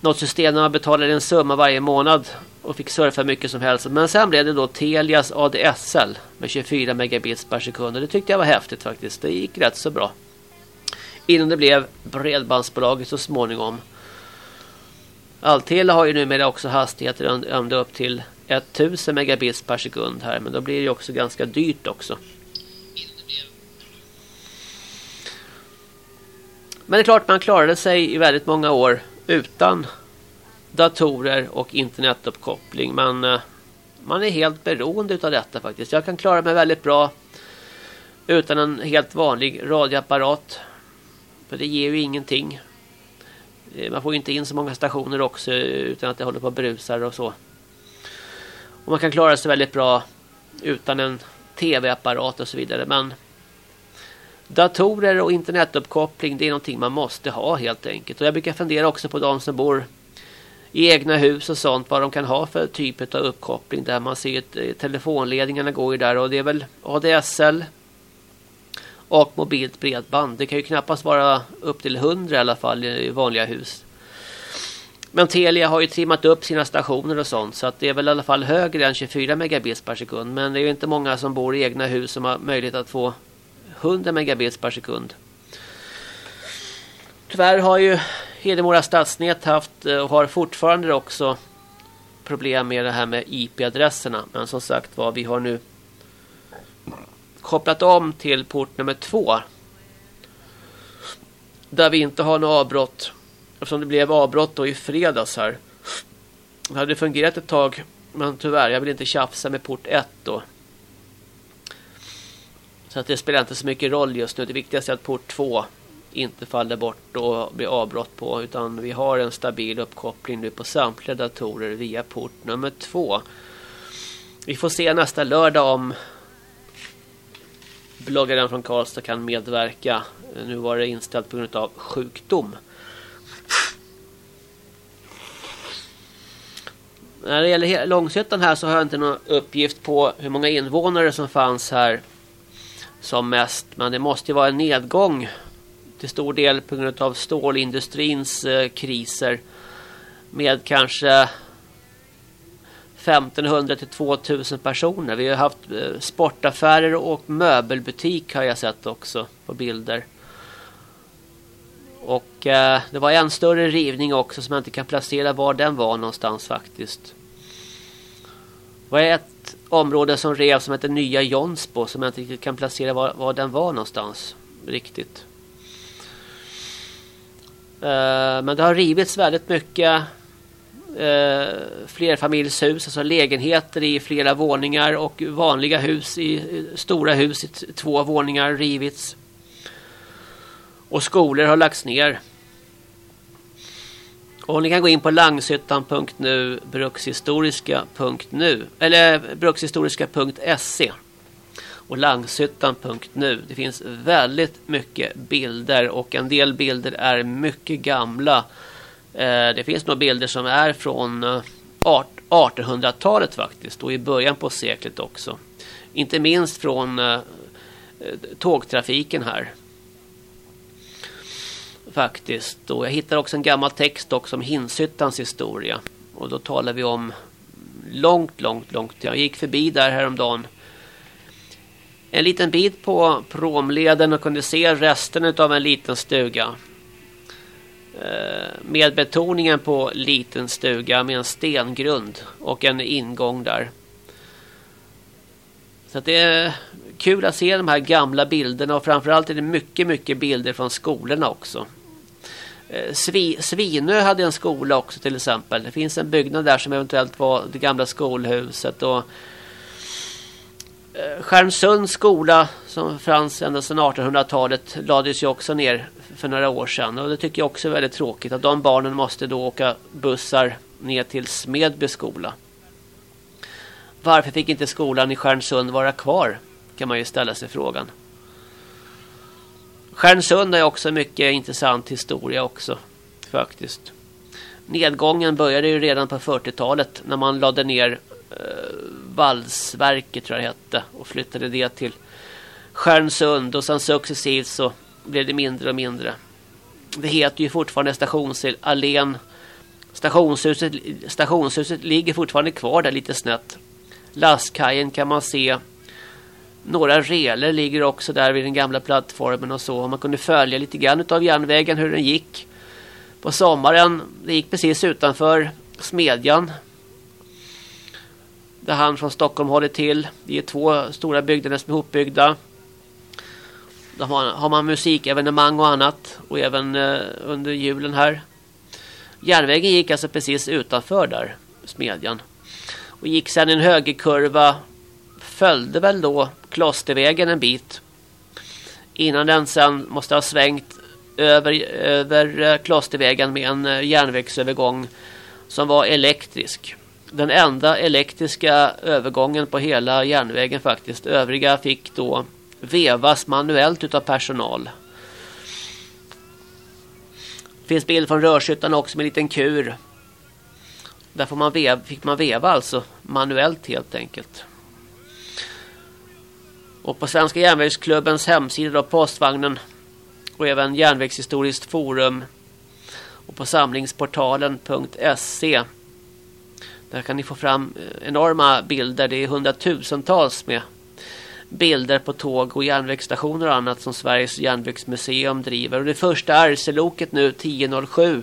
något system där man betalade en summa varje månad och fick surfa mycket som helst. Men sen blev det då Telias ADSL med 24 megabits per sekund. Och det tyckte jag var häftigt faktiskt. Det gick rätt så bra. Innan det blev bredbandsbolaget så småningom. Alltela har ju numera också hastigheter ända upp till 1000 megabits per sekund här. Men då blir det ju också ganska dyrt också. Men det är klart man klarade sig i väldigt många år utan datorer och internetuppkoppling. Men eh, man är helt beroende av detta faktiskt. Jag kan klara mig väldigt bra utan en helt vanlig radioapparat. För det ger ju ingenting. Eh, man får ju inte in så många stationer också utan att det håller på och brusar och så. Och man kan klara sig väldigt bra utan en tv-apparat och så vidare. Men datorer och internetuppkoppling det är någonting man måste ha helt enkelt. Och jag brukar fundera också på de som bor i egna hus och sånt. Vad de kan ha för typ av uppkoppling. Där man ser att eh, telefonledningarna går ju där. Och det är väl ADSL och mobilt bredband. Det kan ju knappast vara upp till 100 i alla fall i vanliga hus. Men Telia har ju trimmat upp sina stationer och sånt så att det är väl i alla fall högre än 24 megabits per sekund. Men det är ju inte många som bor i egna hus som har möjlighet att få 100 megabits per sekund. Tyvärr har ju Hedemora stadsnät haft eh, och har fortfarande också problem med det här med IP-adresserna. Men som sagt vad vi har nu kopplat om till port nummer två. Där vi inte har något avbrott. Eftersom det blev avbrott då i fredags här. Det hade fungerat ett tag. Men tyvärr, jag vill inte tjafsa med port 1 då. Så att det spelar inte så mycket roll just nu. Det viktigaste är att port 2 inte faller bort och blir avbrott på. Utan vi har en stabil uppkoppling nu på samtliga datorer via port nummer 2. Vi får se nästa lördag om bloggaren från Karlstad kan medverka. Nu var det inställt på grund av sjukdom. När det gäller Långshyttan här så har jag inte någon uppgift på hur många invånare som fanns här som mest. Men det måste ju vara en nedgång till stor del på grund av stålindustrins eh, kriser. Med kanske 1500 till 2000 personer. Vi har haft eh, sportaffärer och möbelbutik har jag sett också på bilder. Och eh, det var en större rivning också som jag inte kan placera var den var någonstans faktiskt. Det var ett område som rev som heter Nya Jonsbo som jag inte riktigt kan placera var, var den var någonstans riktigt. Eh, men det har rivits väldigt mycket eh, flerfamiljshus, alltså lägenheter i flera våningar och vanliga hus i stora hus i två våningar rivits. Och skolor har lagts ner. Och ni kan gå in på langshyttan.nu, brukshistoriska.nu eller brukshistoriska.se och langshyttan.nu. Det finns väldigt mycket bilder och en del bilder är mycket gamla. Eh, det finns några bilder som är från eh, 1800-talet faktiskt och i början på seklet också. Inte minst från eh, eh tågtrafiken här. Faktiskt. Och jag hittar också en gammal text också om Hinshyttans historia. Och då talar vi om långt, långt, långt. Jag gick förbi där häromdagen. En liten bit på promleden och kunde se resten av en liten stuga. Eh, med betoningen på liten stuga med en stengrund och en ingång där. Så det är kul att se de här gamla bilderna och framförallt är det mycket, mycket bilder från skolorna också. Eh, Svi, Svinö hade en skola också till exempel. Det finns en byggnad där som eventuellt var det gamla skolhuset och Eh, Skärmsunds Stjärnsunds skola som fanns ända sedan 1800-talet lades ju också ner för några år sedan. Och det tycker jag också är väldigt tråkigt att de barnen måste då åka bussar ner till Smedby skola. Varför fick inte skolan i Stjärnsund vara kvar? Kan man ju ställa sig frågan. Stjärnsund är också mycket intressant historia också. Faktiskt. Nedgången började ju redan på 40-talet när man lade ner eh, valsverket tror jag det hette och flyttade det till Stjärnsund och sen successivt så blev det mindre och mindre. Det heter ju fortfarande stationsallén. Stationshuset, stationshuset ligger fortfarande kvar där lite snett. Lastkajen kan man se. Några reler ligger också där vid den gamla plattformen och så. Man kunde följa lite grann av järnvägen hur den gick. På sommaren, det gick precis utanför Smedjan. Där han från Stockholm håller till. Det är två stora byggnader som är ihopbyggda. Där har man, har man musikevenemang och annat. Och även eh, under julen här. Järnvägen gick alltså precis utanför där. Smedjan. Och gick sedan en högerkurva. Följde väl då Klostervägen en bit. Innan den sen måste ha svängt över, över eh, Klostervägen med en eh, järnvägsövergång. Som var elektrisk. Den enda elektriska övergången på hela järnvägen faktiskt. Övriga fick då vevas manuellt utav personal. Det finns bild från Rörshyttan också med en liten kur. Där får man veva, fick man veva alltså manuellt helt enkelt. Och på Svenska järnvägsklubbens hemsida då postvagnen och även järnvägshistoriskt forum och på samlingsportalen.se där kan ni få fram eh, enorma bilder. Det är hundratusentals med bilder på tåg och järnvägsstationer och annat som Sveriges järnvägsmuseum driver. Och det första RC-loket nu 1007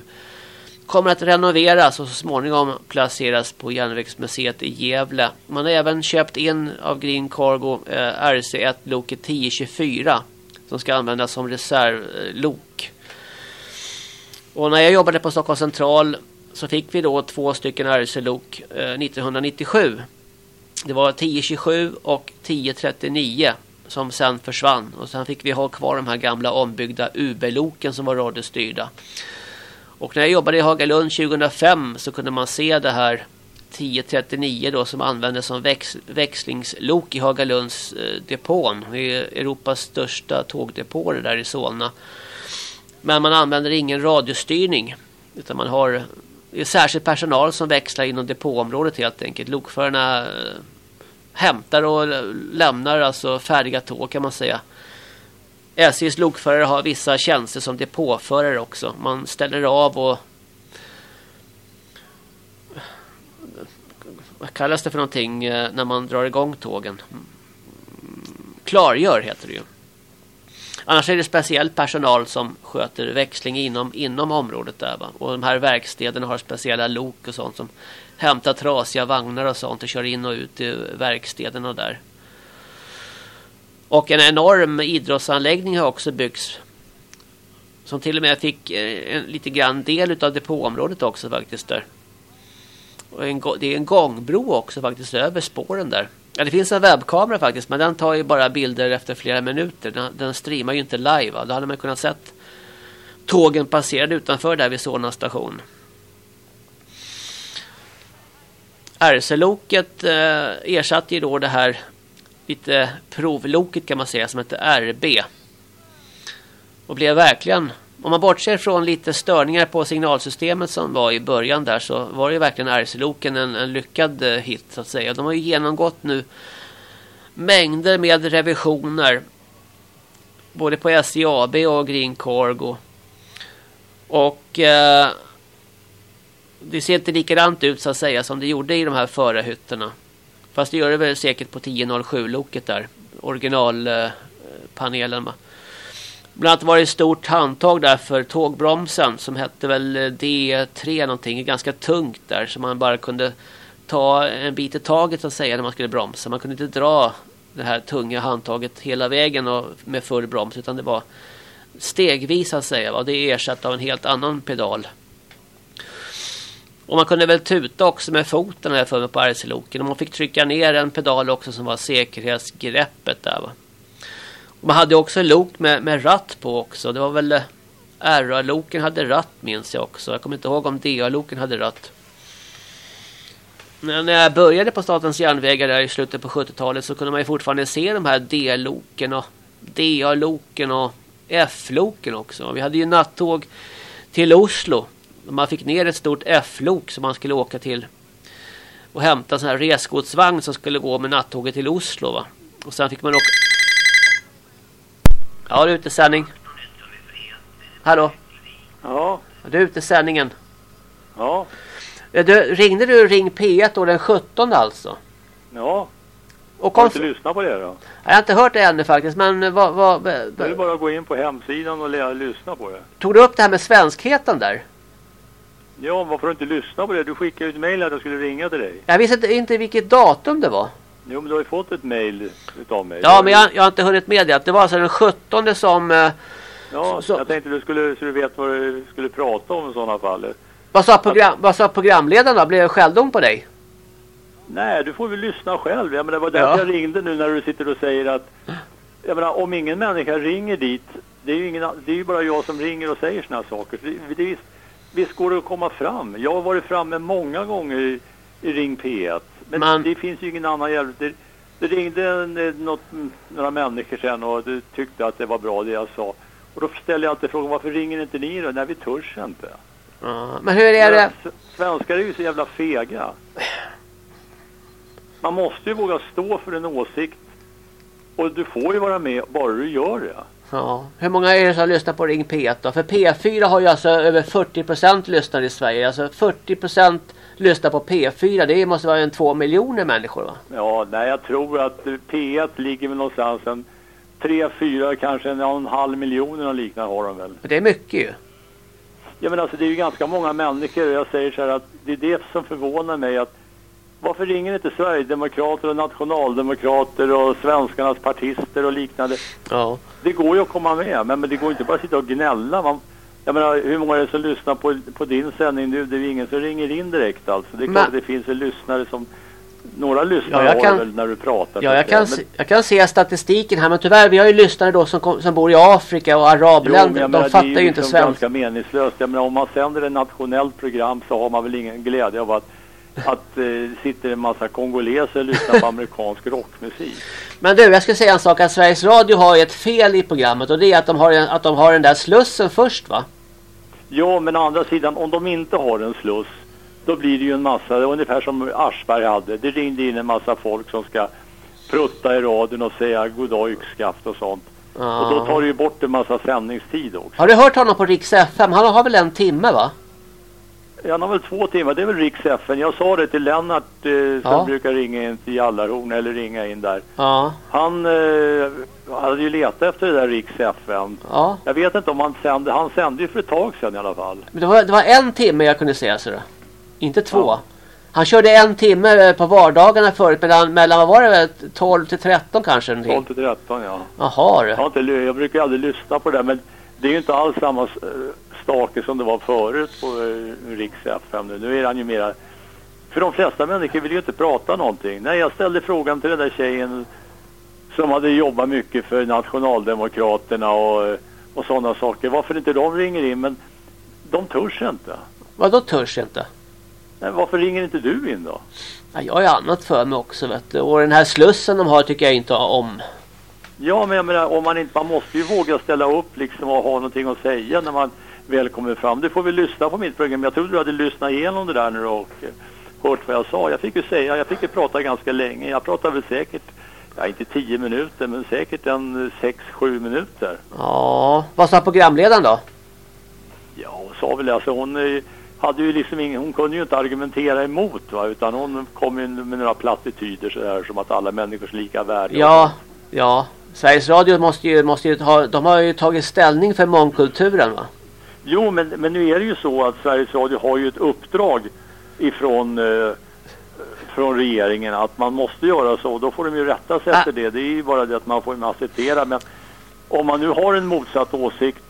kommer att renoveras och så småningom placeras på järnvägsmuseet i Gävle. Man har även köpt in av Green Cargo eh, RC1-loket 1024 som ska användas som reservlok. Och när jag jobbade på Stockholm central så fick vi då två stycken RC-lok eh, 1997 det var 1027 och 1039 som sen försvann. Och sen fick vi ha kvar de här gamla ombyggda UB-loken som var radiostyrda. Och när jag jobbade i Hagalund 2005 så kunde man se det här 1039 då som användes som väx växlingslok i Hagalunds eh, depån. Det är Europas största tågdepå där i Solna. Men man använder ingen radiostyrning utan man har det är särskild personal som växlar inom depåområdet helt enkelt. Lokförarna eh, hämtar och lämnar alltså färdiga tåg kan man säga. SJs lokförare har vissa tjänster som depåförare också. Man ställer av och vad kallas det för någonting eh, när man drar igång tågen? Mm, klargör heter det ju. Annars är det speciell personal som sköter växling inom, inom området där. Va? Och de här verkstäderna har speciella lok och sånt som hämtar trasiga vagnar och sånt och kör in och ut i verkstäderna där. Och en enorm idrottsanläggning har också byggts. Som till och med fick eh, en lite grann del av depåområdet också faktiskt där. Och en, det är en gångbro också faktiskt över spåren där. Ja, det finns en webbkamera faktiskt, men den tar ju bara bilder efter flera minuter. Den, den streamar ju inte live. Va? Då hade man kunnat sett tågen passerade utanför där vid Solna station. RC-loket eh, ersatte ju då det här lite provloket kan man säga som hette RB. Och blev verkligen om man bortser från lite störningar på signalsystemet som var i början där så var det verkligen RC-loken en, en lyckad eh, hit så att säga. De har ju genomgått nu mängder med revisioner. Både på SJ AB och Green Cargo. Och eh, det ser inte likadant ut så att säga som det gjorde i de här förarhytterna. Fast det gör det väl säkert på 1007-loket där. Originalpanelen. Eh, Bland annat var det ett stort handtag där för tågbromsen som hette väl eh, D3 någonting. Ganska tungt där så man bara kunde ta en bit i taget så att säga när man skulle bromsa. Man kunde inte dra det här tunga handtaget hela vägen och med full broms utan det var stegvis så att säga. Och det är ersatt av en helt annan pedal. Och man kunde väl tuta också med foten här för mig på RC-loken. Och man fick trycka ner en pedal också som var säkerhetsgreppet där va. Man hade också lok med, med ratt på också. Det var väl eh, RA-loken hade ratt minns jag också. Jag kommer inte ihåg om DA-loken hade ratt. Men när jag började på Statens järnvägar där i slutet på 70-talet så kunde man ju fortfarande se de här D-loken och DA-loken och F-loken också. Vi hade ju nattåg till Oslo. Man fick ner ett stort F-lok som man skulle åka till och hämta en sån här resgodsvagn som skulle gå med nattåget till Oslo va. Och sen fick man åka... Ja, det är utesändning. Hallå? Ja, Du är utesändningen. ja, Du, ringde du Ring P1 då den 17 alltså? ja. Och Har du inte lyssnat på det då? Jag har inte hört det ännu faktiskt, men vad, vad, Det är bara att gå in på hemsidan och lyssna på det. tog du upp det här med svenskheten där? Ja, varför har du inte lyssnat på det? Du skickade ut mejl att jag skulle ringa till dig. Jag visste inte vilket datum det var. Jo, men du har ju fått ett mejl utav mig. Ja, men jag, jag har inte hunnit med det. Det var alltså den 17 som... Eh, Ja, så- jag tänkte du skulle, så du vet vad du skulle prata om i sådana fall. vad, sa program, vad sa programledaren då? Blev det skällning på dig? Nej, du får väl lyssna själv. Jag menar, det var därför Ja. jag ringde nu när du sitter och säger att... Jag menar, om ingen människa ringer dit, det är ju, ingen, det är ju bara jag som ringer och säger såna här saker. Det, det, är- visst går det att komma fram. Jag har varit framme många gånger i, i Ring P1. Men Man- det finns ju ingen annan hjälp. Det, det ringde en, eh, något, några människor sen och du tyckte att det var bra det jag sa. Och då ställer jag alltid frågan, varför ringer inte ni då? Nej, vi törs inte. Ja, men hur är det? Men Svenskar är ju så jävla fega. Man måste ju våga stå för en åsikt. Och du får ju vara med bara du gör det. Ja. Hur många är det som lyssnar på Ring P1 då? För P4 har ju alltså över 40% lyssnare i Sverige. Alltså 40% lyssnar på P4. Det måste vara en två miljoner människor va? Ja, nej jag tror att P1 ligger väl någonstans en 3, 4, kanske en, en halv miljon och liknande har de väl. Det är mycket ju. Ja men alltså det är ju ganska många människor och jag säger så här att det är det som förvånar mig att varför ringer inte Sverigedemokrater och nationaldemokrater och svenskarnas partister och liknande? Ja. Det går ju att komma med, men, men det går inte bara att sitta och gnälla. Man, jag menar, hur många är det som lyssnar på, på din sändning nu? Det är ju ingen som ringer in direkt alltså. Det är klart att det finns en lyssnare som... Några lyssnare Ja, jag har kan- väl när du pratar. Ja, jag kan, Men- se, jag kan se statistiken här men tyvärr vi har ju lyssnare då som, som bor i Afrika och arabländer. De menar, fattar det är ju inte liksom svenska. ganska meningslöst. Jag menar, om man sänder ett nationellt program så har man väl ingen glädje av att, att eh, sitter en massa kongoleser och lyssnar på (laughs) amerikansk rockmusik. Men du, jag ska säga en sak. Att Sveriges Radio har ju ett fel i programmet och det är att de har, en, att de har den där slussen först va? Ja, men å andra sidan, om de inte har en sluss, då blir det ju en massa, ungefär som Aschberg hade. Det ringde in en massa folk som ska prutta i radion och säga goddag yxskaft och sånt. Ja. Och då tar det ju bort en massa sändningstid också. Har du hört honom på Rix FM? Han har väl en timme va? Han har väl två timmar, det är väl Riks FN. Jag sa det till Lennart eh, som Ja. brukar ringa in till Jallarhorn eller ringa in där. Ja. Han eh, hade ju letat efter det där Riks FM. Ja. Jag vet inte om han sände, han sände ju för ett tag sedan i alla fall. Men det var, det var en timme jag kunde se så det. Inte två. Han körde en timme eh, på vardagarna förut mellan, mellan vad var det, 12 till 13 kanske? någonting. 12 till 13 ja. Jaha du. Jag, inte, jag brukar aldrig lyssna på det men det är ju inte alls samma eh, stake som det var förut på uh, Riks FM nu. Nu är han ju mera... För de flesta människor vill ju inte prata någonting. Nej, jag ställde frågan till den där tjejen som hade jobbat mycket för Nationaldemokraterna och, eh, och sådana saker. Varför inte de ringer in? Men de törs inte. Vadå törs inte? Nej, varför ringer inte du in då? Ja, jag har ju annat för mig också vet du. Och den här slussen de har tycker jag inte om. Ja, men jag menar, om man inte, man måste ju våga ställa upp liksom och ha någonting att säga när man väl kommer fram. Du får väl lyssna på mitt program. Jag trodde du hade lyssnat igenom det där nu och eh, hört vad jag sa. Jag fick ju säga, jag fick ju prata ganska länge. Jag pratade väl säkert, ja inte tio minuter, men säkert en eh, sex, sju minuter. Ja, vad sa programledaren då? Ja, hon sa väl. Alltså hon eh, hade ju liksom ingen, hon kunde ju inte argumentera emot va, utan hon kom ju med några plattityder sådär som att alla människors lika värde. Ja, ja. Sveriges Radio måste ju, måste ju ha, de har ju tagit ställning för mångkulturen va? Jo, men, men nu är det ju så att Sveriges Radio har ju ett uppdrag ifrån eh, från regeringen att man måste göra så. Då får de ju rätta sig Ah. efter det. Det är ju bara det att man får acceptera. Men om man nu har en motsatt åsikt.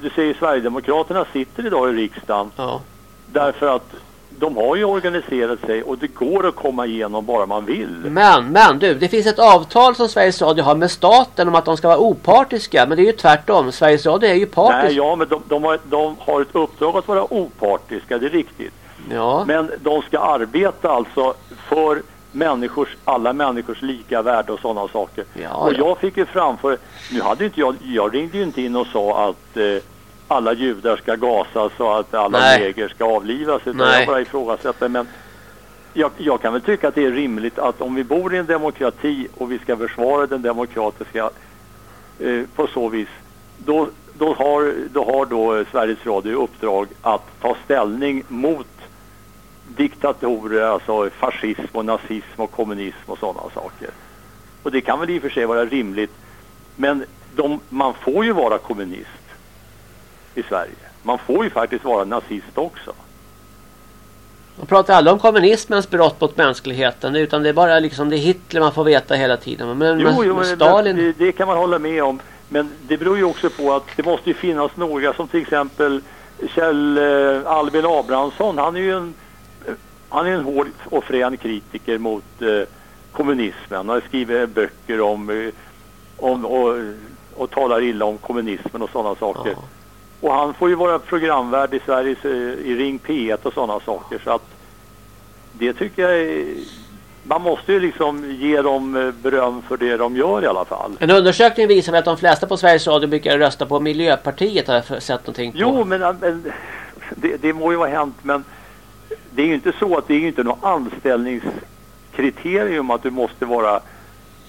Du säger Sverigedemokraterna sitter idag i riksdagen. Ja. Därför att de har ju organiserat sig och det går att komma igenom bara man vill. Men, men du, det finns ett avtal som Sveriges Radio har med staten om att de ska vara opartiska. Men det är ju tvärtom. Sveriges Radio är ju partisk. Nej, ja, men de, de, har, de har ett uppdrag att vara opartiska, det är riktigt. Ja. Men de ska arbeta alltså för människors, alla människors lika värde och sådana saker. Ja, och ja. jag fick ju framför, nu hade inte jag, jag ringde ju inte in och sa att eh, alla judar ska gasas och att alla Nej. ska avlivas. Utan Nej. jag bara ifrågasätter. Men jag, jag kan väl tycka att det är rimligt att om vi bor i en demokrati och vi ska försvara den demokratiska eh, på så vis, då, då, har, då har då Sveriges Radio uppdrag att ta ställning mot diktatorer, alltså fascism och nazism och kommunism och sådana saker. Och det kan väl i och för sig vara rimligt, men de, man får ju vara kommunist i Sverige. Man får ju faktiskt vara nazist också. De pratar aldrig om kommunismens brott mot mänskligheten. Utan det är bara liksom det är Hitler man får veta hela tiden. Men, Jo, men, jo men Stalin... Det, det kan man hålla med om. Men det beror ju också på att det måste ju finnas några som till exempel Kjell eh, Albin Abrahamsson. Han är ju en, han är en hård och frän kritiker mot eh, kommunismen. Han har skrivit böcker om, eh, om och, och talar illa om kommunismen och sådana saker. Ja. Och han får ju vara programvärd i Sveriges eh, i Ring P1 och sådana saker. Så att det tycker jag är, man måste ju liksom ge dem eh, beröm för det de gör i alla fall. En undersökning visar att de flesta på Sveriges Radio brukar rösta på Miljöpartiet har jag sett någonting på. Jo, men, men det, det må ju vara hänt, men det är ju inte så att det är ju inte något anställningskriterium att du måste vara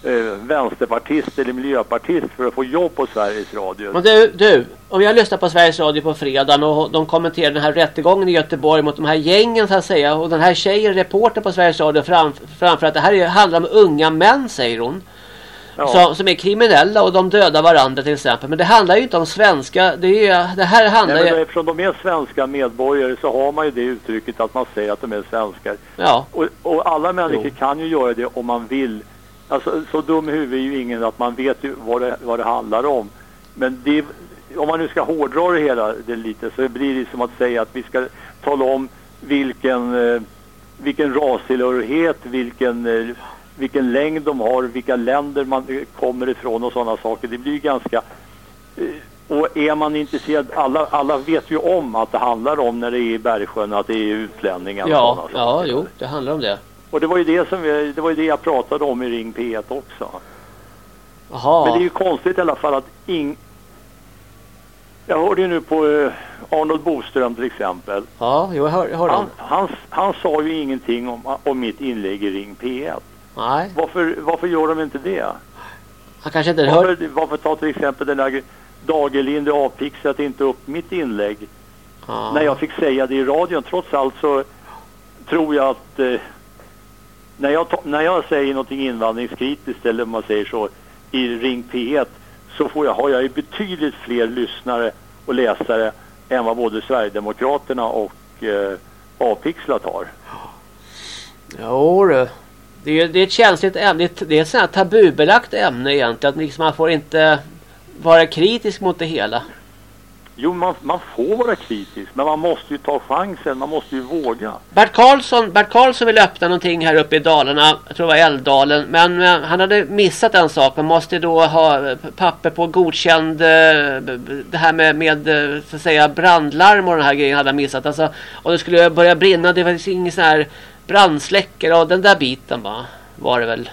eh, vänsterpartist eller miljöpartist för att få jobb på Sveriges Radio. Men du, du, om jag lyssnar på Sveriges Radio på fredagen och de kommenterar den här rättegången i Göteborg mot de här gängen så att säga. Och den här tjejen, reporter på Sveriges Radio fram, framför att det här är, handlar om unga män säger hon. Ja. Som, som är kriminella och de dödar varandra till exempel. Men det handlar ju inte om svenska. Det, är, det här handlar Nej, men ju... eftersom de är svenska medborgare så har man ju det uttrycket att man säger att de är svenskar. Ja, Och, och alla människor Jo. kan ju göra det om man vill. Alltså, så dum i huvudet är ju ingen att man vet ju vad det, vad det handlar om. Men det, om man nu ska hårdra det hela det lite så blir det som att säga att vi ska tala om vilken, eh, vilken rastillhörighet, vilken, eh, vilken längd de har, vilka länder man eh, kommer ifrån och sådana saker. Det blir ju ganska... Och är man intresserad, alla, alla vet ju om att det handlar om när det är i Bergsjön att det är utlänningar ja, ja, jo, det handlar om det. Och det var ju det som vi, det var ju det jag pratade om i Ring P1 också. Jaha. Men det är ju konstigt i alla fall att ing... Jag hörde ju nu på eh, Arnold Boström till exempel. Ja, jag hör, jag hör Han, han, han sa ju ingenting om, om mitt inlägg i Ring P1. Nej, Varför, varför gör de inte det? han kanske inte hör... Varför, varför tar till exempel den där Dagerlinde avpixlat inte upp mitt inlägg? Ja. när jag fick säga det i radion. Trots allt så tror jag att eh, när, jag när jag säger någonting invandringskritiskt eller om man säger så i Ring P1 så får jag, har jag ju betydligt fler lyssnare och läsare än vad både Sverigedemokraterna och eh, Avpixlat har. Jo du. Det är, det är ett känsligt ämne. Det är ett- Det är ett sånt här tabubelagt ämne egentligen. Att liksom man får inte vara kritisk mot det hela. Jo, man, man får vara kritisk, men man måste ju ta chansen, man måste ju våga. Bert Karlsson, Bert Karlsson ville öppna någonting här uppe i Dalarna. Jag tror det var Älvdalen. Men eh, han hade missat en sak. Man måste då ha papper på godkänd... eh, Det här med, med eh, så att säga brandlarm och den här grejen hade han missat. Alltså, och det skulle börja brinna. Det var ingen sån här brandsläckare och den där biten va, var det väl.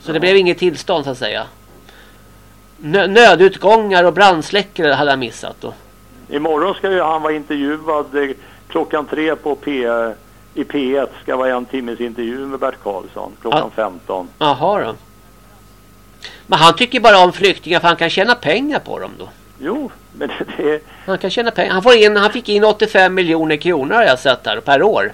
Så det blev inget tillstånd så att säga. Nö nödutgångar och brandsläckare hade han missat då. Imorgon ska ju han vara intervjuad eh, klockan tre på P, i P1 ska vara en timmes intervju med Bert Karlsson klockan 15. Jaha då. Men han tycker bara om flyktingar för han kan tjäna pengar på dem då. Jo, men det, det Han kan tjäna pengar. Han, får in, han fick in 85 miljoner kronor har jag sett där per år.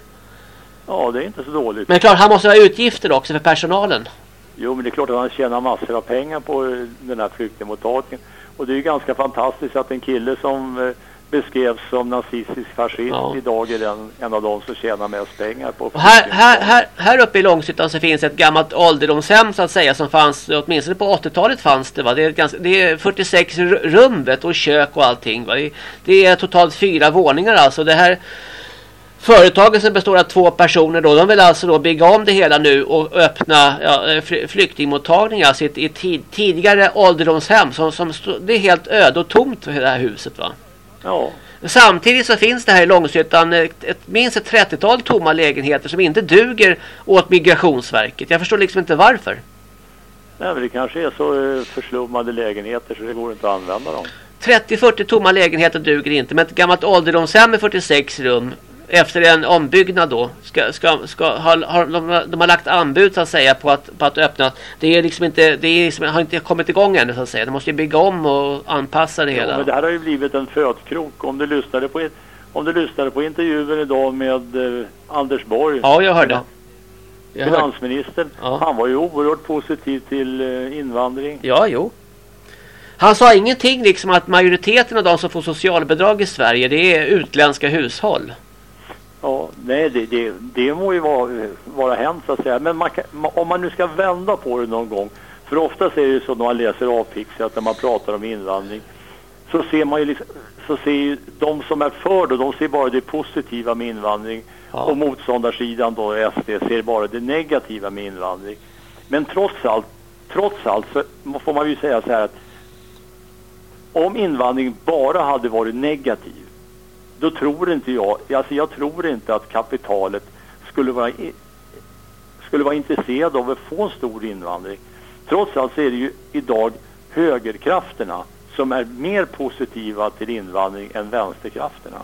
ja, det är inte så dåligt. Men klart han måste ha utgifter också för personalen. Jo, men det är klart att han tjänar massor av pengar på eh, den här flyktingmottagningen. Och det är ju ganska fantastiskt att en kille som eh, beskrevs som nazistisk fascist Ja. idag är den, en av de som tjänar mest pengar på här, här, här, här uppe i Långshyttan så finns ett gammalt ålderdomshem så att säga som fanns åtminstone på 80-talet fanns det va. Det är, ganska, det är 46 ru- rum vet, och kök och allting va. Det, det är totalt fyra våningar alltså. Det här företaget som består av två personer då. De vill alltså då bygga om det hela nu och öppna ja, eh, fly- flyktingmottagningar alltså i ett, i tid, tidigare ålderdomshem som, som det är helt öde och tomt för det här huset va. Ja, Samtidigt så finns det här i Långshyttan ett, ett, minst ett 30-tal tomma lägenheter som inte duger åt Migrationsverket. Jag förstår liksom inte varför. nej, men det kanske är så eh, förslummade lägenheter så det går inte att använda dem. 30-40 tomma lägenheter duger inte. Men ett gammalt ålderdomshem med 46 rum efter en ombyggnad då ska, ska, ska, har, har, de, de har lagt anbud så att säga på att, på att öppna. Det är liksom inte, det är liksom, har inte kommit igång ännu så att säga. De måste ju bygga om och anpassa det Ja, hela. men det här har ju blivit en födkrok. Om du lyssnade på, om du lyssnade på intervjun idag med eh, Anders Borg, Ja, jag hörde. Jag finansministern, Ja. han var ju oerhört positiv till eh, invandring. Ja, jo. Han sa ingenting liksom att majoriteten av de som får socialbidrag i Sverige det är utländska hushåll. Ja, nej, det, det, det må ju vara, vara hänt så att säga. Men man kan, om man nu ska vända på det någon gång. För oftast är det ju så när man läser avfixat när man pratar om invandring. Så ser man ju liksom, så ser ju de som är för det, de ser bara det positiva med invandring. Ja. Och motståndarsidan då, SD, ser bara det negativa med invandring. Men trots allt, trots allt så får man ju säga så här att om invandring bara hade varit negativ då tror inte jag, alltså jag tror inte att kapitalet skulle vara, skulle vara intresserad av att få en stor invandring. Trots allt så är det ju idag högerkrafterna som är mer positiva till invandring än vänsterkrafterna.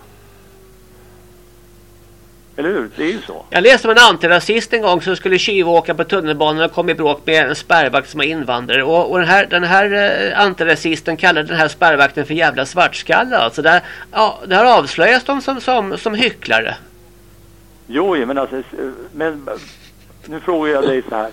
Eller hur? Det är ju så. Jag läste om en antirasist en gång som skulle tjuvåka på tunnelbanan och kom i bråk med en spärrvakt som var invandrare. Och, och den här, den här eh, antirasisten kallade den här spärrvakten för jävla svartskalle. Alltså där, ja, där avslöjas de som, som, som hycklare. Jo, men alltså, men nu frågar jag dig så här.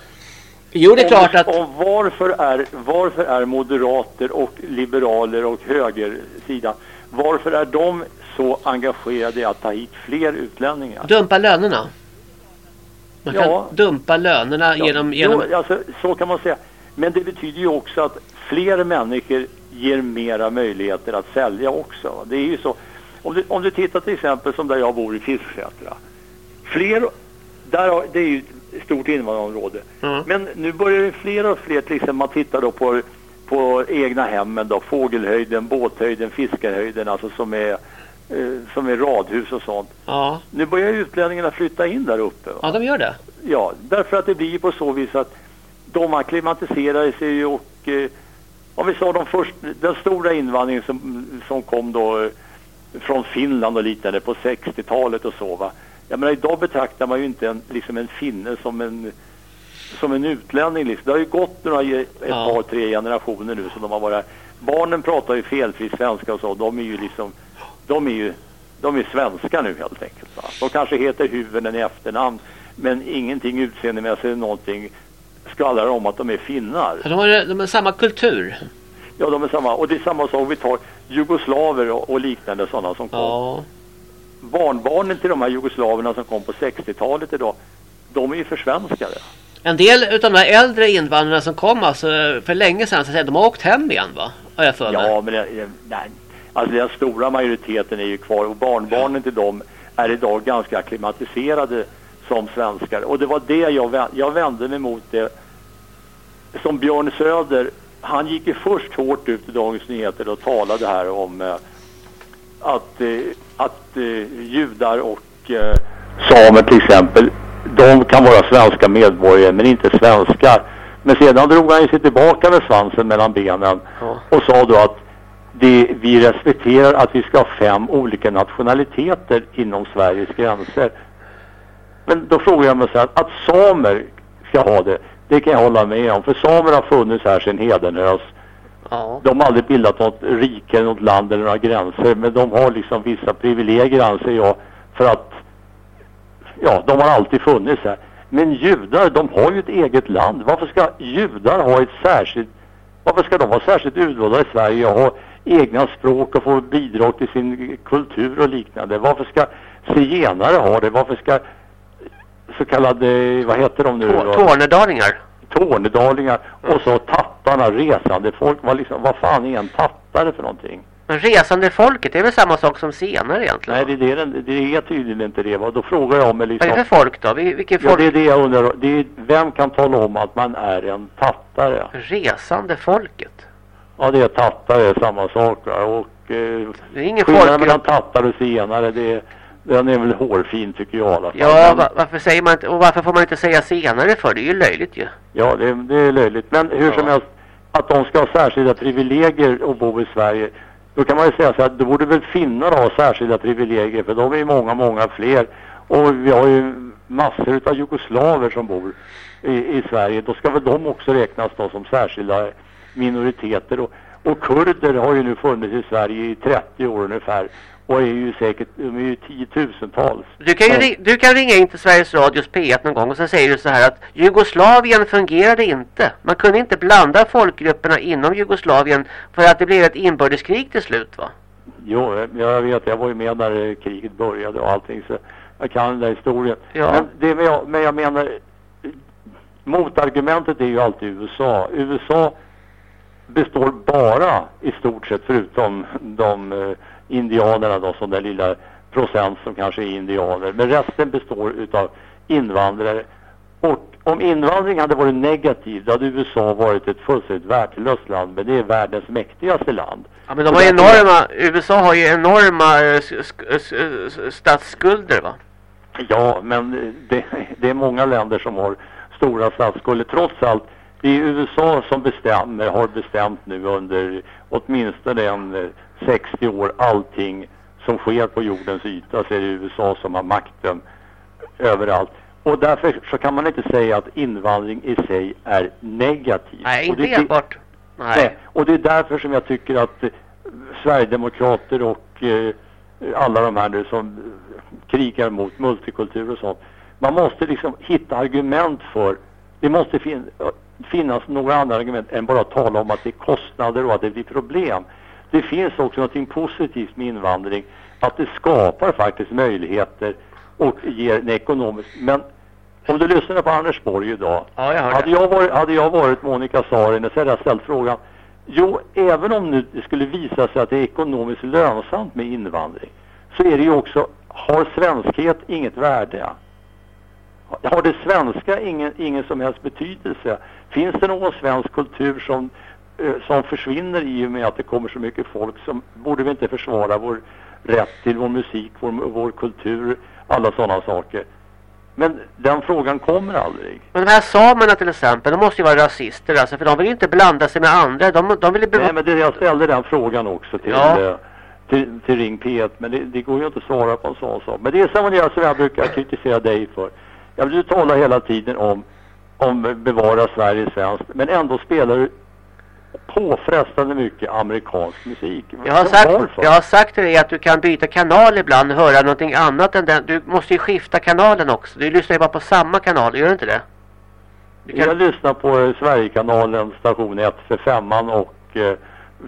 Jo, det är klart att... Om varför, är, varför är moderater och liberaler och högersidan, varför är de så engagerade i att ta hit fler utlänningar? Dumpa lönerna. Man kan Ja. dumpa lönerna genom... genom... Jo, alltså, så kan man säga. Men det betyder ju också att fler människor ger mera möjligheter att sälja också. Det är ju så. Om du, om du tittar till exempel som där jag bor i Fisksätra. Fler, där har, det är ju ett stort invandrarområde. Mm. Men nu börjar det fler och fler, till exempel man tittar då på, på egna hemmen då, fågelhöjden, båthöjden, fiskarhöjden, alltså som är, som är radhus och sånt. Ja. Nu börjar utlänningarna flytta in där uppe. Va? ja, de gör det. Ja, därför att det blir på så vis att de akklimatiserar sig och eh, om vi sa de först, den stora invandringen som, som kom då eh, från Finland och liknande på 60-talet och så va. Jag menar idag betraktar man ju inte en, liksom en finne som en som en utlänning liksom. Det har ju gått några, ett Ja. par, tre generationer nu som de har varit. Barnen pratar ju felfri svenska och så. De är ju liksom, de är ju, de är svenskar nu helt enkelt. Va? De kanske heter Hyvönen i efternamn men ingenting utseendemässigt eller någonting skvallrar om att de är finnar. De har, de har samma kultur. Ja, de är samma. Och det är samma sak vi tar jugoslaver och, och liknande sådana som kom. Ja. Barnbarnen till de här jugoslaverna som kom på 60-talet idag, de är ju försvenskade. En del utav de här äldre invandrarna som kom alltså för länge sedan, så att säga, de har åkt hem igen va? Har jag för mig. Ja, men det- nej. Alltså den stora majoriteten är ju kvar och barnbarnen till dem är idag ganska akklimatiserade som svenskar. Och det var det jag, jag vände mig mot det som Björn Söder, han gick ju först hårt ut i Dagens Nyheter och talade här om eh, att, eh, att eh, judar och eh, samer till exempel, de kan vara svenska medborgare men inte svenskar. Men sedan drog han ju sig tillbaka med svansen mellan benen och sa då att det, vi respekterar att vi ska ha fem olika nationaliteter inom Sveriges gränser. Men då frågar jag mig så här, att samer ska ha det, det kan jag hålla med om. För samer har funnits här sedan Hedenös. De har aldrig bildat något rike, något land eller några gränser. Men de har liksom vissa privilegier anser jag. För att, ja, de har alltid funnits här. Men judar, de har ju ett eget land. Varför ska judar ha ett särskilt, varför ska de vara särskilt utvalda i Sverige och ha egna språk och få bidrag till sin kultur och liknande? Varför ska zigenare ha det? Varför ska så kallade, vad heter de nu? då? Tornedalingar. Tornedalingar och så tattarna, resande folk. Vad, liksom, vad fan är en tattare för någonting? Men resande folket, det är väl samma sak som senare egentligen? Nej, det är, det, det är tydligen inte det. va. Då frågar jag mig Vad är liksom... det för folk då? Vi- Vilket Ja, folk? det är det jag undrar. Det är, vem kan tala om att man är en tattare? Resande folket? Ja, det är tattare, samma sak. Och, eh, Det är ingen skillnaden mellan tattare och zigenare, det är, den är väl hårfin tycker jag i alla fall. Ja, va, varför säger man inte, och varför får man inte säga senare för? Det är ju löjligt ju. Ja, det, det är löjligt. Men hur som helst, att de ska ha särskilda privilegier att bo i Sverige. Då kan man ju säga så att det borde väl finnar ha särskilda privilegier för de är många, många fler. Och vi har ju massor utav jugoslaver som bor i, i Sverige. Då ska väl de också räknas då som särskilda minoriteter. Och, och kurder har ju nu funnits i Sverige i 30 år ungefär. Och är ju säkert, de är ju tiotusentals. Du kan, ju Ja. ri- du kan ringa in till Sveriges Radios P1 någon gång och så säger du så här att Jugoslavien fungerade inte. Man kunde inte blanda folkgrupperna inom Jugoslavien för att det blev ett inbördeskrig till slut va? Jo, jag vet. Jag var ju med när eh, kriget började och allting. Så jag kan den där historien. Ja. Men, det, men, jag, men jag menar, eh, motargumentet är ju alltid USA. USA består bara i stort sett förutom de eh, indianerna då, som den lilla procent som kanske är indianer. Men resten består utav invandrare. Och om invandring hade varit negativ då hade USA varit ett fullständigt värdelöst land. Men det är världens mäktigaste land. Ja men de har enorma, USA har ju enorma eh, sk- sk- sk- statsskulder va? Ja, men det, det är många länder som har stora statsskulder. Trots allt, det är USA som bestämmer, har bestämt nu under åtminstone en eh, 60 år allting som sker på jordens yta så är det USA som har makten överallt. Och därför så kan man inte säga att invandring i sig är negativ. Nej, inte det- enbart. Nej. Nej, och det är därför som jag tycker att eh, Sverigedemokrater och eh, alla de här nu som eh, krigar mot multikultur och sånt. Man måste liksom hitta argument för, det måste fin finnas några andra argument än bara att tala om att det är kostnader och att det blir problem. Det finns också något positivt med invandring, att det skapar faktiskt möjligheter och ger en ekonomisk, men om du lyssnar på Anders Borg idag. Ja, jag hade, jag varit, hade jag varit Monica Saarinen så hade jag ställt frågan. Jo, även om nu det skulle visa sig att det är ekonomiskt lönsamt med invandring så är det ju också, har svenskhet inget värde? Har det svenska ingen, ingen som helst betydelse? Finns det någon svensk kultur som, eh, som försvinner i och med att det kommer så mycket folk som borde vi inte försvara vår rätt till vår musik, vår, vår kultur, alla sådana saker? Men den frågan kommer aldrig. Men de här samerna till exempel, de måste ju vara rasister alltså, för de vill ju inte blanda sig med andra. De, de vill ju... Nej, men det, jag ställde den frågan också till, Ja. eh, till, till Ring P1, men det, det går ju inte att svara på en sån sak. Men det är samma det som jag brukar kritisera dig för. Jag vill ju tala hela tiden om, om bevara Sverige svenskt, men ändå spelar du påfrestande mycket amerikansk musik. Jag har, sagt, Varför? jag har sagt till dig att du kan byta kanal ibland och höra någonting annat än den. Du måste ju skifta kanalen också. Du lyssnar ju bara på samma kanal, gör du inte det? Jag lyssnar på eh, Sverigekanalen, station 1 för femman och eh,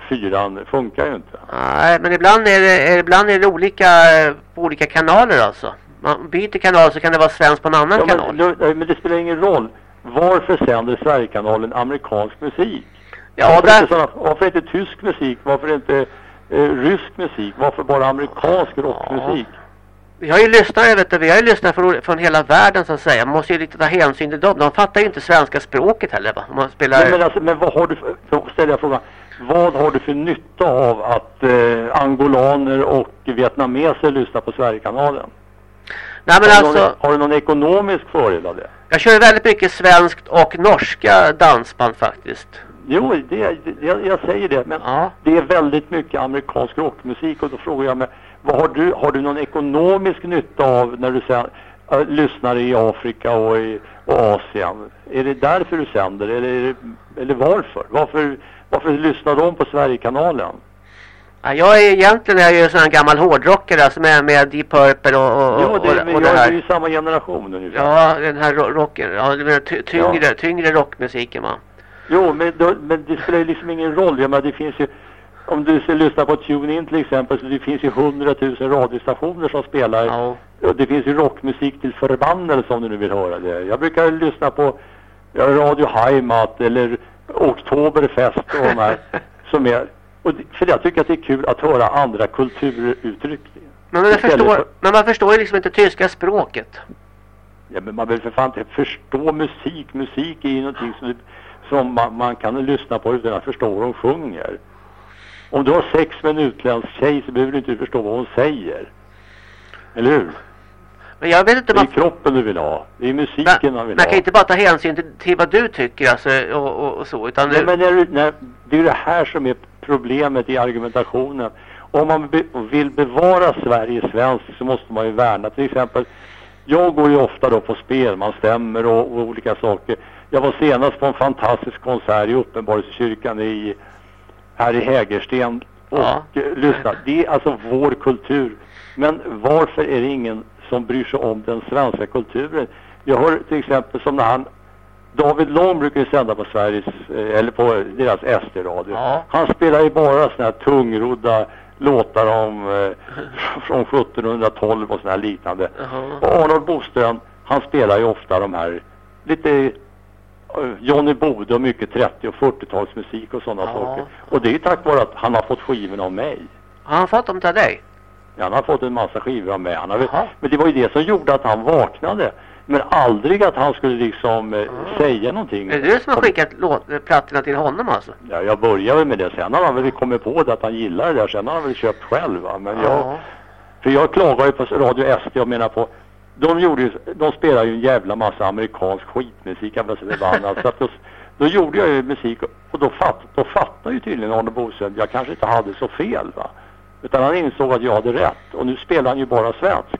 fyran funkar ju inte. Nej, men ibland är det, ibland är det olika eh, olika kanaler alltså. Man byter kanal så kan det vara svenskt på en annan Ja, kanal. men, det- men det spelar ingen roll. Varför sänder Sverigekanalen amerikansk musik? Ja, varför, där- inte såna, varför inte tysk musik? Varför inte eh, rysk musik? Varför bara amerikansk rockmusik? Vi har ju lyssnare, vet du, vi har ju lyssnare från, från hela världen så att säga. Man måste ju lite ta hänsyn till dem. De fattar ju inte svenska språket heller va? Man spelar... Nej, men, alltså, men vad har du för, då ställer jag frågan, vad har du för nytta av att eh, angolaner och vietnameser lyssnar på Sverigekanalen? Nej men har, du alltså, någon, har du någon ekonomisk fördel av det? jag kör väldigt mycket svenskt och norska dansband faktiskt. Jo, det, det, jag, säger det, men Ja. det är väldigt mycket amerikansk rockmusik och då frågar jag mig, vad har du, har du någon ekonomisk nytta av när du sen, äh, lyssnar i Afrika och i och Asien? Är det därför du sänder eller, eller varför? varför? Varför lyssnar de på Sverigekanalen? Ja, jag är egentligen är jag ju sån här gammal hårdrockare som är med Deep Purple och, och, Jo, det, och, men och jag det är här. ju samma generation ungefär. Ja, den här ro- rocken. Ja, du menar ty tyngre, tyngre rockmusiken va? Jo, men, då, men det spelar ju liksom ingen roll. Jag menar, det finns ju, om du ska lyssna på TuneIn till exempel, så det finns ju hundratusen radiostationer som spelar. Ja. Och det finns ju rockmusik till förbannelse om du nu vill höra det. Jag brukar lyssna på ja, Radio Heimat eller Oktoberfest och de här (laughs) som är... Och det, för jag tycker att det är kul att höra andra kulturuttryck. Men man, förstår, för- men man förstår ju liksom inte tyska språket. Ja, men man vill för fan inte förstå musik. Musik är ju någonting som, som man, man kan lyssna på utan att förstå vad de sjunger. Om du har sex med en utländsk tjej så behöver du inte förstå vad hon säger. Eller hur? Men jag vet inte Det är vad... kroppen du vill ha. Det är musiken man vill Man ha. kan inte bara ta hänsyn till, till vad du tycker alltså, och, och, och så. Utan Nej, det, men när, du- när, det är ju det här som är problemet i argumentationen. Om man be, vill bevara Sverige svenskt så måste man ju värna till exempel. Jag går ju ofta då på spel, man stämmer och, och olika saker. Jag var senast på en fantastisk konsert i Uppenbarelsekyrkan i, här i Hägersten och Ja. lyssna. Det är alltså vår kultur. Men varför är det ingen som bryr sig om den svenska kulturen? Jag hör till exempel som när han David Lång brukar ju sända på Sveriges, eh, eller på deras SD-radio. Ja. Han spelar ju bara såna här tungrodda låtar om eh, från 1712 och såna här liknande. Jaha. Och Arnold Boström, han spelar ju ofta de här lite eh, Johnny Bode och mycket 30 och 40-talsmusik och sådana Ja. saker. Och det är ju tack vare att han har fått skivorna av mig. har han fått dem av dig? Ja, han har fått en massa skivor av mig. Han har, Jaha. men det var ju det som gjorde att han vaknade. Men aldrig att han skulle liksom eh, säga någonting. Är det du som har skickat plattorna till honom alltså? Ja, jag började med det. Sen har han väl kommit på det att han gillar det där. Sen har han väl köpt själv. Va? Men jag, Ja. för jag klagar ju på Radio SD och menar på de, gjorde ju, de spelar ju en jävla massa amerikansk skitmusik jag blir så förbannad. så att då, då gjorde jag ju musik och då, fatt, då fattade ju tydligen Arne Boström jag kanske inte hade så fel va. Utan han insåg att jag hade rätt och nu spelar han ju bara svenskt.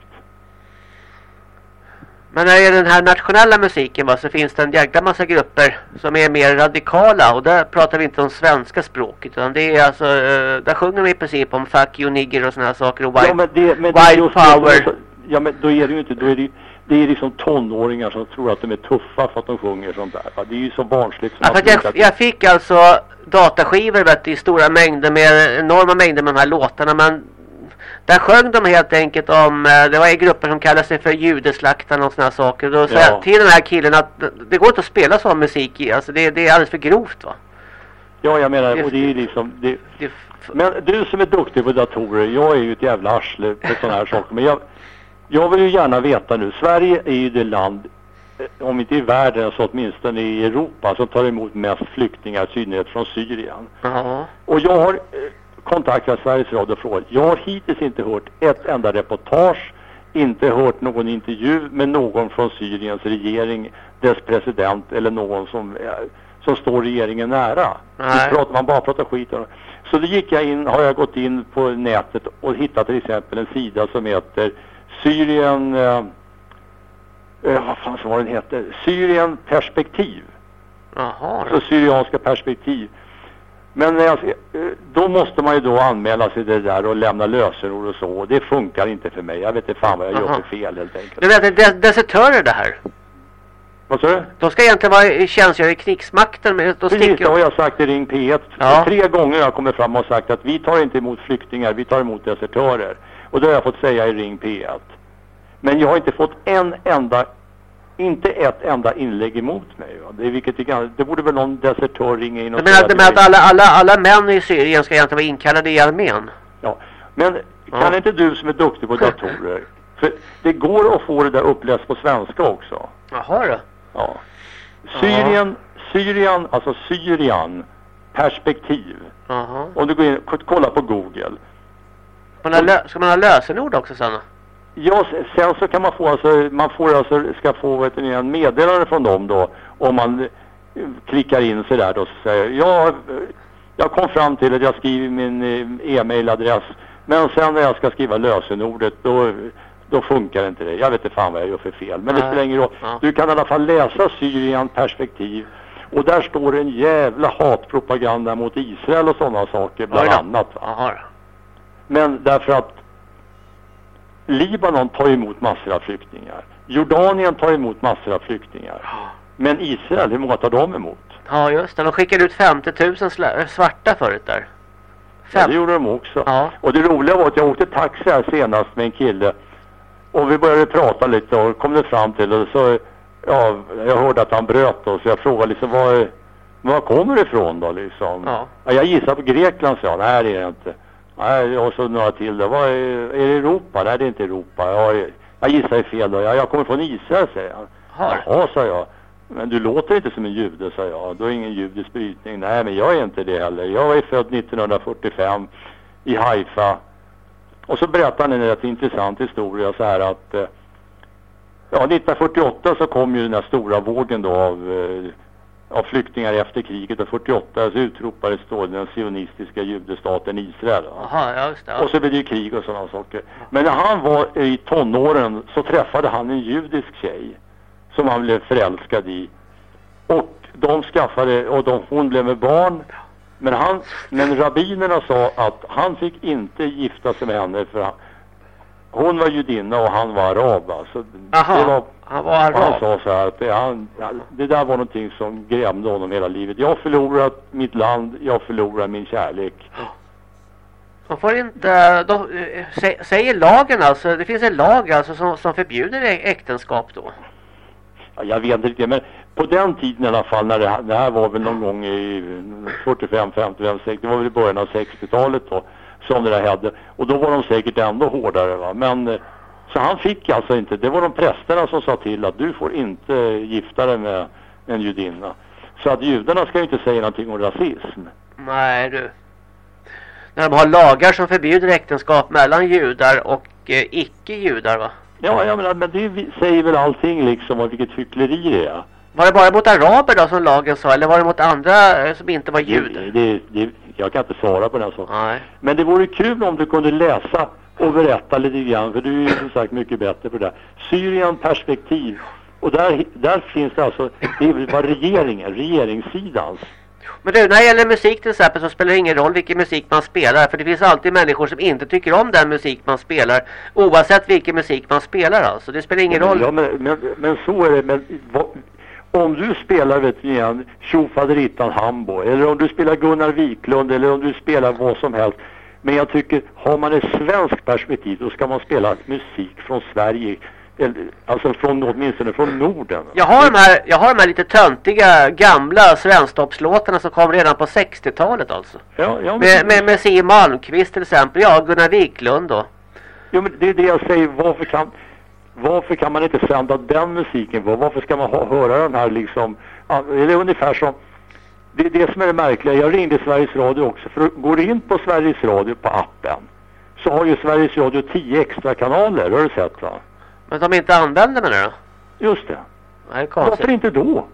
Men när det är den här nationella musiken va, så finns det en jäkla massa grupper som är mer radikala och där pratar vi inte om svenska språket utan det är alltså, eh, där sjunger de i princip om fuck you nigger och här saker och white, ja, men det, men det white det power. så- Ja men då är det ju inte, då är det ju det är liksom tonåringar som tror att de är tuffa för att de sjunger sånt där. va. Det är ju så barnsligt som att jag, jag fick alltså dataskivor vet, du, i stora mängder med enorma mängder med de här låtarna men där sjöng de helt enkelt om, eh, det var grupper som kallade sig för judeslaktarna och här saker. Då sa Ja. jag till den här killen att det går inte att spela sån musik i, alltså det, det är alldeles för grovt va. Ja, jag menar, och det är ju liksom... Det, Det, men du som är duktig på datorer, jag är ju ett jävla arsle på sådana här saker. Men jag, jag vill ju gärna veta nu, Sverige är ju det land, eh, om inte i världen så åtminstone i Europa, som tar emot mest flyktingar, i synnerhet från Syrien. ja. Och jag har kontaktat Sveriges Radio och frågat. Jag har hittills inte hört ett enda reportage, inte hört någon intervju med någon från Syriens regering, dess president eller någon som, eh, som står regeringen nära. Pratar man bara pratar skit om. Så då gick jag in, har jag gått in på nätet och hittat till exempel en sida som heter Syrien, eh, eh, vad fan var den heter, Syrien perspektiv. Jaha. Så syrianska perspektiv. Men när jag, eh, då måste man ju då anmäla sig det där och lämna lösenord och så. Och det funkar inte för mig. Jag vet inte fan vad jag gör Aha. för fel helt enkelt. Du vet, det är desertörer det här. Vad sa du? De ska egentligen vara tjänstgöra i krigsmakten men då Precis, det har jag sagt i Ring P1. Ja. Tre gånger har jag kommit fram och sagt att vi tar inte emot flyktingar, vi tar emot desertörer. Och det har jag fått säga i Ring P1. Men jag har inte fått en enda inte ett enda inlägg emot mig. Va? Det, vilket är, ganska- det borde väl någon desertör ringa in och menar, säga menar att alla, alla, alla män i Syrien ska egentligen vara inkallade i armén? Ja. Men Ja. kan inte du som är duktig på datorer, (laughs) för det går att få det där uppläst på svenska också. Jaha då. Ja. Syrien, Syrien, alltså Syrien, perspektiv. Jaha. Om du går in och kollar på Google. Man har ska man ha lösenord också då? Ja, sen så kan man få alltså, man får alltså, ska få vet ni, en meddelande från dem då om man eh, klickar in sig där då så säger jag, eh, jag kom fram till att jag skriver min eh, e-mailadress men sen när jag ska skriva lösenordet då, då funkar inte det. Jag vet inte fan vad jag gör för fel men det Nej. spelar ingen roll. Ja. Du kan i alla fall läsa Syrien perspektiv och där står en jävla hatpropaganda mot Israel och sådana saker bland annat. Men därför att Libanon tar emot massor av flyktingar. Jordanien tar emot massor av flyktingar. Men Israel, hur många tar de emot? Ja just det, de skickade ut 50 000 sla- svarta förut där. Ja, det gjorde de också. Ja. Och det roliga var att jag åkte taxi här senast med en kille. Och vi började prata lite och kom det fram till och så, ja, jag hörde att han bröt då, så jag frågade liksom var, var kommer det ifrån då liksom? Ja. jag gissar på Grekland, sa han. Nej, det är det inte. Nej, och så några till där. Vad är, det Europa? Nej, det är inte Europa. Ja, jag gissar fel då. Ja, jag kommer från Israel, säger han. Jaha, sa jag. Men du låter inte som en jude, sa jag. Du har ingen judisk brytning. Nej, men jag är inte det heller. Jag är född 1945 i Haifa. Och så berättar han en rätt intressant historia så här att eh, ja, 1948 så kom ju den här stora vågen då av, eh, av flyktingar efter kriget och 48 så utropades då den sionistiska judestaten Israel. ja just det. Ja. Och så blev det ju krig och sådana saker. Men när han var i tonåren så träffade han en judisk tjej som han blev förälskad i. Och de skaffade, och de, hon blev med barn. Men, han, men rabbinerna sa att han fick inte gifta sig med henne för han, hon var judinna och han var arab. Alltså, Jaha, det var, han var och han arab. sa så här att det, han, det där var någonting som grämde honom hela livet. Jag har förlorat mitt land, jag förlorar min kärlek. De får inte, de, eh, sä- säger lagen alltså, det finns en lag alltså som, som förbjuder äktenskap då. Ja, jag vet inte riktigt, men på den tiden i alla fall, när det, det här var väl någon gång i 45, 55, 60, det var väl i början av 60-talet då, som det där hände. Och då var de säkert ändå hårdare va, men eh, så han fick alltså inte, det var de prästerna som sa till att du får inte gifta dig med en judinna. Så att judarna ska ju inte säga någonting om rasism. Nej du. När de har lagar som förbjuder äktenskap mellan judar och eh, icke-judar va? Ja, jag menar, men det säger väl allting liksom om vilket hyckleri det är. Var det bara mot araber då som lagen sa eller var det mot andra eh, som inte var judar? Det, det, det, jag kan inte svara på den saken. Nej. Men det vore kul om du kunde läsa och berätta lite grann, för du är ju som sagt mycket bättre på det där. Syrien perspektiv. Och där, där finns det alltså, det är väl vad regeringen, regeringssidans. Men du, när det gäller musik till exempel så spelar det ingen roll vilken musik man spelar. För det finns alltid människor som inte tycker om den musik man spelar. Oavsett vilken musik man spelar alltså. Det spelar ingen roll. Ja, men, men, men så är det. Men vad, om du spelar, vet du igen, Tjofaderittan Hambo, eller om du spelar Gunnar Wiklund, eller om du spelar vad som helst. Men jag tycker, har man ett svenskt perspektiv, då ska man spela musik från Sverige. Eller, alltså från, åtminstone från Norden. Jag har, de här, jag har de här lite töntiga gamla svensktoppslåtarna som kom redan på 60-talet alltså. Ja, ja, Med, med, med Siw Malmkvist till exempel. Ja, Gunnar Wiklund då. ja, men det är det jag säger. Varför kan, varför kan man inte sända den musiken? Varför ska man ha, höra den här liksom? är ungefär som... Det är det som är det märkliga. Jag ringde Sveriges Radio också. För går du in på Sveriges Radio på appen så har ju Sveriges Radio 10 extra kanaler. Har du sett va? Men de inte använder menar du? Just det. Konstigt. Varför inte då?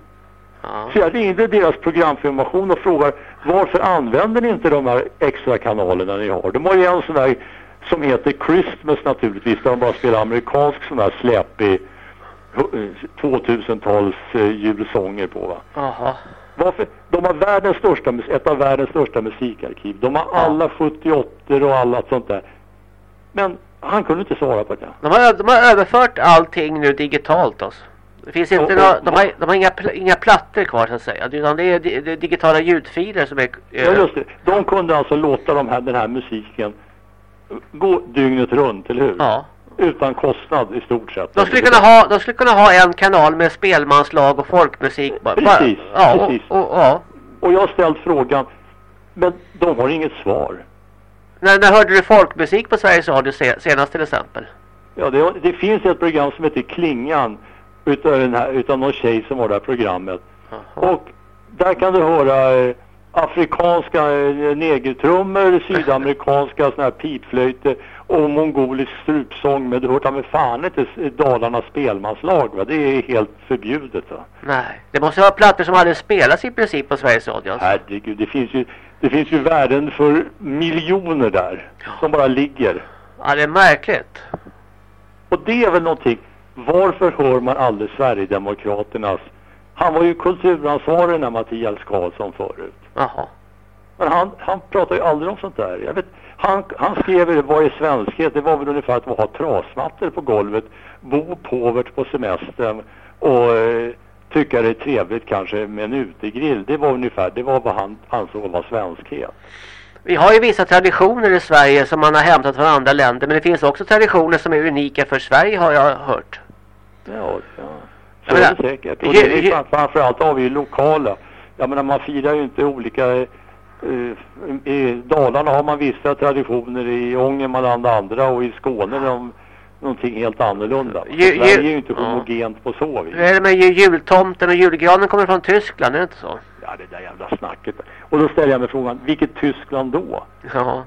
Ja. Så jag ringde deras programinformation och frågar varför använder ni inte de här extra kanalerna ni har? De har ju en sån där som heter Christmas naturligtvis där de bara spelar amerikansk sån där släpig 2000-tals eh, julsånger på va. Jaha. Varför? De har världens största, ett av världens största musikarkiv. De har alla 78 och alla sånt där. Men han kunde inte svara på det. De har, de har överfört allting nu digitalt alltså. Det finns inte Och- några, de har, de har inga, pl- inga plattor kvar så att säga. Utan det är, det är digitala ljudfiler som är... eh, Ja just det. De kunde alltså låta de här, den här musiken gå dygnet runt, eller hur? Ja. utan kostnad i stort sett. De skulle, kunna ha, de skulle kunna ha en kanal med spelmanslag och folkmusik. Precis, ja, precis. Och, och, ja. Och jag har ställt frågan, men de har inget svar. När, när hörde du folkmusik på Sveriges Radio se, senast till exempel? Ja, det, det finns ett program som heter Klingan utav, den här, utav någon tjej som har det här programmet. Och där kan du höra eh, afrikanska eh, negertrummor, (laughs) sydamerikanska såna här pipflöjter och mongolisk strupsång. Men du hör ta med fan inte Dalarnas spelmanslag va? Det är helt förbjudet va? Nej, det måste vara plattor som hade spelats i princip på Sveriges Radio. Alltså. Herregud, det finns ju, det finns ju värden för miljoner där som bara ligger. Ja, det är märkligt. Och det är väl någonting, varför hör man aldrig Sverigedemokraternas, han var ju kulturansvarig den här Mattias Karlsson förut. Jaha. Men han, han pratar ju aldrig om sånt där. Jag vet, han, han skrev ju, vad är svenskhet? Det var väl ungefär att ha trasmattor på golvet, bo påvert på semestern och eh, tycka det är trevligt kanske med en utegrill. Det var ungefär, det var vad han ansåg vara svenskhet. Vi har ju vissa traditioner i Sverige som man har hämtat från andra länder. Men det finns också traditioner som är unika för Sverige har jag hört. Ja, ja. Jag Så är menar, det säkert. Och det är framförallt har vi ju lokala. Jag menar man firar ju inte olika... eh, I Dalarna har man vissa traditioner, i Ångermanland andra och i Skåne de, någonting helt annorlunda. Ju- ju- Sverige är ju inte ja. homogent på så vis. Med ju- jultomten och julgranen kommer från Tyskland, är det inte så? Ja, det där jävla snacket. Och då ställer jag mig frågan, vilket Tyskland då? Ja.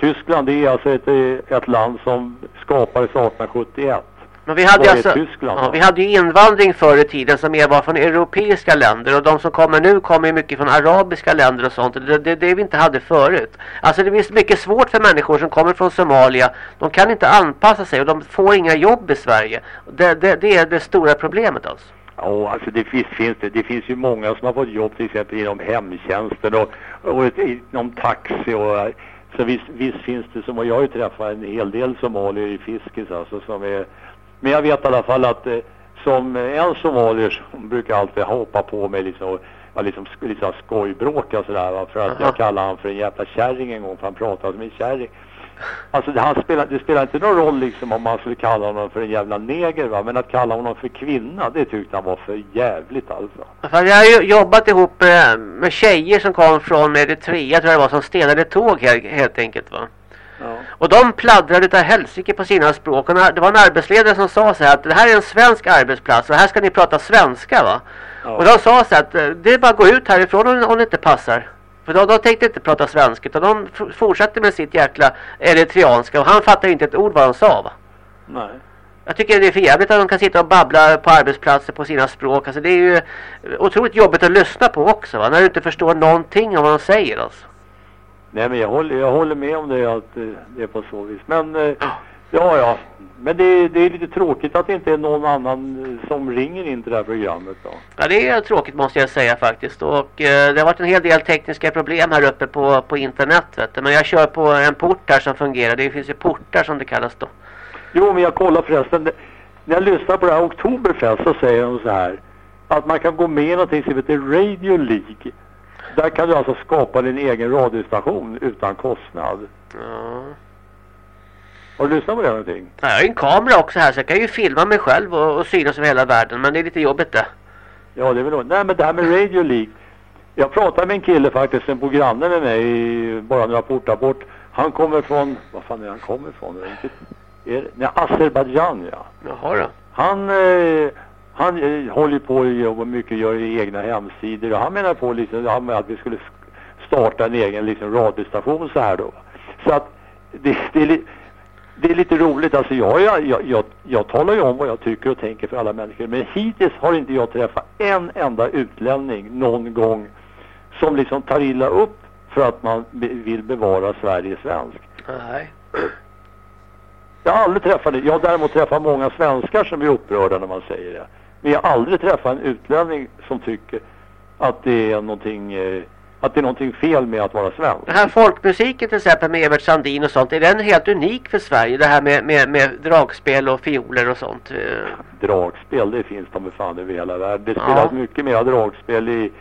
Tyskland är alltså ett, eh, ett land som skapades 1871. Men vi hade, alltså, Tyskland ja, vi hade ju invandring förr i tiden som mer var från europeiska länder och de som kommer nu kommer ju mycket från arabiska länder och sånt. Det, det, det vi inte hade förut. Alltså det är mycket svårt för människor som kommer från Somalia. De kan inte anpassa sig och de får inga jobb i Sverige. Det, det, det är det stora problemet alltså. Ja, alltså det finns, finns det. Det finns ju många som har fått jobb till exempel inom hemtjänsten och, och inom taxi och så visst, visst finns det som, och jag har ju träffat en hel del somalier i Fiskis alltså som är, men jag vet i alla fall att eh, som en somalier som brukar alltid hoppa på mig liksom och liksom, liksom skojbråka sådär va, för att Aha. jag kallade han för en jävla kärring en gång för han pratade som en kärring. Alltså det, han spelar, det spelar inte någon roll liksom om man skulle kalla honom för en jävla neger va, men att kalla honom för kvinna det tyckte han var för jävligt alltså. För jag har ju jobbat ihop eh, med tjejer som kom från Eritrea tror jag det var som stenade tåg helt, helt enkelt va. Ja. Och de pladdrade utav helsike på sina språk. Och det var en arbetsledare som sa så här att det här är en svensk arbetsplats och här ska ni prata svenska va. Ja. Och de sa så här att eh, det är bara att gå ut härifrån om, om det inte passar. För de, de tänkte inte prata svenska utan de fortsatte med sitt jäkla eritreanska och han fattade inte ett ord vad de sa va. Nej. Jag tycker det är för jävligt att de kan sitta och babbla på arbetsplatser på sina språk. Alltså det är ju otroligt jobbigt att lyssna på också va. När du inte förstår någonting av vad de säger alltså. Nej men jag håller, jag håller med om det att eh, det är på så vis. Men eh, ja ja. Men det, det är lite tråkigt att det inte är någon annan eh, som ringer in till det här programmet då. Ja det är tråkigt måste jag säga faktiskt. Och eh, det har varit en hel del tekniska problem här uppe på, på internet vet du. Men jag kör på en port här som fungerar. Det finns ju portar som det kallas då. Jo men jag kollar förresten. När jag lyssnar på det här Oktoberfest så säger de så här. Att man kan gå med i någonting som heter Radio League. Där kan du alltså skapa din egen radiostation utan kostnad. Ja. Har du lyssnat på det någonting? Jag har ju en kamera också här så jag kan ju filma mig själv och, och synas över hela världen. Men det är lite jobbigt det. Ja, det är väl. Nej, men det här med Radio League. Jag pratade med en kille faktiskt, en på grannen med mig, bara några portar bort. Han kommer från, vad fan är han kommer ifrån? Är nej, Azerbajdzjan ja. Jaha då. Han, eh, han eh, håller på och jobbar mycket, gör egna hemsidor och han menar på liksom, han med att vi skulle sk- starta en egen liksom, radiostation så här då. Så att det, det, är, det är lite roligt, alltså jag, jag, jag, jag, jag talar ju om vad jag tycker och tänker för alla människor men hittills har inte jag träffat en enda utlänning någon gång som liksom tar illa upp för att man be, vill bevara Sverige svensk. Nej. Jag har aldrig träffat det. Jag har däremot träffat många svenskar som är upprörda när man säger det. Men jag har aldrig träffat en utlänning som tycker att det är någonting, eh, att det är någonting fel med att vara svensk. Den här folkmusiken till exempel med Evert Sandin och sånt. Är den helt unik för Sverige? Det här med, med, med dragspel och fioler och sånt. Eh, Dragspel, det finns de fan över hela världen. Det Ja. spelas mycket mer dragspel i...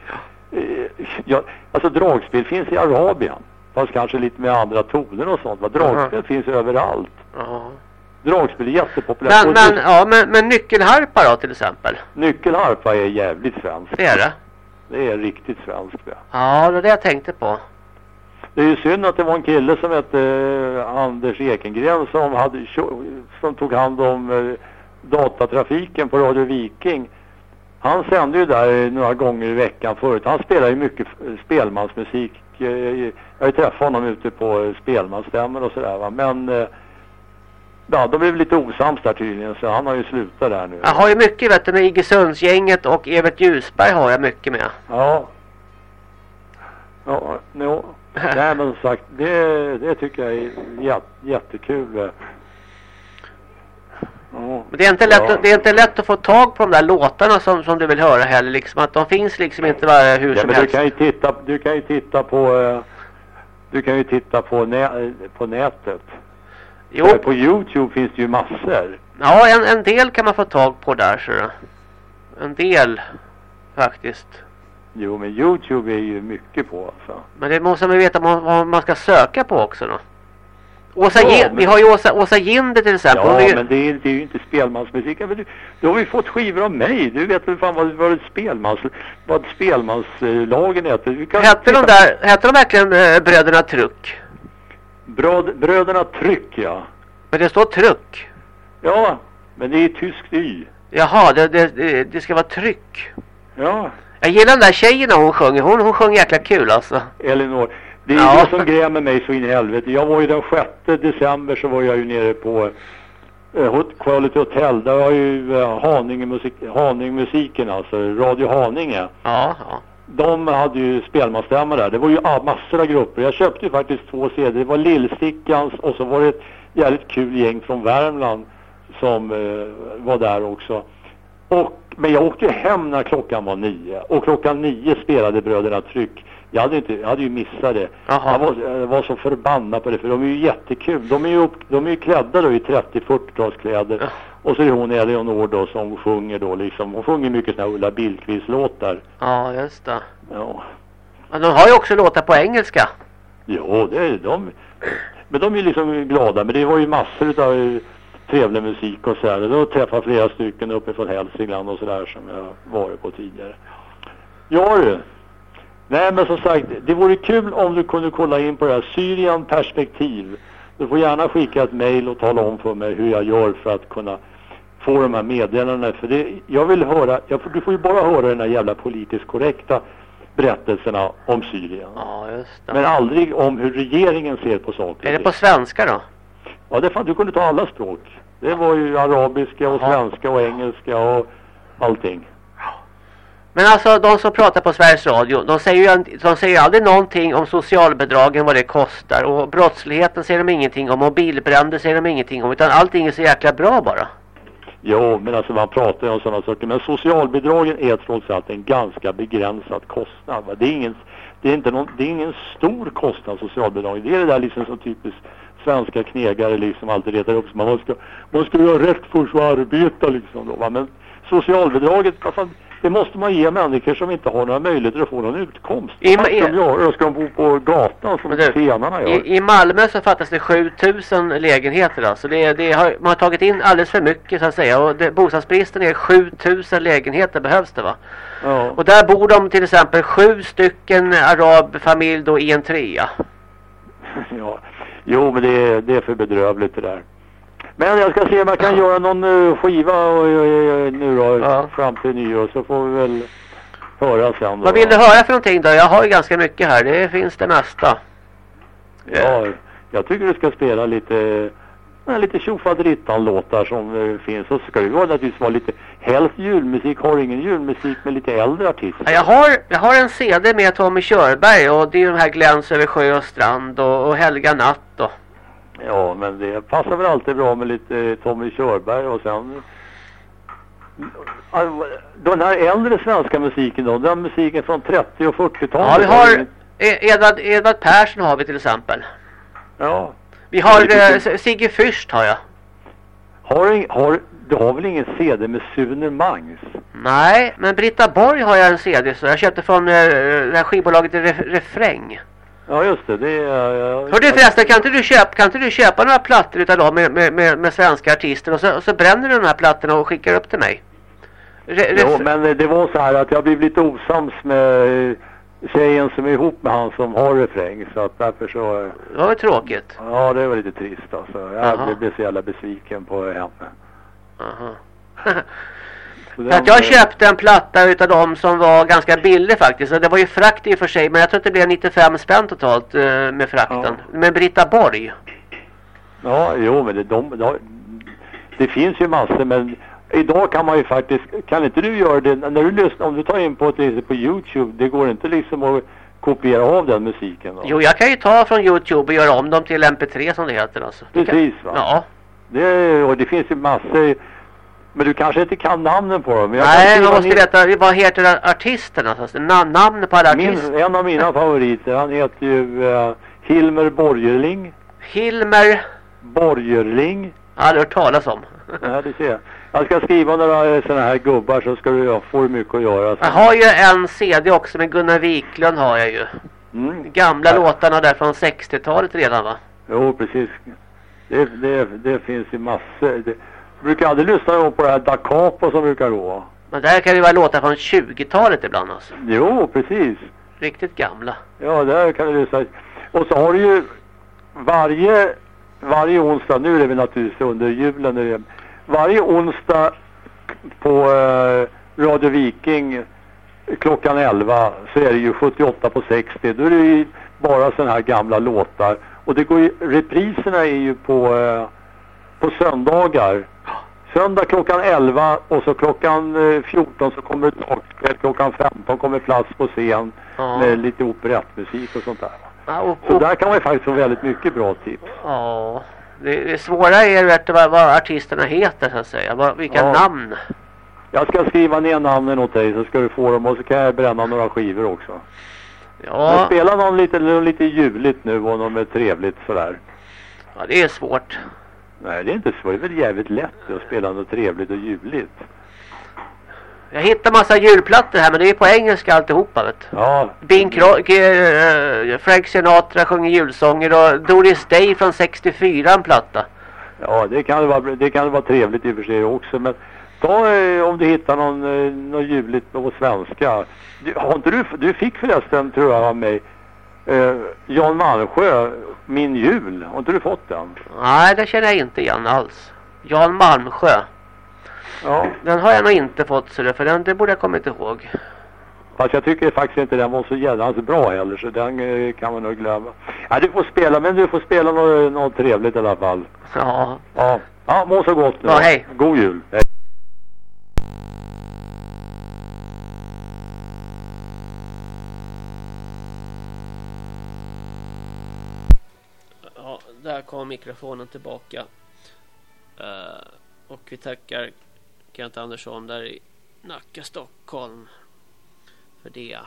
Eh, ja, alltså dragspel finns i Arabien. Fast kanske lite med andra toner och sånt. Va? Dragspel finns överallt. Ja. Dragspel är jättepopulärt. Men, men, ja, men, men nyckelharpa då till exempel? Nyckelharpa är jävligt svenskt. Det är det? Det är riktigt svenskt. Ja. Ja, det var det jag tänkte på. Det är ju synd att det var en kille som hette eh, Anders Ekengren som, hade, som tog hand om eh, datatrafiken på Radio Viking. Han sände ju där några gånger i veckan förut. Han spelar ju mycket eh, spelmansmusik. Jag har ju träffat honom ute på spelmansstämmor och sådär va. Men ja, de blev lite osams där tydligen så han har ju slutat där nu. Jag har ju mycket vet du med Iggesundsgänget och Evert Ljusberg har jag mycket med. Ja. Ja, no. (laughs) Nej men sagt, det, det tycker jag är jät, jättekul. Men det är, inte lätt, Ja. det är inte lätt att få tag på de där låtarna som, som du vill höra heller. Liksom att de finns liksom inte bara hur Ja, som men du helst. kan ju titta, du kan ju titta på, eh, du kan ju titta på, nä, på nätet. Jo. På Youtube finns det ju massor. Ja, en, en del kan man få tag på där så. En del faktiskt. Jo, men Youtube är ju mycket på alltså. Men det måste man veta vad, man ska söka på också då. Åsa Ja, men- Vi har ju Åsa, Åsa Ginder till exempel. Är Ja, ju, men det är, det är ju inte spelmansmusik. Men Du, du har ju fått skivor av mig. Du vet väl fan vad, vad, spelmans, vad spelmanslagen heter. Hette, de där, hette de verkligen äh, Bröderna Truck? Bröd, bröderna Tryck, ja. Men det står Truck. Ja, men det är tyskt Y. Jaha, det, det, det, ska vara tryck. Ja, Jag gillar den där tjejen när hon sjunger. Hon, hon sjöng jäkla kul alltså. Elinor. Det är Ja. det som grämer mig så in i helvete. Jag var ju den 6 december så var jag ju nere på eh, Quality Hotel. Där var ju eh, Haninge musik, Haningmusiken alltså, Radio Haninge. Ja, ja. De hade ju spelmansstämma där. Det var ju massor av grupper. Jag köpte ju faktiskt två CD. Det var Lillstickans och så var det ett jävligt kul gäng från Värmland som eh, var där också. Och, men jag åkte ju hem när klockan var nio. Och klockan nio spelade Bröderna Tryck. Jag hade, inte, jag hade ju missat det. Jag var, jag var så förbannad på det för de är ju jättekul. De är ju, upp, de är ju klädda då i 30-40-talskläder. Och så är det hon Eleonor då som sjunger då liksom. Hon sjunger mycket såna här Ulla Billqvist-låtar. Ja, just det. Ja. Men de har ju också låtar på engelska. Jo, det är de. Men de är liksom glada. Men det var ju massor av eh, trevlig musik och så här. Då träffade flera stycken uppifrån Hälsingland och så där som jag varit på tidigare. Ja du. Nej men som sagt, det vore kul om du kunde kolla in på det här Syrien perspektiv. Du får gärna skicka ett mail och tala om för mig hur jag gör för att kunna få de här meddelandena. För det, jag vill höra, jag, du får ju bara höra den här jävla politiskt korrekta berättelserna om Syrien. Ja, just det. Men aldrig om hur regeringen ser på saker. Är det på svenska då? Ja, det fan, du kunde ta alla språk. Det var ju arabiska och svenska och engelska och allting. Men alltså de som pratar på Sveriges Radio, de säger ju de säger aldrig någonting om socialbidragen, vad det kostar. Och brottsligheten säger de ingenting om. Mobilbränder säger de ingenting om. Utan allting är så jäkla bra bara. Jo, men alltså man pratar ju om sådana saker. Men socialbidragen är trots allt en ganska begränsad kostnad. Va? Det, är ingen, det, är inte någon, det är ingen stor kostnad socialbidrag. Det är det där liksom som typiskt svenska knegare liksom alltid retar upp sig. Man ska, man ska göra rätt för sig och arbeta liksom då. Va? Men socialbidraget, alltså, det måste man ge människor som inte har några möjligheter att få någon utkomst. I- ska de göra? Ska de bo på gatan som du, zigenarna gör? I, I Malmö så fattas det 7000 lägenheter alltså. Det, det har, man har tagit in alldeles för mycket så att säga. Och det, bostadsbristen är 7000 lägenheter behövs det va. Ja. Och där bor de till exempel sju stycken arabfamilj då i en trea. (laughs) Ja, jo men det det är för bedrövligt det där. Men jag ska se om jag kan göra någon uh, skiva och, uh, nu då Ja. fram till nyår så får vi väl höra sen då. Vad vill du höra för någonting då? Jag har ju ganska mycket här. Det finns det mesta. Ja, jag tycker du ska spela lite lite tjofaderittan-låtar som finns. Och så ska det ju naturligtvis vara lite helst julmusik. Har ingen julmusik med lite äldre artister? Ja, Jag har, jag har en CD med Tommy Körberg och det är de här Gläns över sjö och strand och, och Helga natt och... Ja, men det passar väl alltid bra med lite Tommy Körberg och sen... Den här äldre svenska musiken då, den musiken från 30 och 40-talet. Ja, vi har E- Edvard, Edvard Persson har vi till exempel. Ja. Vi har eh, Sigge Fürst har jag. Har, du- har, du har väl ingen CD med Sune Mangs? Nej, men Britta Borg har jag en CD så jag köpte från eh, det här skivbolaget Re Refräng. Ja, just det. det är, ja, Hör du förresten, kan inte du köpa, kan inte du köpa några plattor utav dem med, med, med, med svenska artister och så, och så bränner du de här plattorna och skickar upp till mig? Re, Jo, men det var så här att jag blev lite osams med eh, tjejen som är ihop med han som har refräng. Så att därför så... eh, Det var tråkigt. Ja, det var lite trist alltså. Jag blev- blev så jävla besviken på henne. Aha. (laughs) Så att jag köpte en platta utav dem som var ganska billig faktiskt. Och det var ju frakt i och för sig. Men jag tror att det blev 95 spänn totalt eh, med frakten. Med Britta Borg. Ja, jo, men det, de, de, det finns ju massor, men idag kan man ju faktiskt, kan inte du göra det, när du lyssnar, om du tar in på, till exempel på Youtube, det går inte liksom att kopiera av den musiken då? Jo, jag kan ju ta från Youtube och göra om dem till MP3 som det heter alltså. Det kan- Precis va? Ja. Det, och det finns ju massor, men du kanske inte kan namnen på dem. Nej, man måste ner- veta vad heter artisterna? Alltså, na namn på alla artister. Min, en av mina favoriter, han heter ju eh, Hilmer Borgerling. Hilmer Borgerling. Jag har aldrig hört talas om. (laughs) Ja, det ser jag. Jag ska skriva några sådana här gubbar så ska du få mycket att göra. Jag har ju en CD också med Gunnar Wiklund har jag ju. Mm. Gamla Ja. låtarna där från 60-talet redan va? Jo, precis. Det, det, det finns ju massor. Det, brukar aldrig lyssna på det här Da Capo som brukar gå. Men där kan det vara låtar från 20-talet ibland alltså. Jo, precis. Riktigt gamla. Ja, där kan du lyssna. Och så har du ju varje, varje onsdag, nu är väl naturligtvis under julen, är det, varje onsdag på eh, Radio Viking klockan 11 så är det ju 78 på 60. Då är det ju bara sådana här gamla låtar. Och det går ju, repriserna är ju på, eh, på söndagar. Söndag klockan 11 och så klockan eh, 14 så kommer dagspel. Klockan 15 kommer plats på scen Ja. med lite operettmusik och sånt där. Ja, och, Så och, där kan man ju faktiskt få väldigt mycket bra tips. ja. Det, det svåra är vet du, vad, vad artisterna heter så att säga. Vad, vilka Ja. namn. Jag ska skriva ner namnen åt dig så ska du få dem och så kan jag bränna några skivor också. Men Ja, spela någon lite, någon lite juligt nu och något med trevligt sådär. ja, det är svårt. Nej, det är inte så. Det är väl jävligt lätt att spela något trevligt och juligt. Jag hittar massa julplattor här men det är på engelska alltihopa vet. Ja, Bing Cro- eh, Frank Sinatra sjunger julsånger och Doris Day från 64 en platta. ja det, kan vara, det kan vara trevligt i och för sig också. Men ta eh, om du hittar någon, eh, något juligt på svenska. Du, har inte du, du fick förresten, tror jag, av mig, eh, Jan Malmsjö, Min jul. Har inte du fått den? Nej, det känner jag inte igen alls. Jan Malmsjö. Ja. Den har jag nog inte fått så det, för den det borde jag kommit ihåg. Fast jag tycker faktiskt inte den var så jävla bra heller så den eh, kan man nog glömma. Ja, du får spela, men du får spela något, något trevligt i alla fall. Ja. Ja, ja må så gott nu. Ja, hej. God jul. Hej. Ja, där kom mikrofonen tillbaka. Uh, och vi tackar Kent Andersson där i Nacka, Stockholm för det.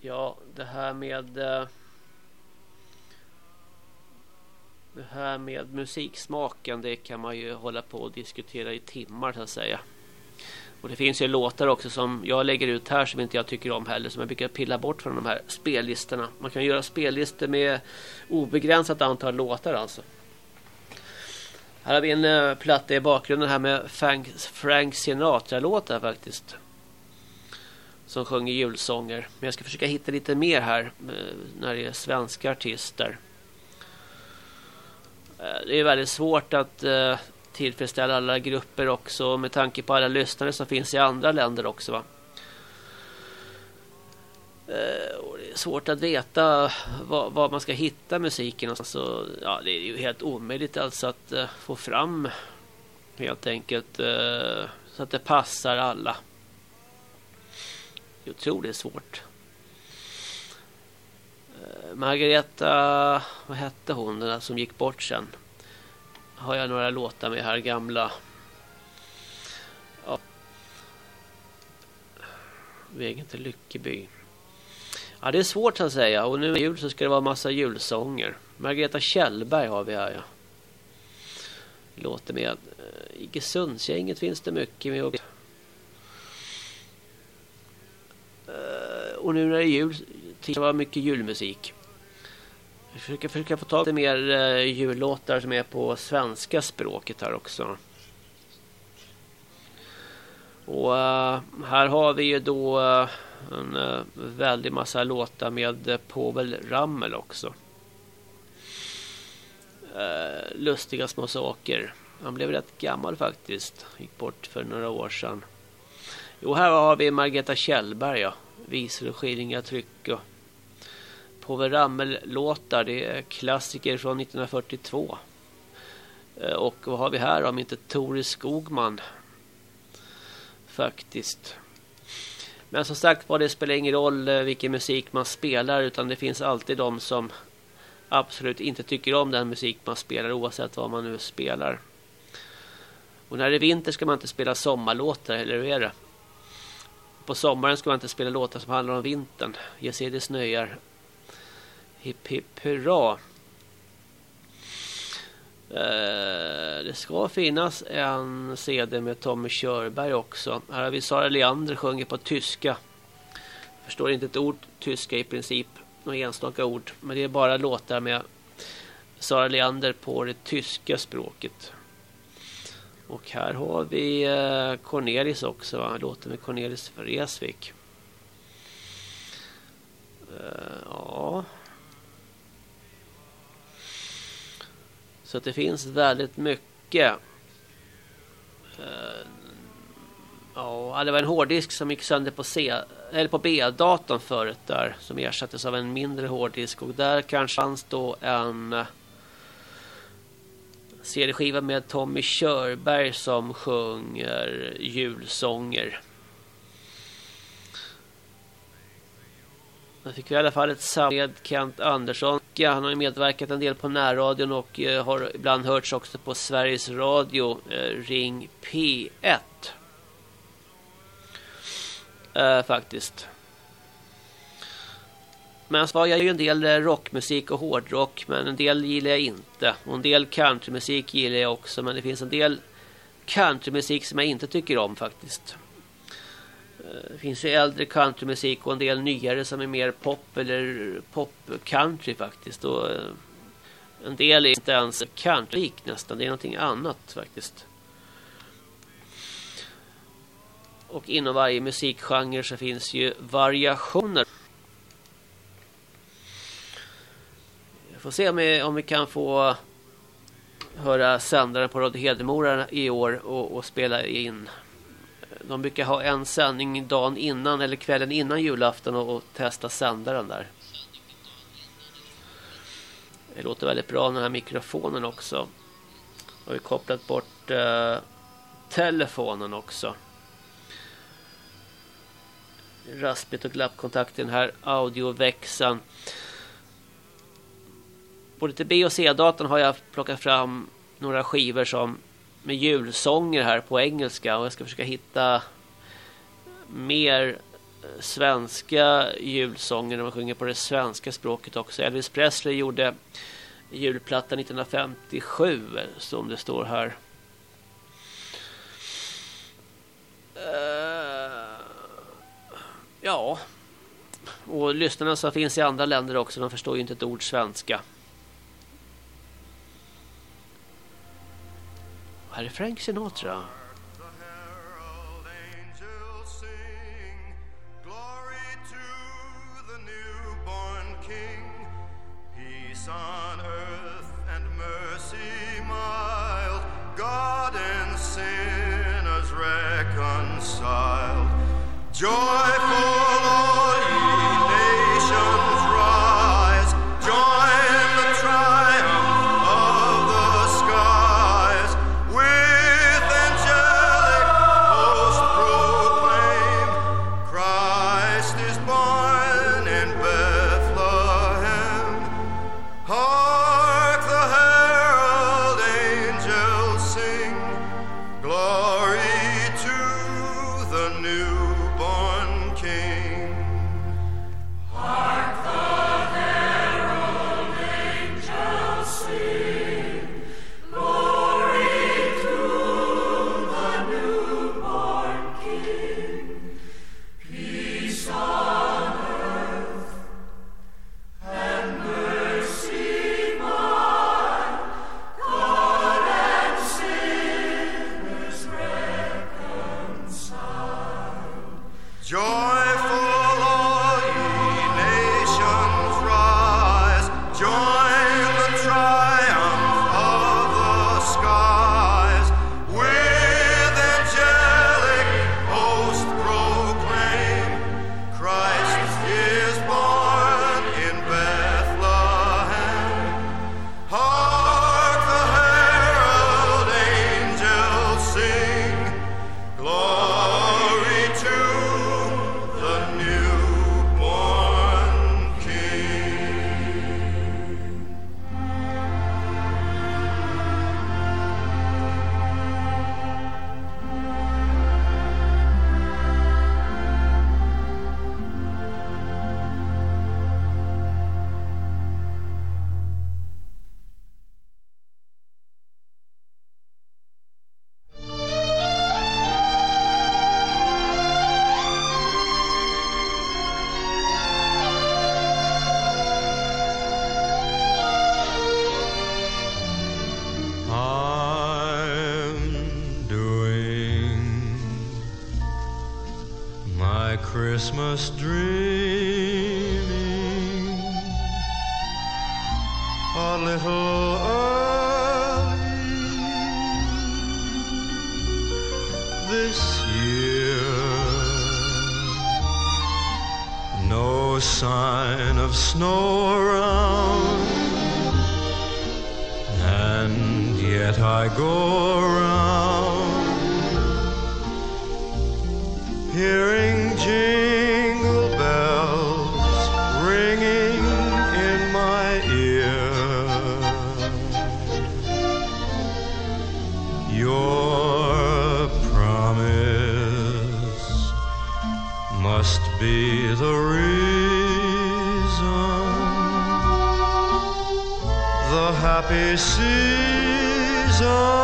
Ja, det här med eh, det här med musiksmaken det kan man ju hålla på och diskutera i timmar så att säga. Och det finns ju låtar också som jag lägger ut här som inte jag tycker om heller som jag brukar pilla bort från de här spellistorna. Man kan göra spellistor med obegränsat antal låtar alltså. Här har vi en uh, platta i bakgrunden här med Frank, Frank Sinatra-låtar faktiskt. Som sjunger julsånger. Men jag ska försöka hitta lite mer här uh, när det är svenska artister. Uh, det är väldigt svårt att tillfredsställa alla grupper också med tanke på alla lyssnare som finns i andra länder också va. Eh, och det är svårt att veta var, var man ska hitta musiken. Alltså, ja, det är ju helt omöjligt alltså att uh, få fram helt enkelt uh, så att det passar alla. Jag tror det är svårt. Uh, Margareta, vad hette hon den där som gick bort sen? har jag några låtar med här gamla. Ja. Vägen till Lyckeby. Ja, det är svårt så att säga. Och nu i jul så ska det vara massa julsånger. Margareta Kjellberg har vi här. Ja. Låter med. Eh, Iggesundsgänget finns det mycket med. Eh, och nu när det är jul, det var mycket julmusik. Jag försöker, försöka få tag på mer eh, uh, jullåtar som är på svenska språket här också. Och uh, här har vi ju då uh, en uh, väldig massa låtar med uh, Povel Ramel också. Uh, lustiga små saker. Han blev rätt gammal faktiskt. Gick bort för några år sedan. Jo, här har vi Margareta Kjellberg. Ja. Visor och skillingar tryck. Och Povel Ramel-låtar. Det är klassiker från 1942. Eh, och vad har vi här om inte Tore Skogman faktiskt. Men som sagt var det spelar ingen roll eh, vilken musik man spelar utan det finns alltid de som absolut inte tycker om den musik man spelar oavsett vad man nu spelar. Och när det är vinter ska man inte spela sommarlåtar, eller hur är det? På sommaren ska man inte spela låtar som handlar om vintern. Jag ser det snöar. Hipp hipp hurra. Eh, det ska finnas en CD med Tommy Körberg också. Här har vi Sara Leander sjunger på tyska. Förstår inte ett ord tyska i princip. Några enstaka ord. Men det är bara låtar med Sara Leander på det tyska språket. Och här har vi eh, Cornelis också. Va? Låten med Cornelis Vreeswijk. Eh, ja, Så att det finns väldigt mycket. Eh, ja, det var en hårddisk som gick sönder på C eller på B-datorn förut där som ersattes av en mindre hårddisk och där kanske fanns då en eh, CD-skiva med Tommy Körberg som sjunger julsånger. Jag fick vi i alla fall ett samtal med Kent Andersson. Han har medverkat en del på närradion och eh, har ibland hörts också på Sveriges Radio eh, Ring P1. Uh, eh, faktiskt. Men så var jag ju en del rockmusik och hårdrock men en del gillar jag inte. Och en del countrymusik gillar jag också men det finns en del countrymusik som jag inte tycker om faktiskt. Det finns ju äldre countrymusik och en del nyare som är mer pop eller pop country faktiskt. Och eh, en del är inte ens country nästan, det är någonting annat faktiskt. Och inom varje musikgenre så finns ju variationer. Jag får se om vi, om vi kan få höra sändaren på Radio Hedemora i år och, och spela in de brukar ha en sändning dagen innan eller kvällen innan julafton och, och testa sändaren där. Det låter väldigt bra den här mikrofonen också. Har vi kopplat bort eh, telefonen också. Raspigt och glappkontakten här audioväxeln. På lite B och C-datorn har jag plockat fram några skivor som med julsånger här på engelska och jag ska försöka hitta mer eh, svenska julsånger när man sjunger på det svenska språket också. Elvis Presley gjorde julplatta 1957 som det står här. Uh, ja. Och lyssnarna som finns i andra länder också, de förstår ju inte ett ord svenska. Här är Frank Sinatra. on Christmas dreaming a little early this year. No sign of snow around, and yet I go. this is a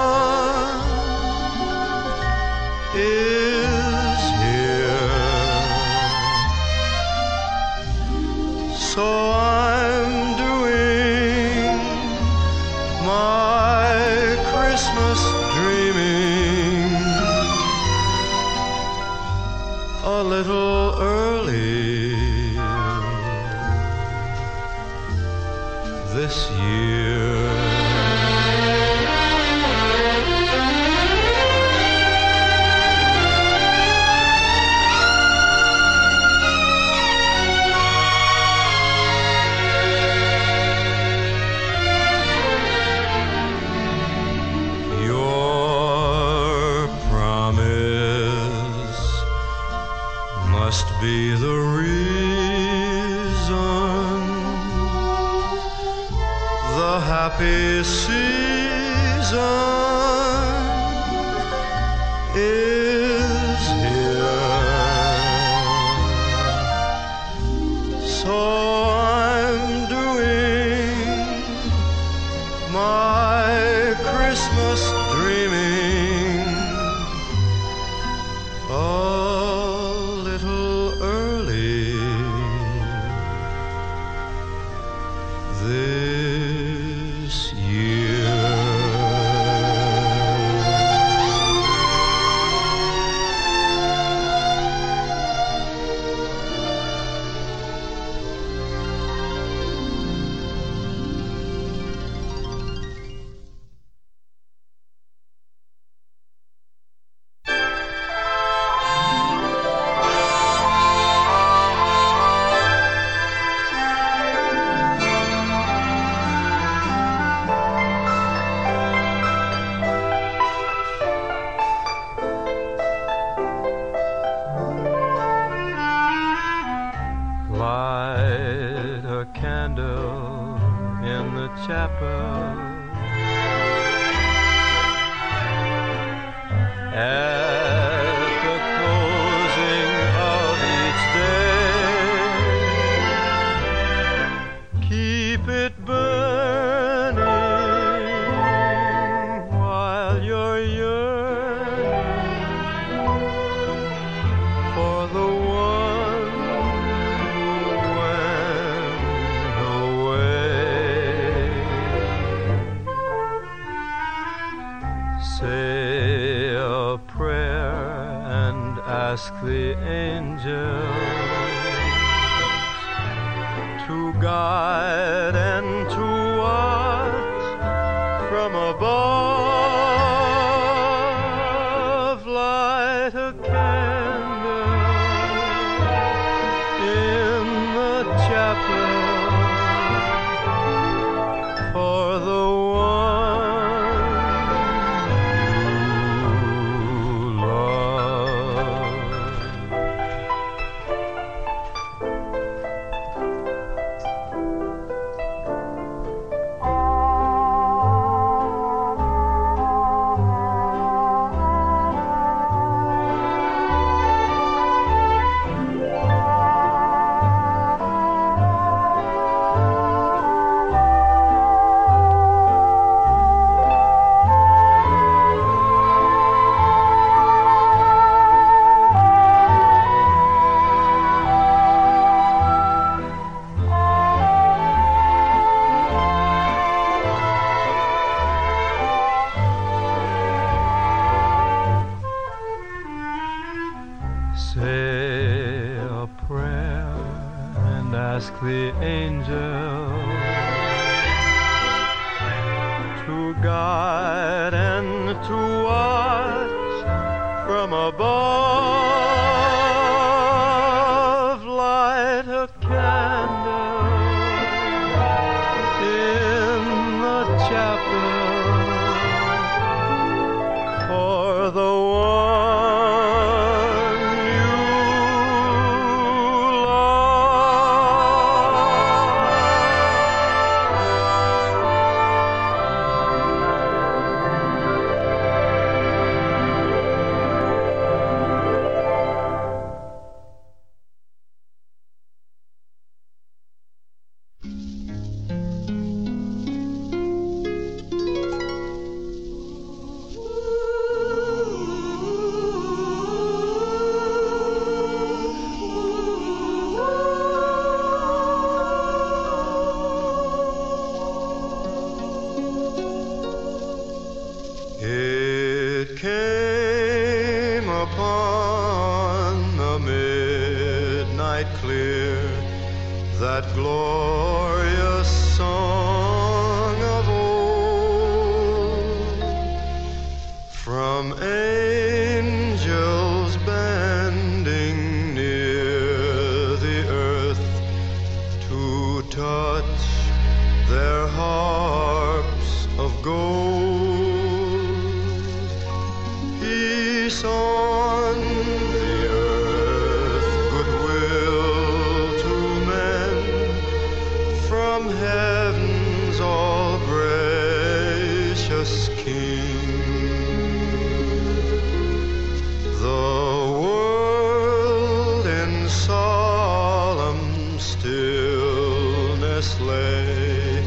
sleigh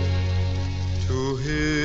to his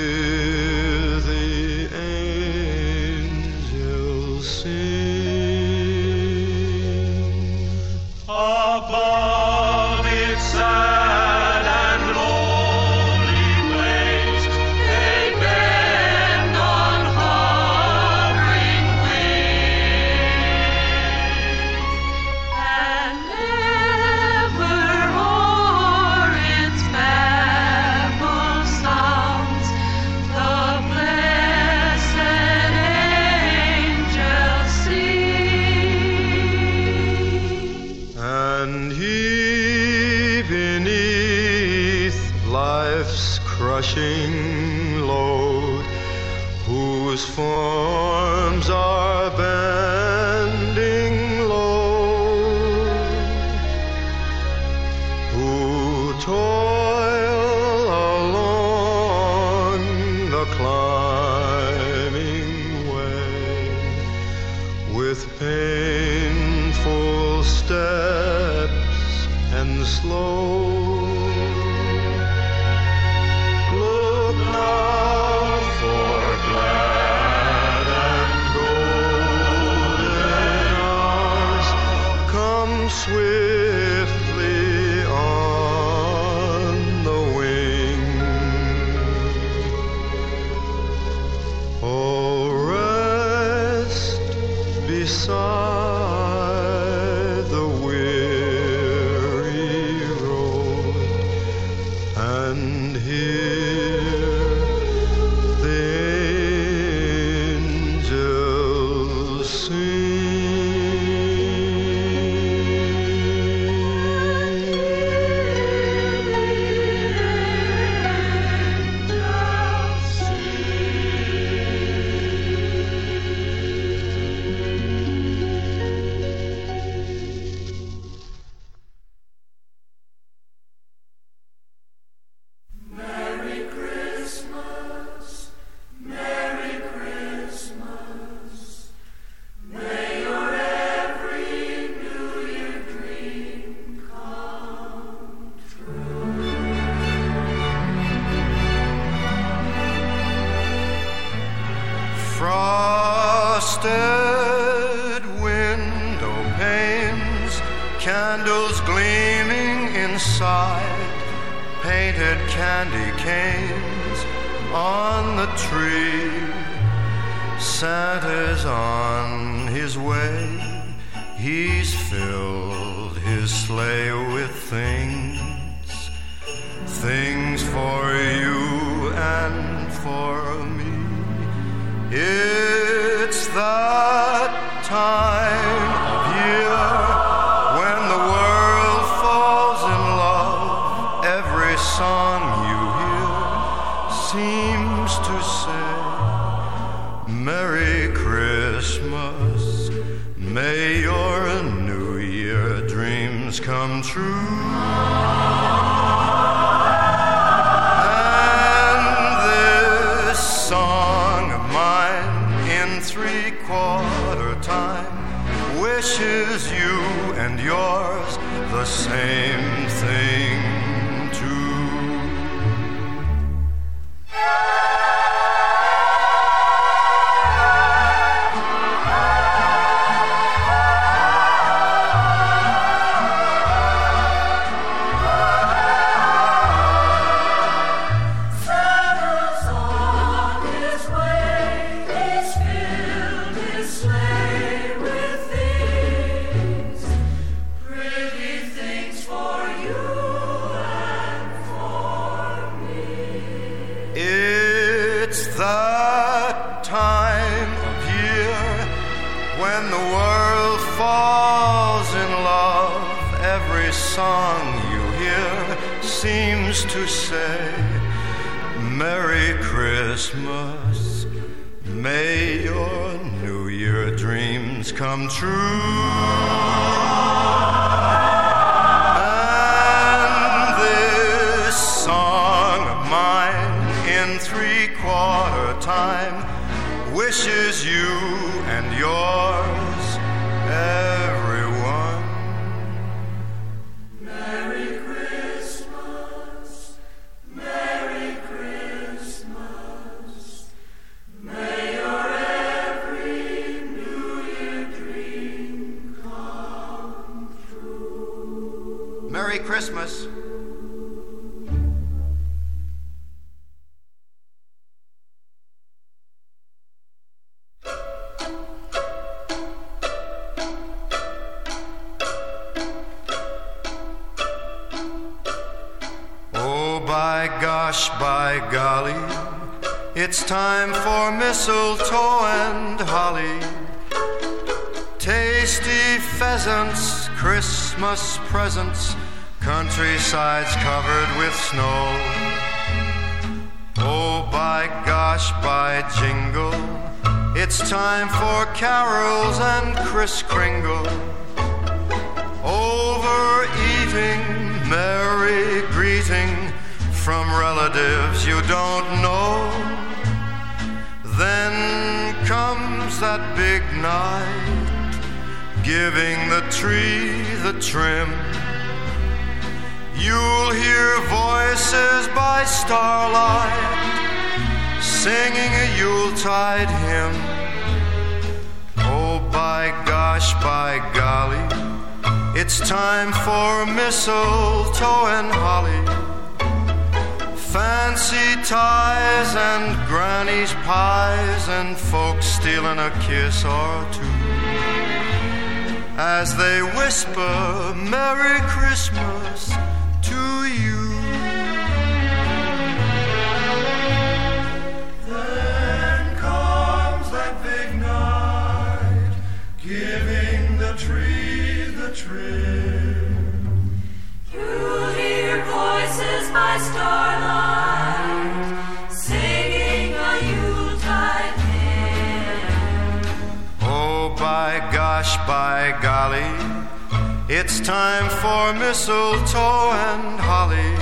It's time for mistletoe and holly,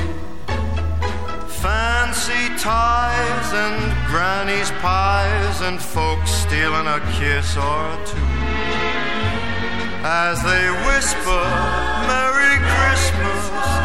fancy ties and granny's pies, and folks stealing a kiss or two. As they whisper, Merry Christmas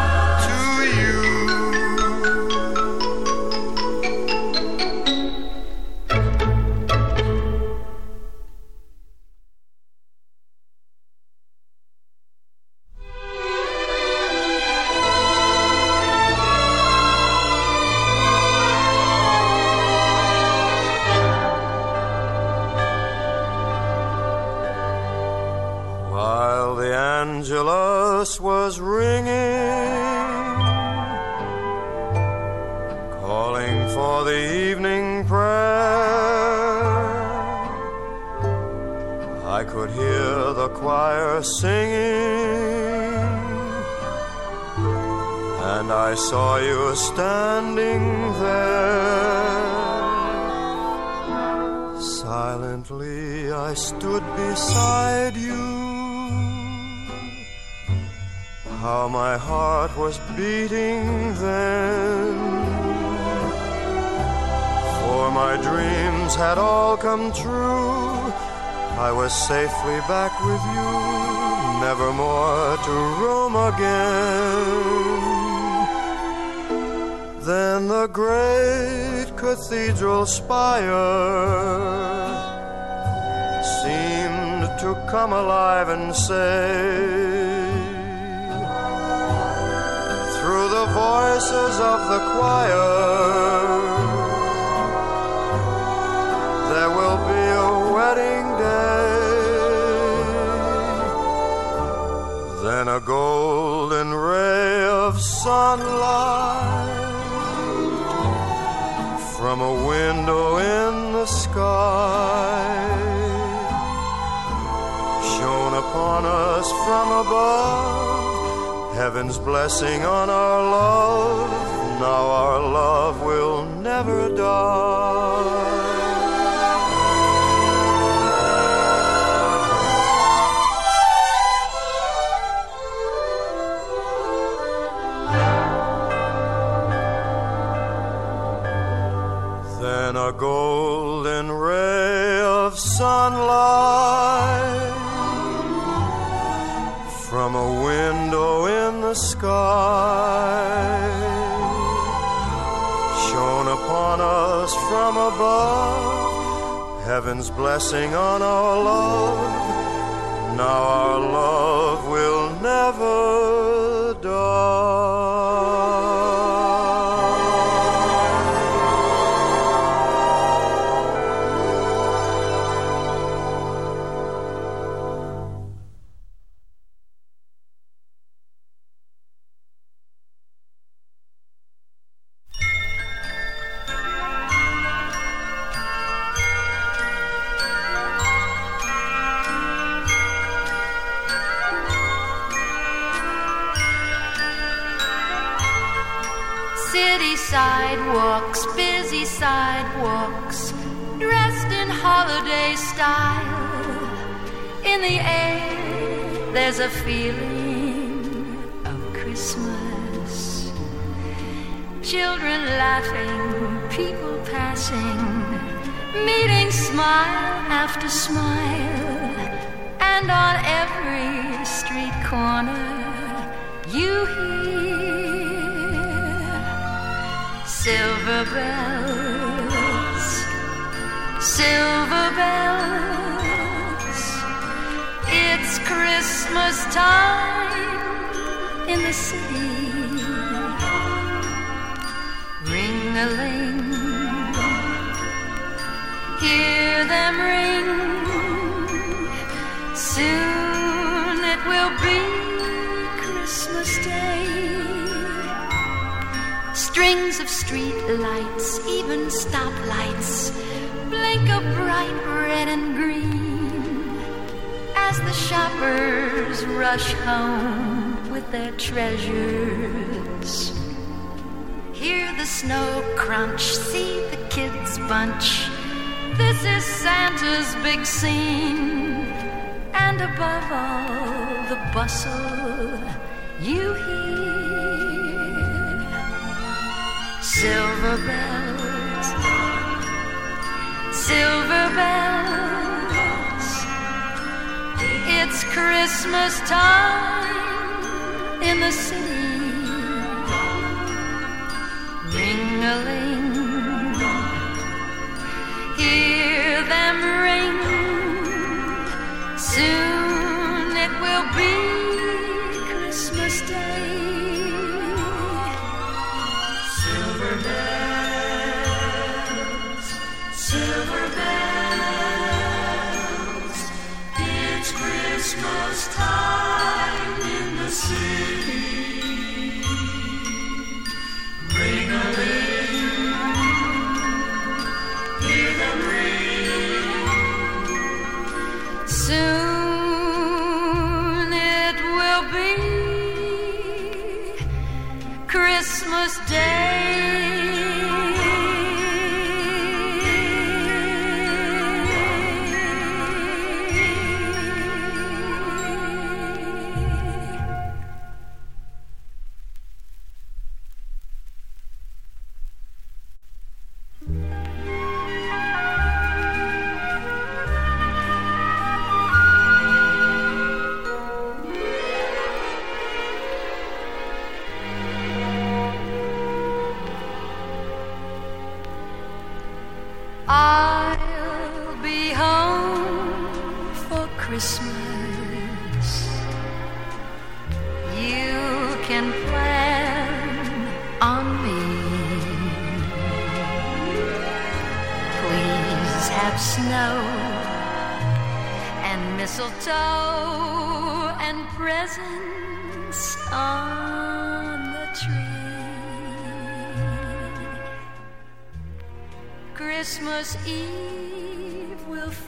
were standing there. Silently I stood beside you. How my heart was beating then. For my dreams had all come true. I was safely back with you, never more to roam again. Then the great cathedral spire seemed to come alive and say, through the voices of the choir, there will be a wedding day. Then a golden ray of sunlight from a window in the sky shone upon us from above. Heaven's blessing on our love. Now our love will never die. Sky shone upon us from above. Heaven's blessing on our love. Now our love will never City a feeling of Christmas. Children laughing, people passing, meeting smile after smile. And on every street corner, you hear silver bells, silver bells. Christmas time in the city. Ring a ling, hear them ring. Soon it will be Christmas Day. Strings of street lights, even stoplights, blink a bright red and green as the shoppers rush home with their treasures. Hear the snow crunch, see the kids bunch. This is Santa's big scene, and above all the bustle you hear silver bells, silver bells. It's Christmas time in the city. Ring a ling, hear them ring.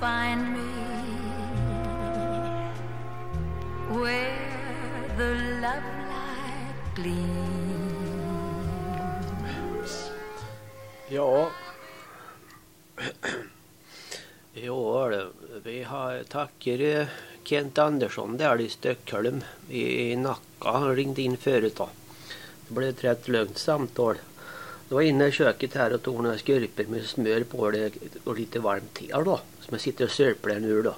Find me where the love light gleams. Ja. (clears throat) Jo, vi har tackar Kent Andersson där i Stockholm i Nacka. Han ringde in förut då. Det blev ett rätt lugnt samtal. Jag var inne i köket här och tog några skorpor med smör på det och lite varmt te då. Som jag sitter och sörplar nu då.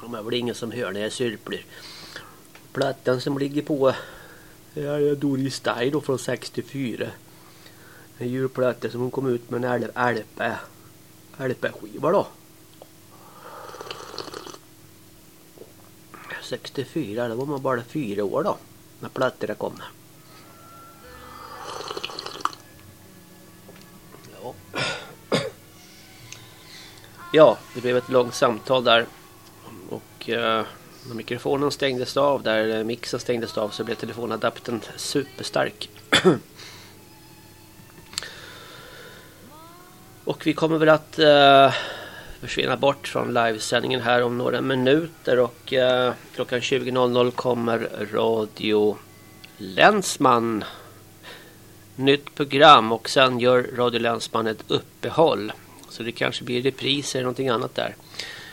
Det är väl ingen som hör när jag sörplar. Plattan som ligger på är Doris Day då från 64. En julplatta som hon kom ut med en LP. LP-skiva då. 64, då var man bara fyra år då. När plattorna kom. Ja. Ja, det blev ett långt samtal där. Och eh, när mikrofonen stängdes av, där mixen stängdes av så blev telefonadaptern superstark. (clears throat) och vi kommer väl att eh, försvinna bort från livesändningen här om några minuter och eh, klockan 20.00 kommer Radio Länsman nytt program och sen gör Radio Länsman ett uppehåll. Så det kanske blir repriser eller någonting annat där.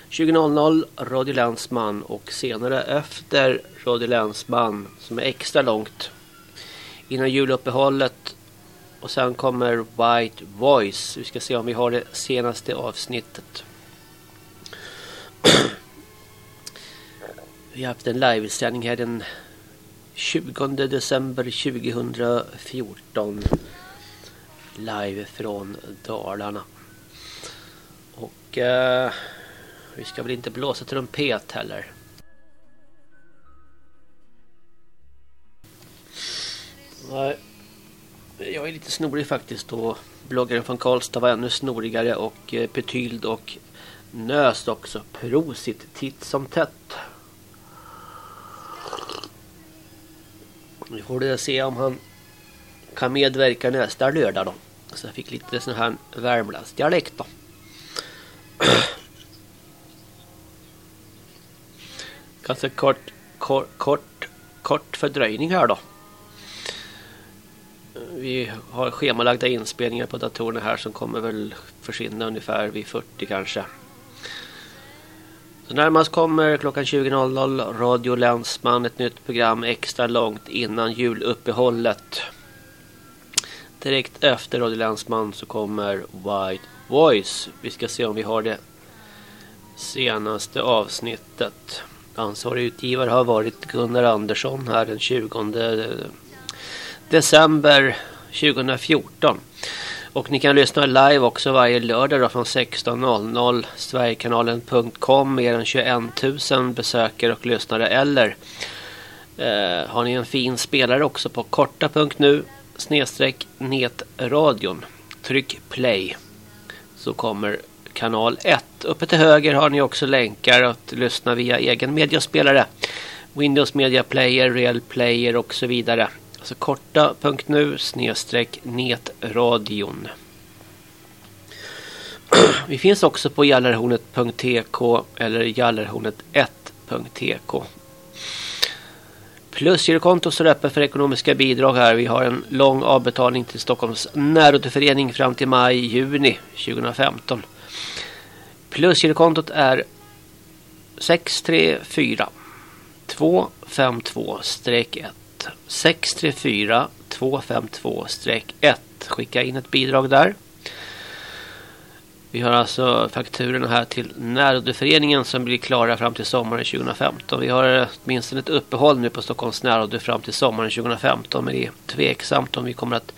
20.00 Radio Länsman och senare efter Radio Länsman som är extra långt innan juluppehållet och sen kommer White Voice. Vi ska se om vi har det senaste avsnittet. Vi har haft en livesändning här den 20 december 2014 live från Dalarna. Och eh, vi ska väl inte blåsa trumpet heller. Nej. Jag är lite snorig faktiskt och bloggaren från Karlstad var ännu snorigare och eh, petyld. Och Nös också. Prosit titt som tätt. Vi får det se om han kan medverka nästa lördag då. Så jag fick lite sån här Värmlandsdialekt då. (clears throat) Ganska kort, kort, kort, kort fördröjning här då. Vi har schemalagda inspelningar på datorerna här som kommer väl försvinna ungefär vid 40 kanske. Så närmast kommer klockan 20.00 Radio Länsman ett nytt program extra långt innan juluppehållet. Direkt efter Radio Länsman så kommer White Voice. Vi ska se om vi har det senaste avsnittet. Ansvarig utgivare har varit Gunnar Andersson här den 20 eh, december 2014. Och ni kan lyssna live också varje lördag då från 16.00 Sverigekanalen.com mer än 21 000 besökare och lyssnare eller eh, har ni en fin spelare också på korta.nu snedstreck netradion. Tryck play så kommer kanal 1. Uppe till höger har ni också länkar att lyssna via egen mediaspelare. Windows Media Player, Real Player och så vidare. Alltså korta.nu snedstreck netradion. (clears throat) Vi finns också på jallarhornet.tk eller jallarhornet1.tk. Plusgirokonto står öppet för ekonomiska bidrag här. Vi har en lång avbetalning till Stockholms närrådeförening fram till maj-juni 2015. Plusgirokontot är 634 252-1 634 252-1 Skicka in ett bidrag där. Vi har alltså fakturorna här till närrådeföreningen som blir klara fram till sommaren 2015. Vi har åtminstone ett uppehåll nu på Stockholms närråde fram till sommaren 2015. Men det är tveksamt om vi kommer att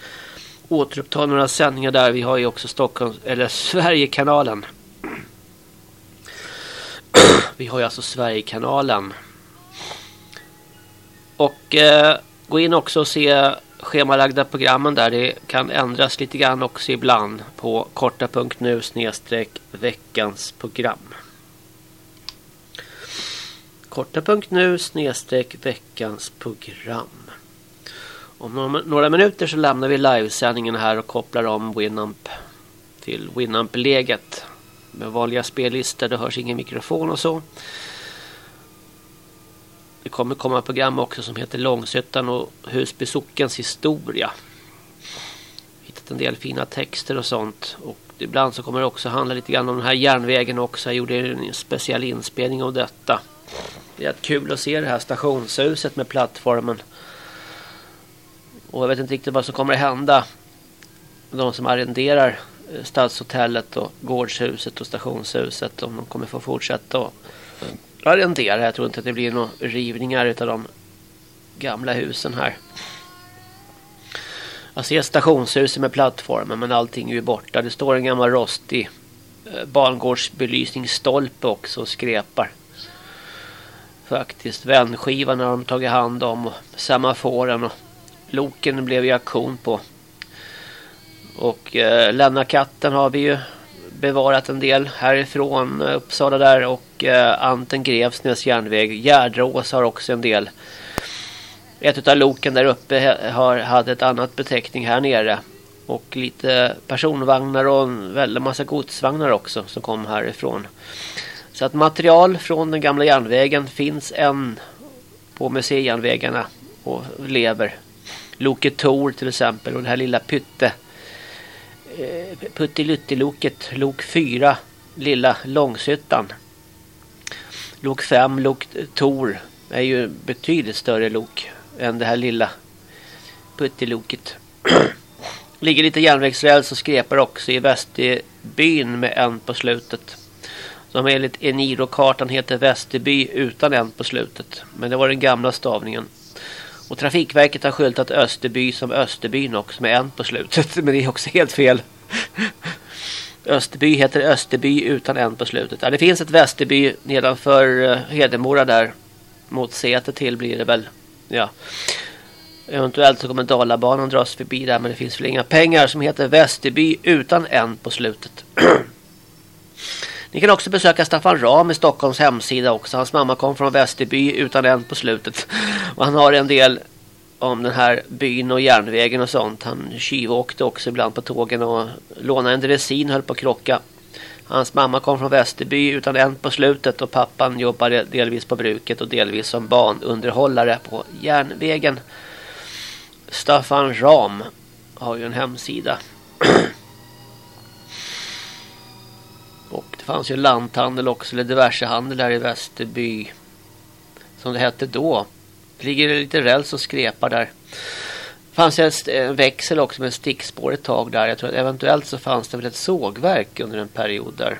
återuppta några sändningar där. Vi har ju också Stockholms, eller Sverigekanalen. (clears throat) Vi har ju alltså Sverigekanalen. Och eh, gå in också och se schemalagda programmen där. Det kan ändras lite grann också ibland på korta.nu snedstreck veckans program. Korta.nu snedstreck veckans program. Om några minuter så lämnar vi livesändningen här och kopplar om Winamp till Winamp-läget. Med vanliga spellistor, det hörs ingen mikrofon och så. Det kommer komma program också som heter Långsötan och Husby sockens historia. Hittat en del fina texter och sånt. Och ibland så kommer det också handla lite grann om den här järnvägen också. Jag gjorde en speciell inspelning av detta. Det är kul att se det här stationshuset med plattformen. Och jag vet inte riktigt vad som kommer att hända. De som arrenderar eh, stadshotellet och gårdshuset och stationshuset. Om de kommer få fortsätta att arrendera. Jag tror inte att det blir några rivningar av de gamla husen här. Alltså, Jag ser stationshuset med plattformen men allting är ju borta. Det står en gammal rostig eh, bangårdsbelysningsstolpe också och skrepar. Faktiskt vändskivan har de tagit hand om och semaforen och loken blev ju aktion på. Och eh, Lämna katten har vi ju bevarat en del härifrån eh, Uppsala där och eh, Anten Grevsnäs järnväg. Gärdrås har också en del. Ett av loken där uppe har hade ett annat beteckning här nere. Och lite personvagnar och en väldigt massa godsvagnar också som kom härifrån. Så att material från den gamla järnvägen finns än på museijärnvägarna och lever. Loket Tor till exempel och det här lilla pytte Eh, puttiluttiloket lok 4 lilla Långshyttan. Lok 5 lok Tor är ju betydligt större lok än det här lilla puttiloket. (clears throat) Ligger lite järnvägsräls och skrepar också i Västerbyn med en på slutet. Som enligt Eniro-kartan heter Västerby utan en på slutet. Men det var den gamla stavningen. Och Trafikverket har skyltat Österby som Österbyn också med en på slutet. (laughs) Men det är också helt fel. Österby heter Österby utan en på slutet. Ja, det finns ett Västerby nedanför eh, Hedemora där. Mot Säter till blir det väl. Ja. Eventuellt så kommer Dalabanan dras förbi där. Men det finns väl inga pengar som heter Västerby utan en på slutet. (clears throat) Ni kan också besöka Staffan Ram i Stockholms hemsida också. Hans mamma kom från Västerby utan en på slutet. Och han har en del om den här byn och järnvägen och sånt. Han tjuvåkte också ibland på tågen och lånade en dressin höll på att krocka. Hans mamma kom från Västerby utan en på slutet och pappan jobbade delvis på bruket och delvis som banunderhållare på järnvägen. Staffan Ram har ju en hemsida. (clears throat) fanns ju lanthandel också, eller diversehandel här i Västerby. Som det hette då. Det ligger lite räls och skrepar där. Det fanns en växel också med stickspår ett tag där. Jag tror att eventuellt så fanns det väl ett sågverk under en period där.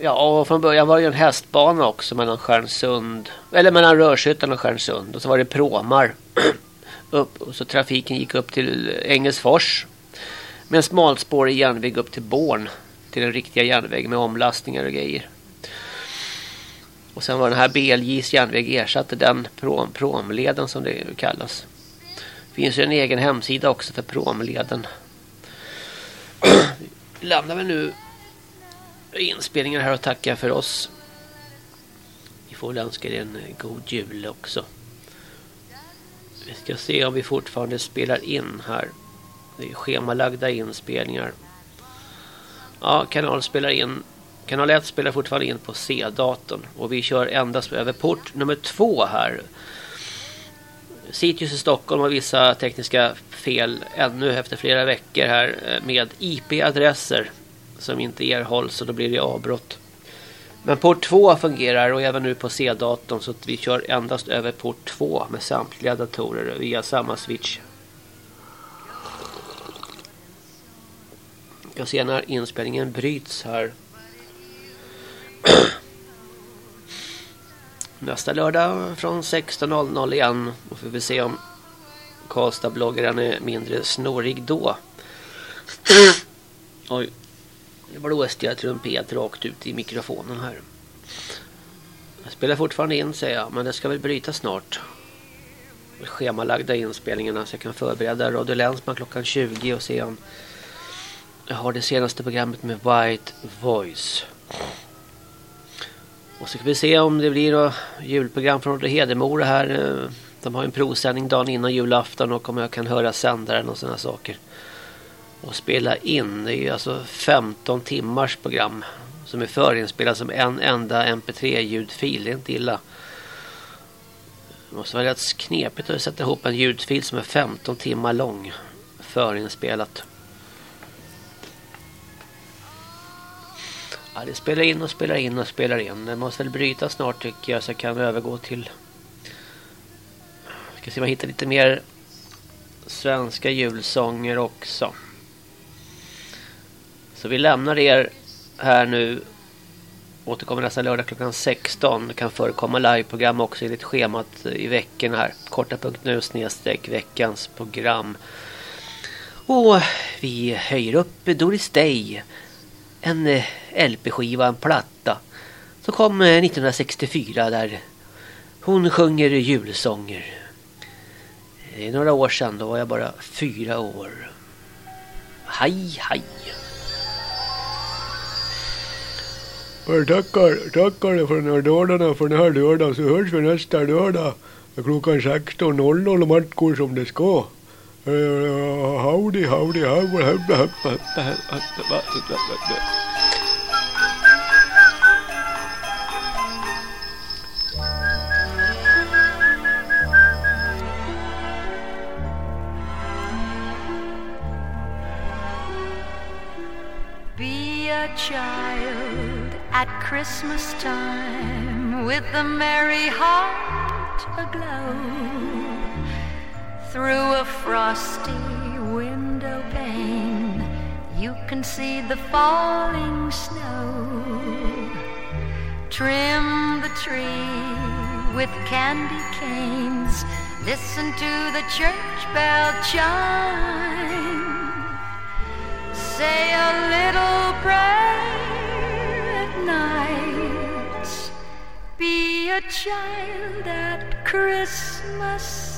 Ja, och från början var det en hästbana också mellan Stjärnsund. Eller mellan Rörshyttan och Stjärnsund. Och så var det pråmar. (clears throat) upp, och så trafiken gick upp till Engelsfors. Med en smalspårig järnväg upp till Born. Till den riktiga järnvägen med omlastningar och grejer. Och sen var den här BLJs järnväg ersatte den prom, promleden som det kallas. Det finns ju en egen hemsida också för promleden. (clears throat) Vi lämnar väl nu inspelningen här och tackar för oss. Vi får väl önska er en god jul också. Vi ska se om vi fortfarande spelar in här. Det är schemalagda inspelningar. Ja, kanal spelar in. Kanal 1 spelar fortfarande in på C-datorn. Och vi kör endast över port nummer 2 här. Sitius i Stockholm har vissa tekniska fel ännu efter flera veckor här eh, med IP-adresser som inte erhålls och då blir det avbrott. Men port 2 fungerar och även nu på C-datorn så att vi kör endast över port 2 med samtliga datorer via samma switch Jag ser när inspelningen bryts här. (clears throat) Nästa lördag från 16.00 igen. Och får vi se om Karlstad-bloggaren är mindre snorig då. (clears throat) Oj. Det blåste jag trumpet rakt ut i mikrofonen här. Jag spelar fortfarande in säger jag. Men det ska väl bryta snart. Schemalagda inspelningarna så jag kan förbereda Radio Länsman klockan 20 och se om jag har det senaste programmet med White Voice. Och så ska vi se om det blir något julprogram från Radio Hedemora här. De har en provsändning dagen innan julafton och om jag kan höra sändaren och sådana saker. Och spela in. Det är ju alltså 15 timmars program som är förinspelat som en enda mp3-ljudfil. Det är inte illa. Det måste vara rätt knepigt att sätta ihop en ljudfil som är 15 timmar lång. Förinspelat. Ja, det spelar in och spelar in och spelar in. Det måste väl bryta snart tycker jag så jag kan övergå till... Jag ska se om jag hittar lite mer svenska julsånger också. Så vi lämnar er här nu. Återkommer nästa lördag klockan 16. Det kan förekomma liveprogram också enligt schemat i veckan här. Korta.nu snedstreck veckans program. Och vi höjer upp Doris Day. En eh, LP-skiva, en platta. Som kom eh, 1964 där hon sjunger julsånger. Det är några år sedan, då var jag bara fyra år. Hej, hej. Tackar, tackar för den här lördagen, för den här lördagen. Så hörs vi nästa lördag klockan 16.00 om allt går som det ska. Uh, howdy, howdy, howdy. Be a child at Christmas time with a merry heart aglow. Through a frosty window pane, you can see the falling snow. Trim the tree with candy canes, listen to the church bell chime. Say a little prayer at night. Be a child at Christmas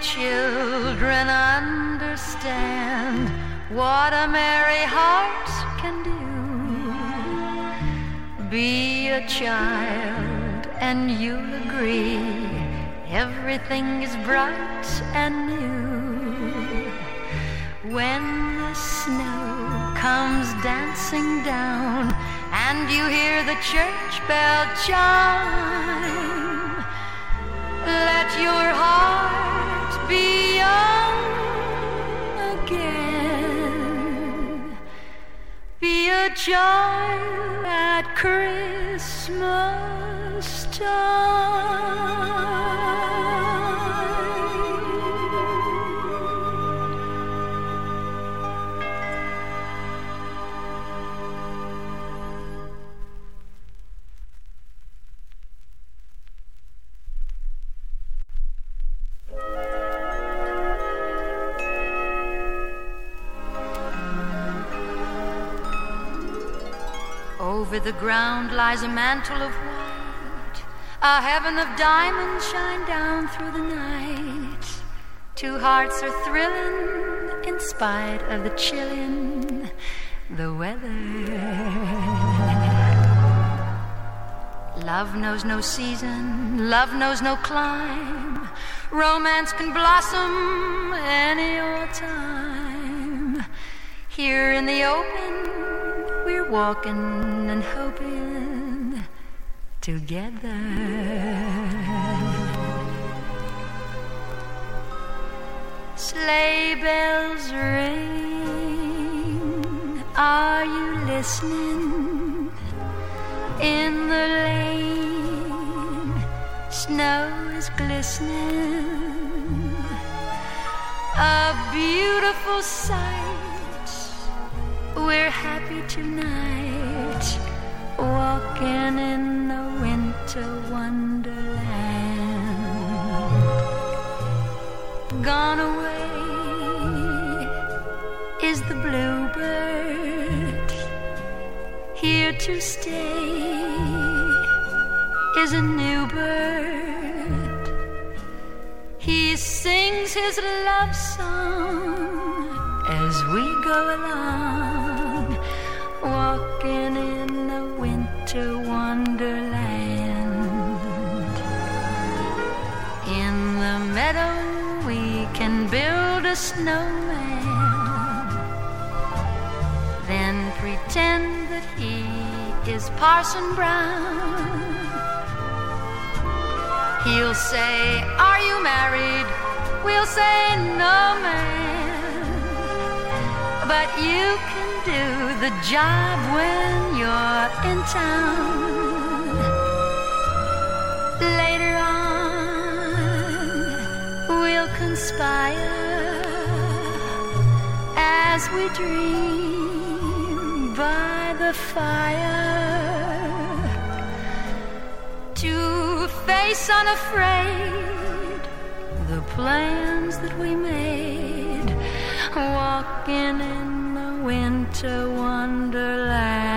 children understand what a merry heart Be a child and you'll agree everything is bright and new. When the snow comes dancing down and you hear the church bell chime, let your heart be young Be a child at Christmas time. Over the ground lies a mantle of white. A heaven of diamonds shine down through the night. Two hearts are thrilling in spite of the chilling, the weather. Love knows no season, love knows no clime. Romance can blossom any old time. Here in the open, we're walking and hoping together. sleigh bells ring. Are you listening? In the lane, snow is glistening. A beautiful sight. We're happy tonight, walking in the winter wonderland. Gone away is the bluebird. Here to stay is a new bird. He sings his love song as we go along, walking in a winter wonderland. In the meadow, we can build a snowman, then pretend that he is Parson Brown. He'll say, Are you married? We'll say, No, man. But you can do the job when you're in town. Later on, we'll conspire as we dream by the fire to face unafraid the plans that we made, walking in winter wonderland,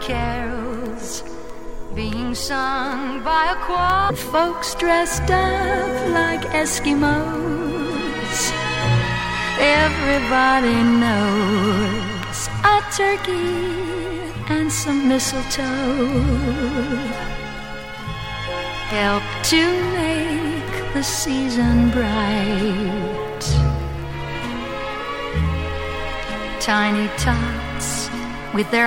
Carols being sung by a choir. Folks dressed up like Eskimos. Everybody knows a turkey and some mistletoe help to make the season bright. Tiny tots with their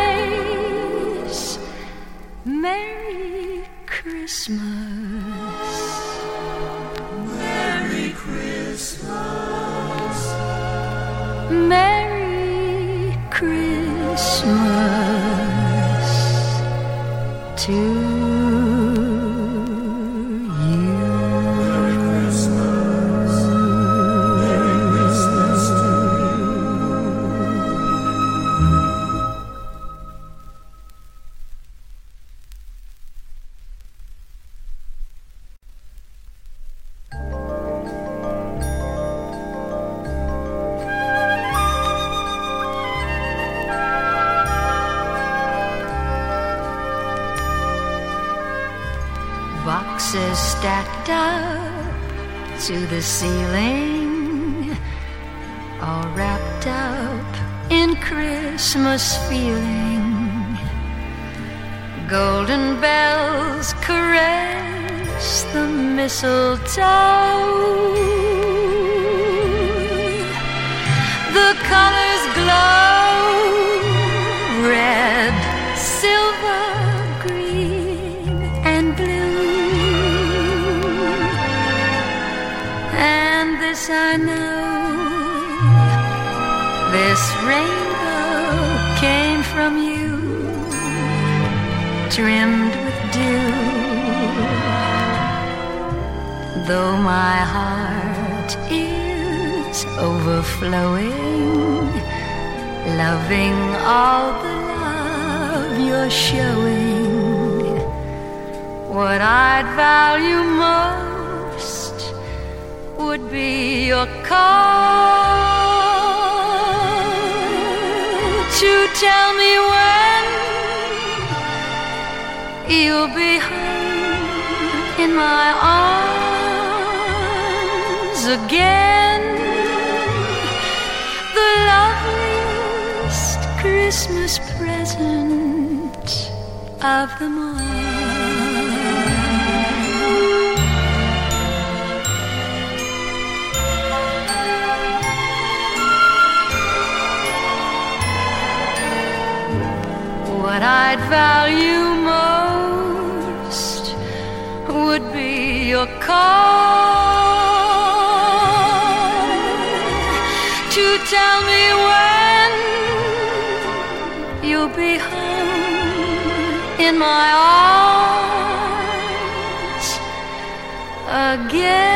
Merry Christmas. Christmas feeling. Golden bells caress the mistletoe. Though my heart is overflowing, loving all the love you're showing, what I'd value most would be your call to tell me when you'll be home in my arms again. The loveliest Christmas present of them all. What I'd value most would be your call tell me when you'll be home in my arms again.